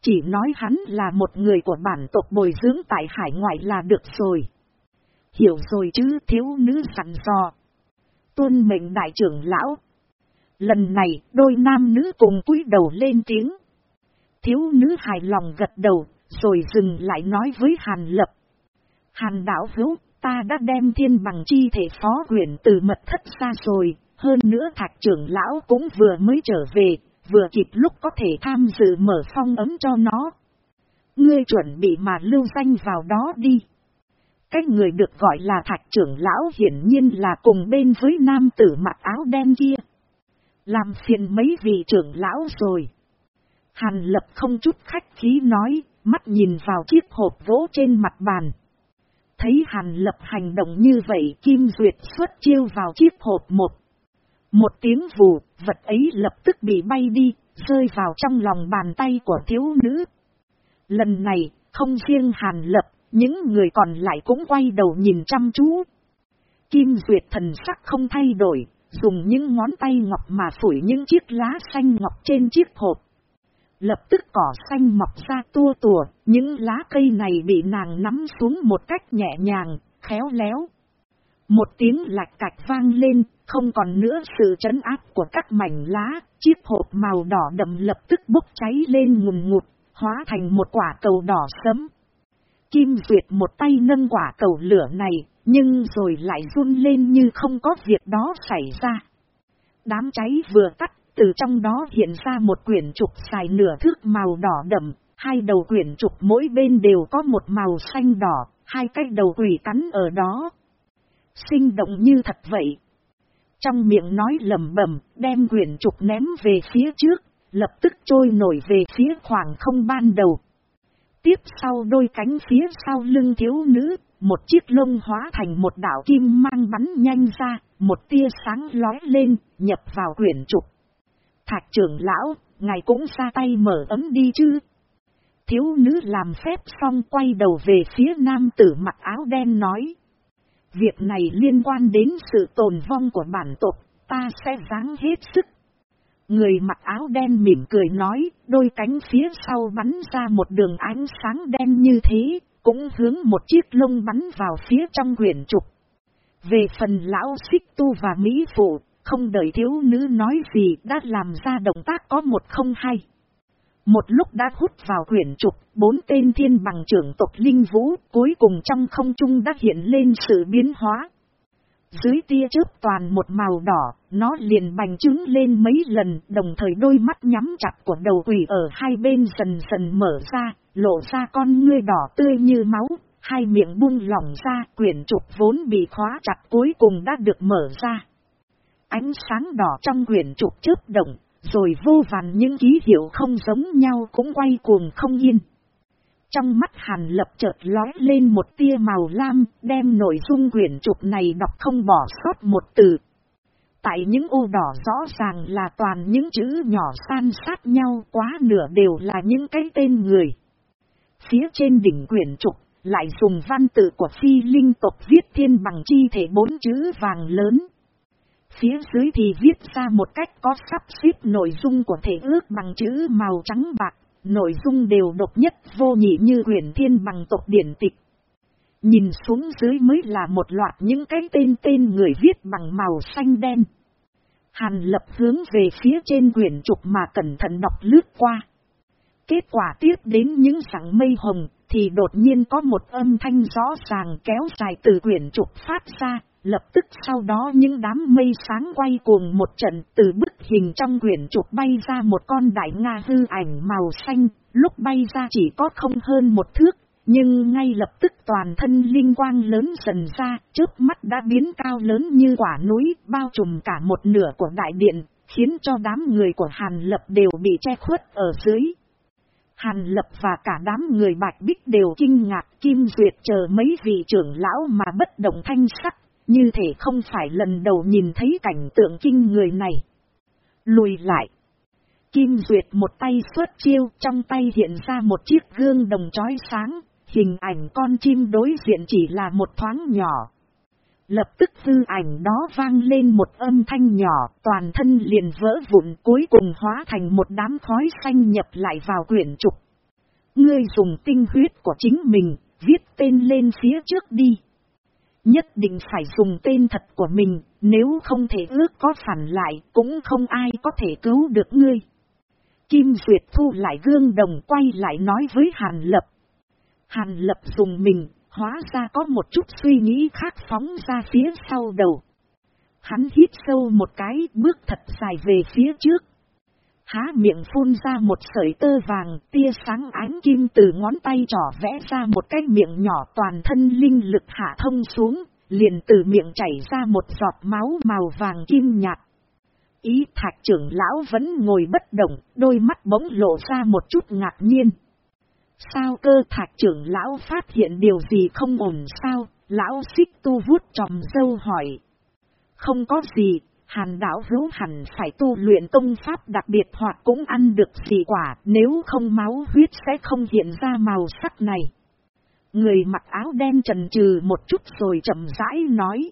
A: Chỉ nói hắn là một người của bản tộc bồi dưỡng tại hải ngoại là được rồi. Hiểu rồi chứ thiếu nữ sẵn dò. Tuân mệnh đại trưởng lão. Lần này đôi nam nữ cùng cúi đầu lên tiếng. Thiếu nữ hài lòng gật đầu, rồi dừng lại nói với Hàn Lập. Hàn đảo hữu, ta đã đem thiên bằng chi thể phó quyển từ mật thất ra rồi, hơn nữa thạch trưởng lão cũng vừa mới trở về, vừa kịp lúc có thể tham dự mở phong ấm cho nó. Ngươi chuẩn bị mà lưu danh vào đó đi. Cái người được gọi là thạch trưởng lão hiển nhiên là cùng bên với nam tử mặc áo đen kia. Làm phiền mấy vị trưởng lão rồi. Hàn lập không chút khách khí nói, mắt nhìn vào chiếc hộp gỗ trên mặt bàn. Thấy hàn lập hành động như vậy Kim Duyệt xuất chiêu vào chiếc hộp một. Một tiếng vù, vật ấy lập tức bị bay đi, rơi vào trong lòng bàn tay của thiếu nữ. Lần này, không riêng hàn lập, những người còn lại cũng quay đầu nhìn chăm chú. Kim Duyệt thần sắc không thay đổi, dùng những ngón tay ngọc mà phủi những chiếc lá xanh ngọc trên chiếc hộp. Lập tức cỏ xanh mọc ra tua tùa, những lá cây này bị nàng nắm xuống một cách nhẹ nhàng, khéo léo. Một tiếng lạch cạch vang lên, không còn nữa sự chấn áp của các mảnh lá, chiếc hộp màu đỏ đậm lập tức bốc cháy lên ngùn ngụt, hóa thành một quả cầu đỏ sấm. Kim Duyệt một tay nâng quả cầu lửa này, nhưng rồi lại run lên như không có việc đó xảy ra. Đám cháy vừa tắt, từ trong đó hiện ra một quyển trục dài nửa thước màu đỏ đậm, hai đầu quyển trục mỗi bên đều có một màu xanh đỏ, hai cái đầu quỷ cắn ở đó. Sinh động như thật vậy. Trong miệng nói lầm bẩm, đem quyển trục ném về phía trước, lập tức trôi nổi về phía khoảng không ban đầu. Tiếp sau đôi cánh phía sau lưng thiếu nữ, một chiếc lông hóa thành một đảo kim mang bắn nhanh ra, một tia sáng lói lên, nhập vào quyển trục. Thạch trưởng lão, ngài cũng ra tay mở ấm đi chứ. Thiếu nữ làm phép xong quay đầu về phía nam tử mặc áo đen nói. Việc này liên quan đến sự tồn vong của bản tộc, ta sẽ ráng hết sức. Người mặc áo đen mỉm cười nói, đôi cánh phía sau bắn ra một đường ánh sáng đen như thế, cũng hướng một chiếc lông bắn vào phía trong quyển trục. Về phần lão xích tu và mỹ phụ, không đợi thiếu nữ nói gì đã làm ra động tác có một không hay. Một lúc đã hút vào quyển trục, bốn tên thiên bằng trưởng tộc Linh Vũ cuối cùng trong không trung đã hiện lên sự biến hóa. dưới tia chớp toàn một màu đỏ, nó liền bành trứng lên mấy lần, đồng thời đôi mắt nhắm chặt của đầu quỷ ở hai bên dần dần mở ra, lộ ra con ngươi đỏ tươi như máu, hai miệng buông lỏng ra, quyển trục vốn bị khóa chặt cuối cùng đã được mở ra. Ánh sáng đỏ trong quyển trục chớp động, rồi vô vàn những ký hiệu không giống nhau cũng quay cuồng không yên. Trong mắt hàn lập chợt lói lên một tia màu lam, đem nội dung quyển trục này đọc không bỏ sót một từ. Tại những ô đỏ rõ ràng là toàn những chữ nhỏ san sát nhau quá nửa đều là những cái tên người. Phía trên đỉnh quyển trục, lại dùng văn tự của phi linh tộc viết thiên bằng chi thể bốn chữ vàng lớn. Phía dưới thì viết ra một cách có sắp xếp nội dung của thể ước bằng chữ màu trắng bạc, nội dung đều độc nhất vô nhị như huyền thiên bằng tộc điển tịch. Nhìn xuống dưới mới là một loạt những cái tên tên người viết bằng màu xanh đen. Hàn lập hướng về phía trên quyển trục mà cẩn thận đọc lướt qua. Kết quả tiếp đến những sẵn mây hồng, thì đột nhiên có một âm thanh rõ ràng kéo dài từ quyển trục phát ra, lập tức sau đó những đám mây sáng quay cuồng một trận từ bức hình trong quyển trục bay ra một con đại Nga hư ảnh màu xanh, lúc bay ra chỉ có không hơn một thước, nhưng ngay lập tức toàn thân linh quang lớn dần ra, trước mắt đã biến cao lớn như quả núi, bao trùm cả một nửa của đại điện, khiến cho đám người của Hàn Lập đều bị che khuất ở dưới. Hàn Lập và cả đám người bạch bích đều kinh ngạc Kim Duyệt chờ mấy vị trưởng lão mà bất động thanh sắc, như thể không phải lần đầu nhìn thấy cảnh tượng kinh người này. Lùi lại. Kim Duyệt một tay xuất chiêu trong tay hiện ra một chiếc gương đồng chói sáng, hình ảnh con chim đối diện chỉ là một thoáng nhỏ. Lập tức dư ảnh đó vang lên một âm thanh nhỏ, toàn thân liền vỡ vụn cuối cùng hóa thành một đám khói xanh nhập lại vào quyển trục. Ngươi dùng tinh huyết của chính mình, viết tên lên phía trước đi. Nhất định phải dùng tên thật của mình, nếu không thể ước có phản lại, cũng không ai có thể cứu được ngươi. Kim Duyệt thu lại gương đồng quay lại nói với Hàn Lập. Hàn Lập dùng mình, hóa ra có một chút suy nghĩ khác phóng ra phía sau đầu. Hắn hít sâu một cái, bước thật dài về phía trước. Há miệng phun ra một sợi tơ vàng, tia sáng ánh kim từ ngón tay trỏ vẽ ra một cái miệng nhỏ toàn thân linh lực hạ thông xuống, liền từ miệng chảy ra một giọt máu màu vàng kim nhạt. Ý thạch trưởng lão vẫn ngồi bất động, đôi mắt bỗng lộ ra một chút ngạc nhiên. Sao cơ thạch trưởng lão phát hiện điều gì không ổn sao? Lão xích tu vuốt tròm dâu hỏi. Không có gì, hàn đảo hữu hẳn phải tu luyện công pháp đặc biệt hoặc cũng ăn được gì quả, nếu không máu huyết sẽ không hiện ra màu sắc này. Người mặc áo đen trần trừ một chút rồi chậm rãi nói.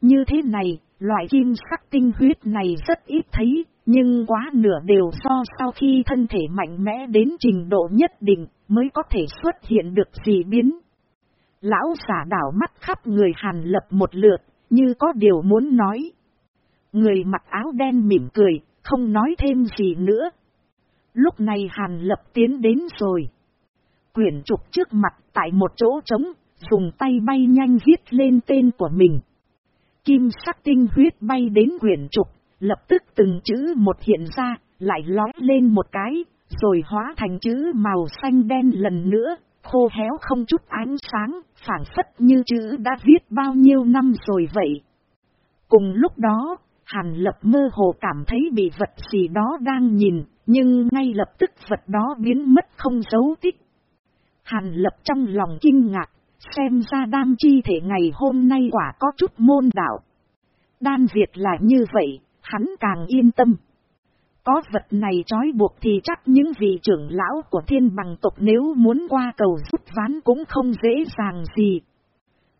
A: Như thế này, loại kim sắc tinh huyết này rất ít thấy, nhưng quá nửa đều do sau khi thân thể mạnh mẽ đến trình độ nhất định mới có thể xuất hiện được gì biến. Lão giả đảo mắt khắp người hàn lập một lượt, như có điều muốn nói. Người mặc áo đen mỉm cười, không nói thêm gì nữa. Lúc này hàn lập tiến đến rồi. Quyển trục trước mặt tại một chỗ trống, dùng tay bay nhanh viết lên tên của mình. Kim sắc tinh huyết bay đến quyển trục, lập tức từng chữ một hiện ra, lại lói lên một cái, rồi hóa thành chữ màu xanh đen lần nữa, khô héo không chút ánh sáng, phản phất như chữ đã viết bao nhiêu năm rồi vậy. Cùng lúc đó, Hàn lập mơ hồ cảm thấy bị vật gì đó đang nhìn, nhưng ngay lập tức vật đó biến mất không dấu tích. Hàn lập trong lòng kinh ngạc, xem ra đam chi thể ngày hôm nay quả có chút môn đạo. Đan Việt là như vậy, hắn càng yên tâm. Có vật này trói buộc thì chắc những vị trưởng lão của thiên bằng tộc nếu muốn qua cầu rút ván cũng không dễ dàng gì.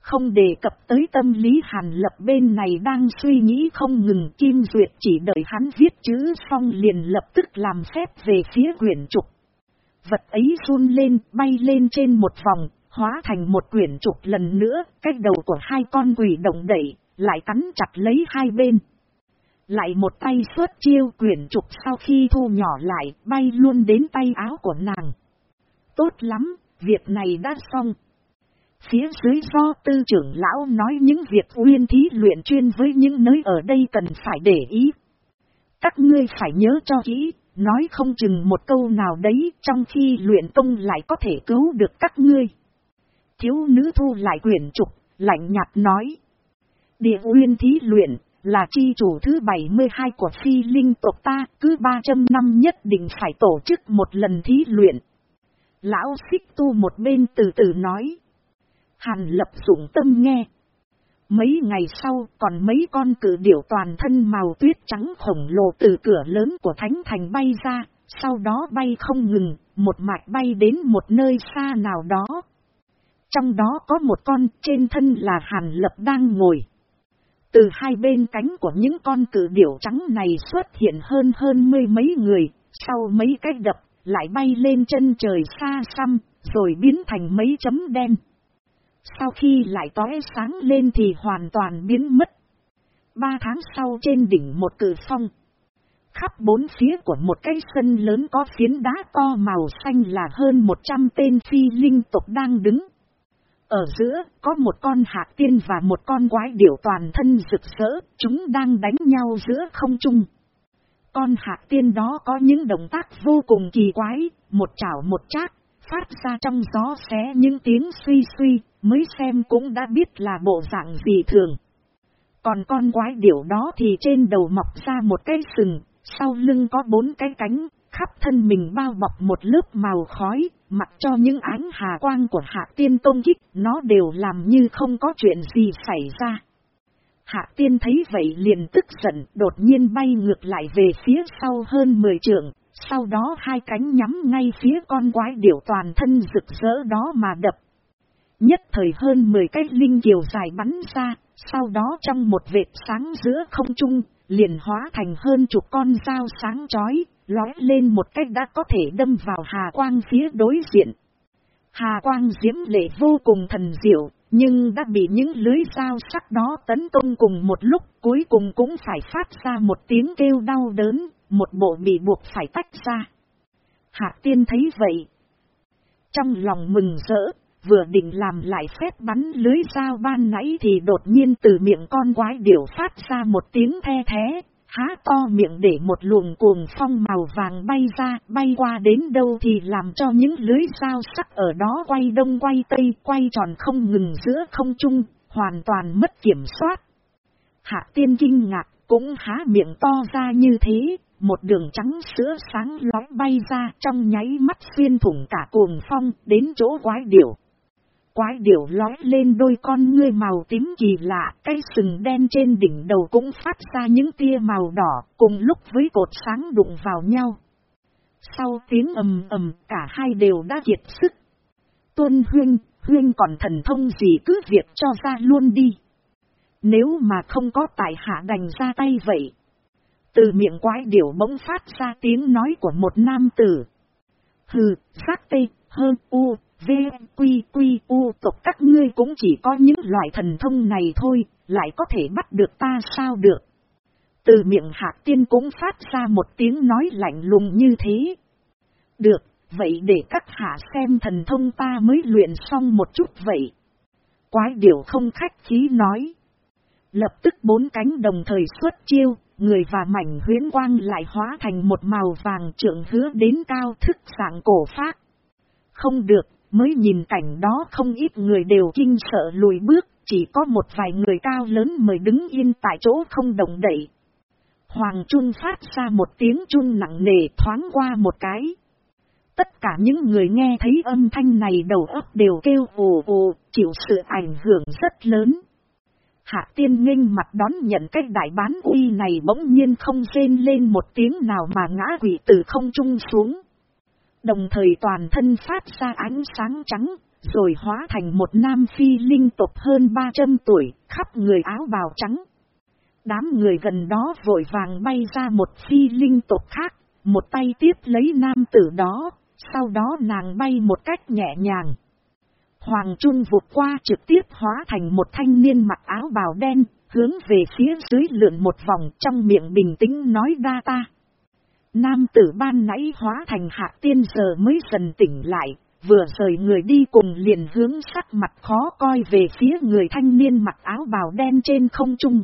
A: Không đề cập tới tâm lý hàn lập bên này đang suy nghĩ không ngừng Kim Duyệt chỉ đợi hắn viết chữ xong liền lập tức làm phép về phía quyển trục. Vật ấy run lên, bay lên trên một vòng, hóa thành một quyển trục lần nữa, cách đầu của hai con quỷ động đẩy, lại cắn chặt lấy hai bên. Lại một tay xuất chiêu quyển trục sau khi thu nhỏ lại, bay luôn đến tay áo của nàng. Tốt lắm, việc này đã xong. Phía dưới do tư trưởng lão nói những việc uyên thí luyện chuyên với những nơi ở đây cần phải để ý. Các ngươi phải nhớ cho kỹ, nói không chừng một câu nào đấy trong khi luyện công lại có thể cứu được các ngươi. Thiếu nữ thu lại quyển trục, lạnh nhạt nói. Địa uyên thí luyện, là chi chủ thứ 72 của phi linh tộc ta, cứ 300 năm nhất định phải tổ chức một lần thí luyện. Lão xích tu một bên từ từ nói. Hàn lập dụng tâm nghe. Mấy ngày sau còn mấy con cử điểu toàn thân màu tuyết trắng khổng lồ từ cửa lớn của thánh thành bay ra, sau đó bay không ngừng, một mạch bay đến một nơi xa nào đó. Trong đó có một con trên thân là hàn lập đang ngồi. Từ hai bên cánh của những con cử điểu trắng này xuất hiện hơn hơn mươi mấy người, sau mấy cái đập, lại bay lên chân trời xa xăm, rồi biến thành mấy chấm đen. Sau khi lại tóe sáng lên thì hoàn toàn biến mất. Ba tháng sau trên đỉnh một cử phong. Khắp bốn phía của một cái sân lớn có phiến đá to màu xanh là hơn một trăm tên phi linh tộc đang đứng. Ở giữa có một con hạc tiên và một con quái điểu toàn thân rực rỡ, chúng đang đánh nhau giữa không trung. Con hạc tiên đó có những động tác vô cùng kỳ quái, một chảo một chát, phát ra trong gió xé những tiếng suy suy, mới xem cũng đã biết là bộ dạng gì thường. Còn con quái điểu đó thì trên đầu mọc ra một cái sừng, sau lưng có bốn cái cánh, khắp thân mình bao bọc một lớp màu khói, mặc cho những ánh hà quang của hạ tiên công kích, nó đều làm như không có chuyện gì xảy ra. Hạ tiên thấy vậy liền tức giận, đột nhiên bay ngược lại về phía sau hơn 10 trượng, sau đó hai cánh nhắm ngay phía con quái điểu toàn thân rực rỡ đó mà đập. Nhất thời hơn 10 cái linh kiều dài bắn ra, sau đó trong một vệt sáng giữa không trung, liền hóa thành hơn chục con dao sáng chói, lói lên một cách đã có thể đâm vào hà quang phía đối diện. Hà quang diễm lệ vô cùng thần diệu, nhưng đã bị những lưới dao sắc đó tấn công cùng một lúc cuối cùng cũng phải phát ra một tiếng kêu đau đớn, một bộ bị buộc phải tách ra. Hạ tiên thấy vậy. Trong lòng mừng rỡ, vừa định làm lại phép bắn lưới dao ban nãy thì đột nhiên từ miệng con quái điểu phát ra một tiếng the thế, há to miệng để một luồng cuồng phong màu vàng bay ra, bay qua đến đâu thì làm cho những lưới dao sắc ở đó quay đông quay tây, quay tròn không ngừng giữa không trung, hoàn toàn mất kiểm soát. Hạ tiên kinh ngạc, cũng há miệng to ra như thế, một đường trắng sữa sáng lói bay ra trong nháy mắt xuyên thủng cả cuồng phong đến chỗ quái điểu. Quái điểu lói lên đôi con ngươi màu tím kỳ lạ, cái sừng đen trên đỉnh đầu cũng phát ra những tia màu đỏ, cùng lúc với cột sáng đụng vào nhau. Sau tiếng ầm ầm, cả hai đều đã kiệt sức. Tuân huyên, huyên còn thần thông gì cứ việc cho ra luôn đi. Nếu mà không có tài hạ đành ra tay vậy. Từ miệng quái điểu bỗng phát ra tiếng nói của một nam tử. Hừ, sắc tê, hơn u, V, quy, quy, u tộc các ngươi cũng chỉ có những loại thần thông này thôi, lại có thể bắt được ta sao được. Từ miệng hạc tiên cũng phát ra một tiếng nói lạnh lùng như thế. Được, vậy để các hạ xem thần thông ta mới luyện xong một chút vậy. Quái điểu không khách khí nói. Lập tức bốn cánh đồng thời xuất chiêu, người và mảnh huyến quang lại hóa thành một màu vàng trượng hứa đến cao thức dạng cổ phát. Không được, Mới nhìn cảnh đó không ít người đều kinh sợ lùi bước, chỉ có một vài người cao lớn mới đứng yên tại chỗ không động đậy. Hoàng Trung phát ra một tiếng chun nặng nề thoáng qua một cái. Tất cả những người nghe thấy âm thanh này đầu óc đều kêu ồ ồ, chịu sự ảnh hưởng rất lớn. Hạ tiên nghênh mặt đón nhận cách đại bán uy này bỗng nhiên không rên lên một tiếng nào mà ngã quỷ từ không trung xuống. Đồng thời toàn thân phát ra ánh sáng trắng, rồi hóa thành một nam phi linh tộc hơn 300 tuổi, khắp người áo bào trắng. Đám người gần đó vội vàng bay ra một phi linh tộc khác, một tay tiếp lấy nam tử đó, sau đó nàng bay một cách nhẹ nhàng. Hoàng Trung vụt qua trực tiếp hóa thành một thanh niên mặc áo bào đen, hướng về phía dưới lượn một vòng trong miệng bình tĩnh nói đa ta. Nam tử ban nãy hóa thành hạ tiên giờ mới dần tỉnh lại, vừa rời người đi cùng liền hướng sắc mặt khó coi về phía người thanh niên mặc áo bào đen trên không trung.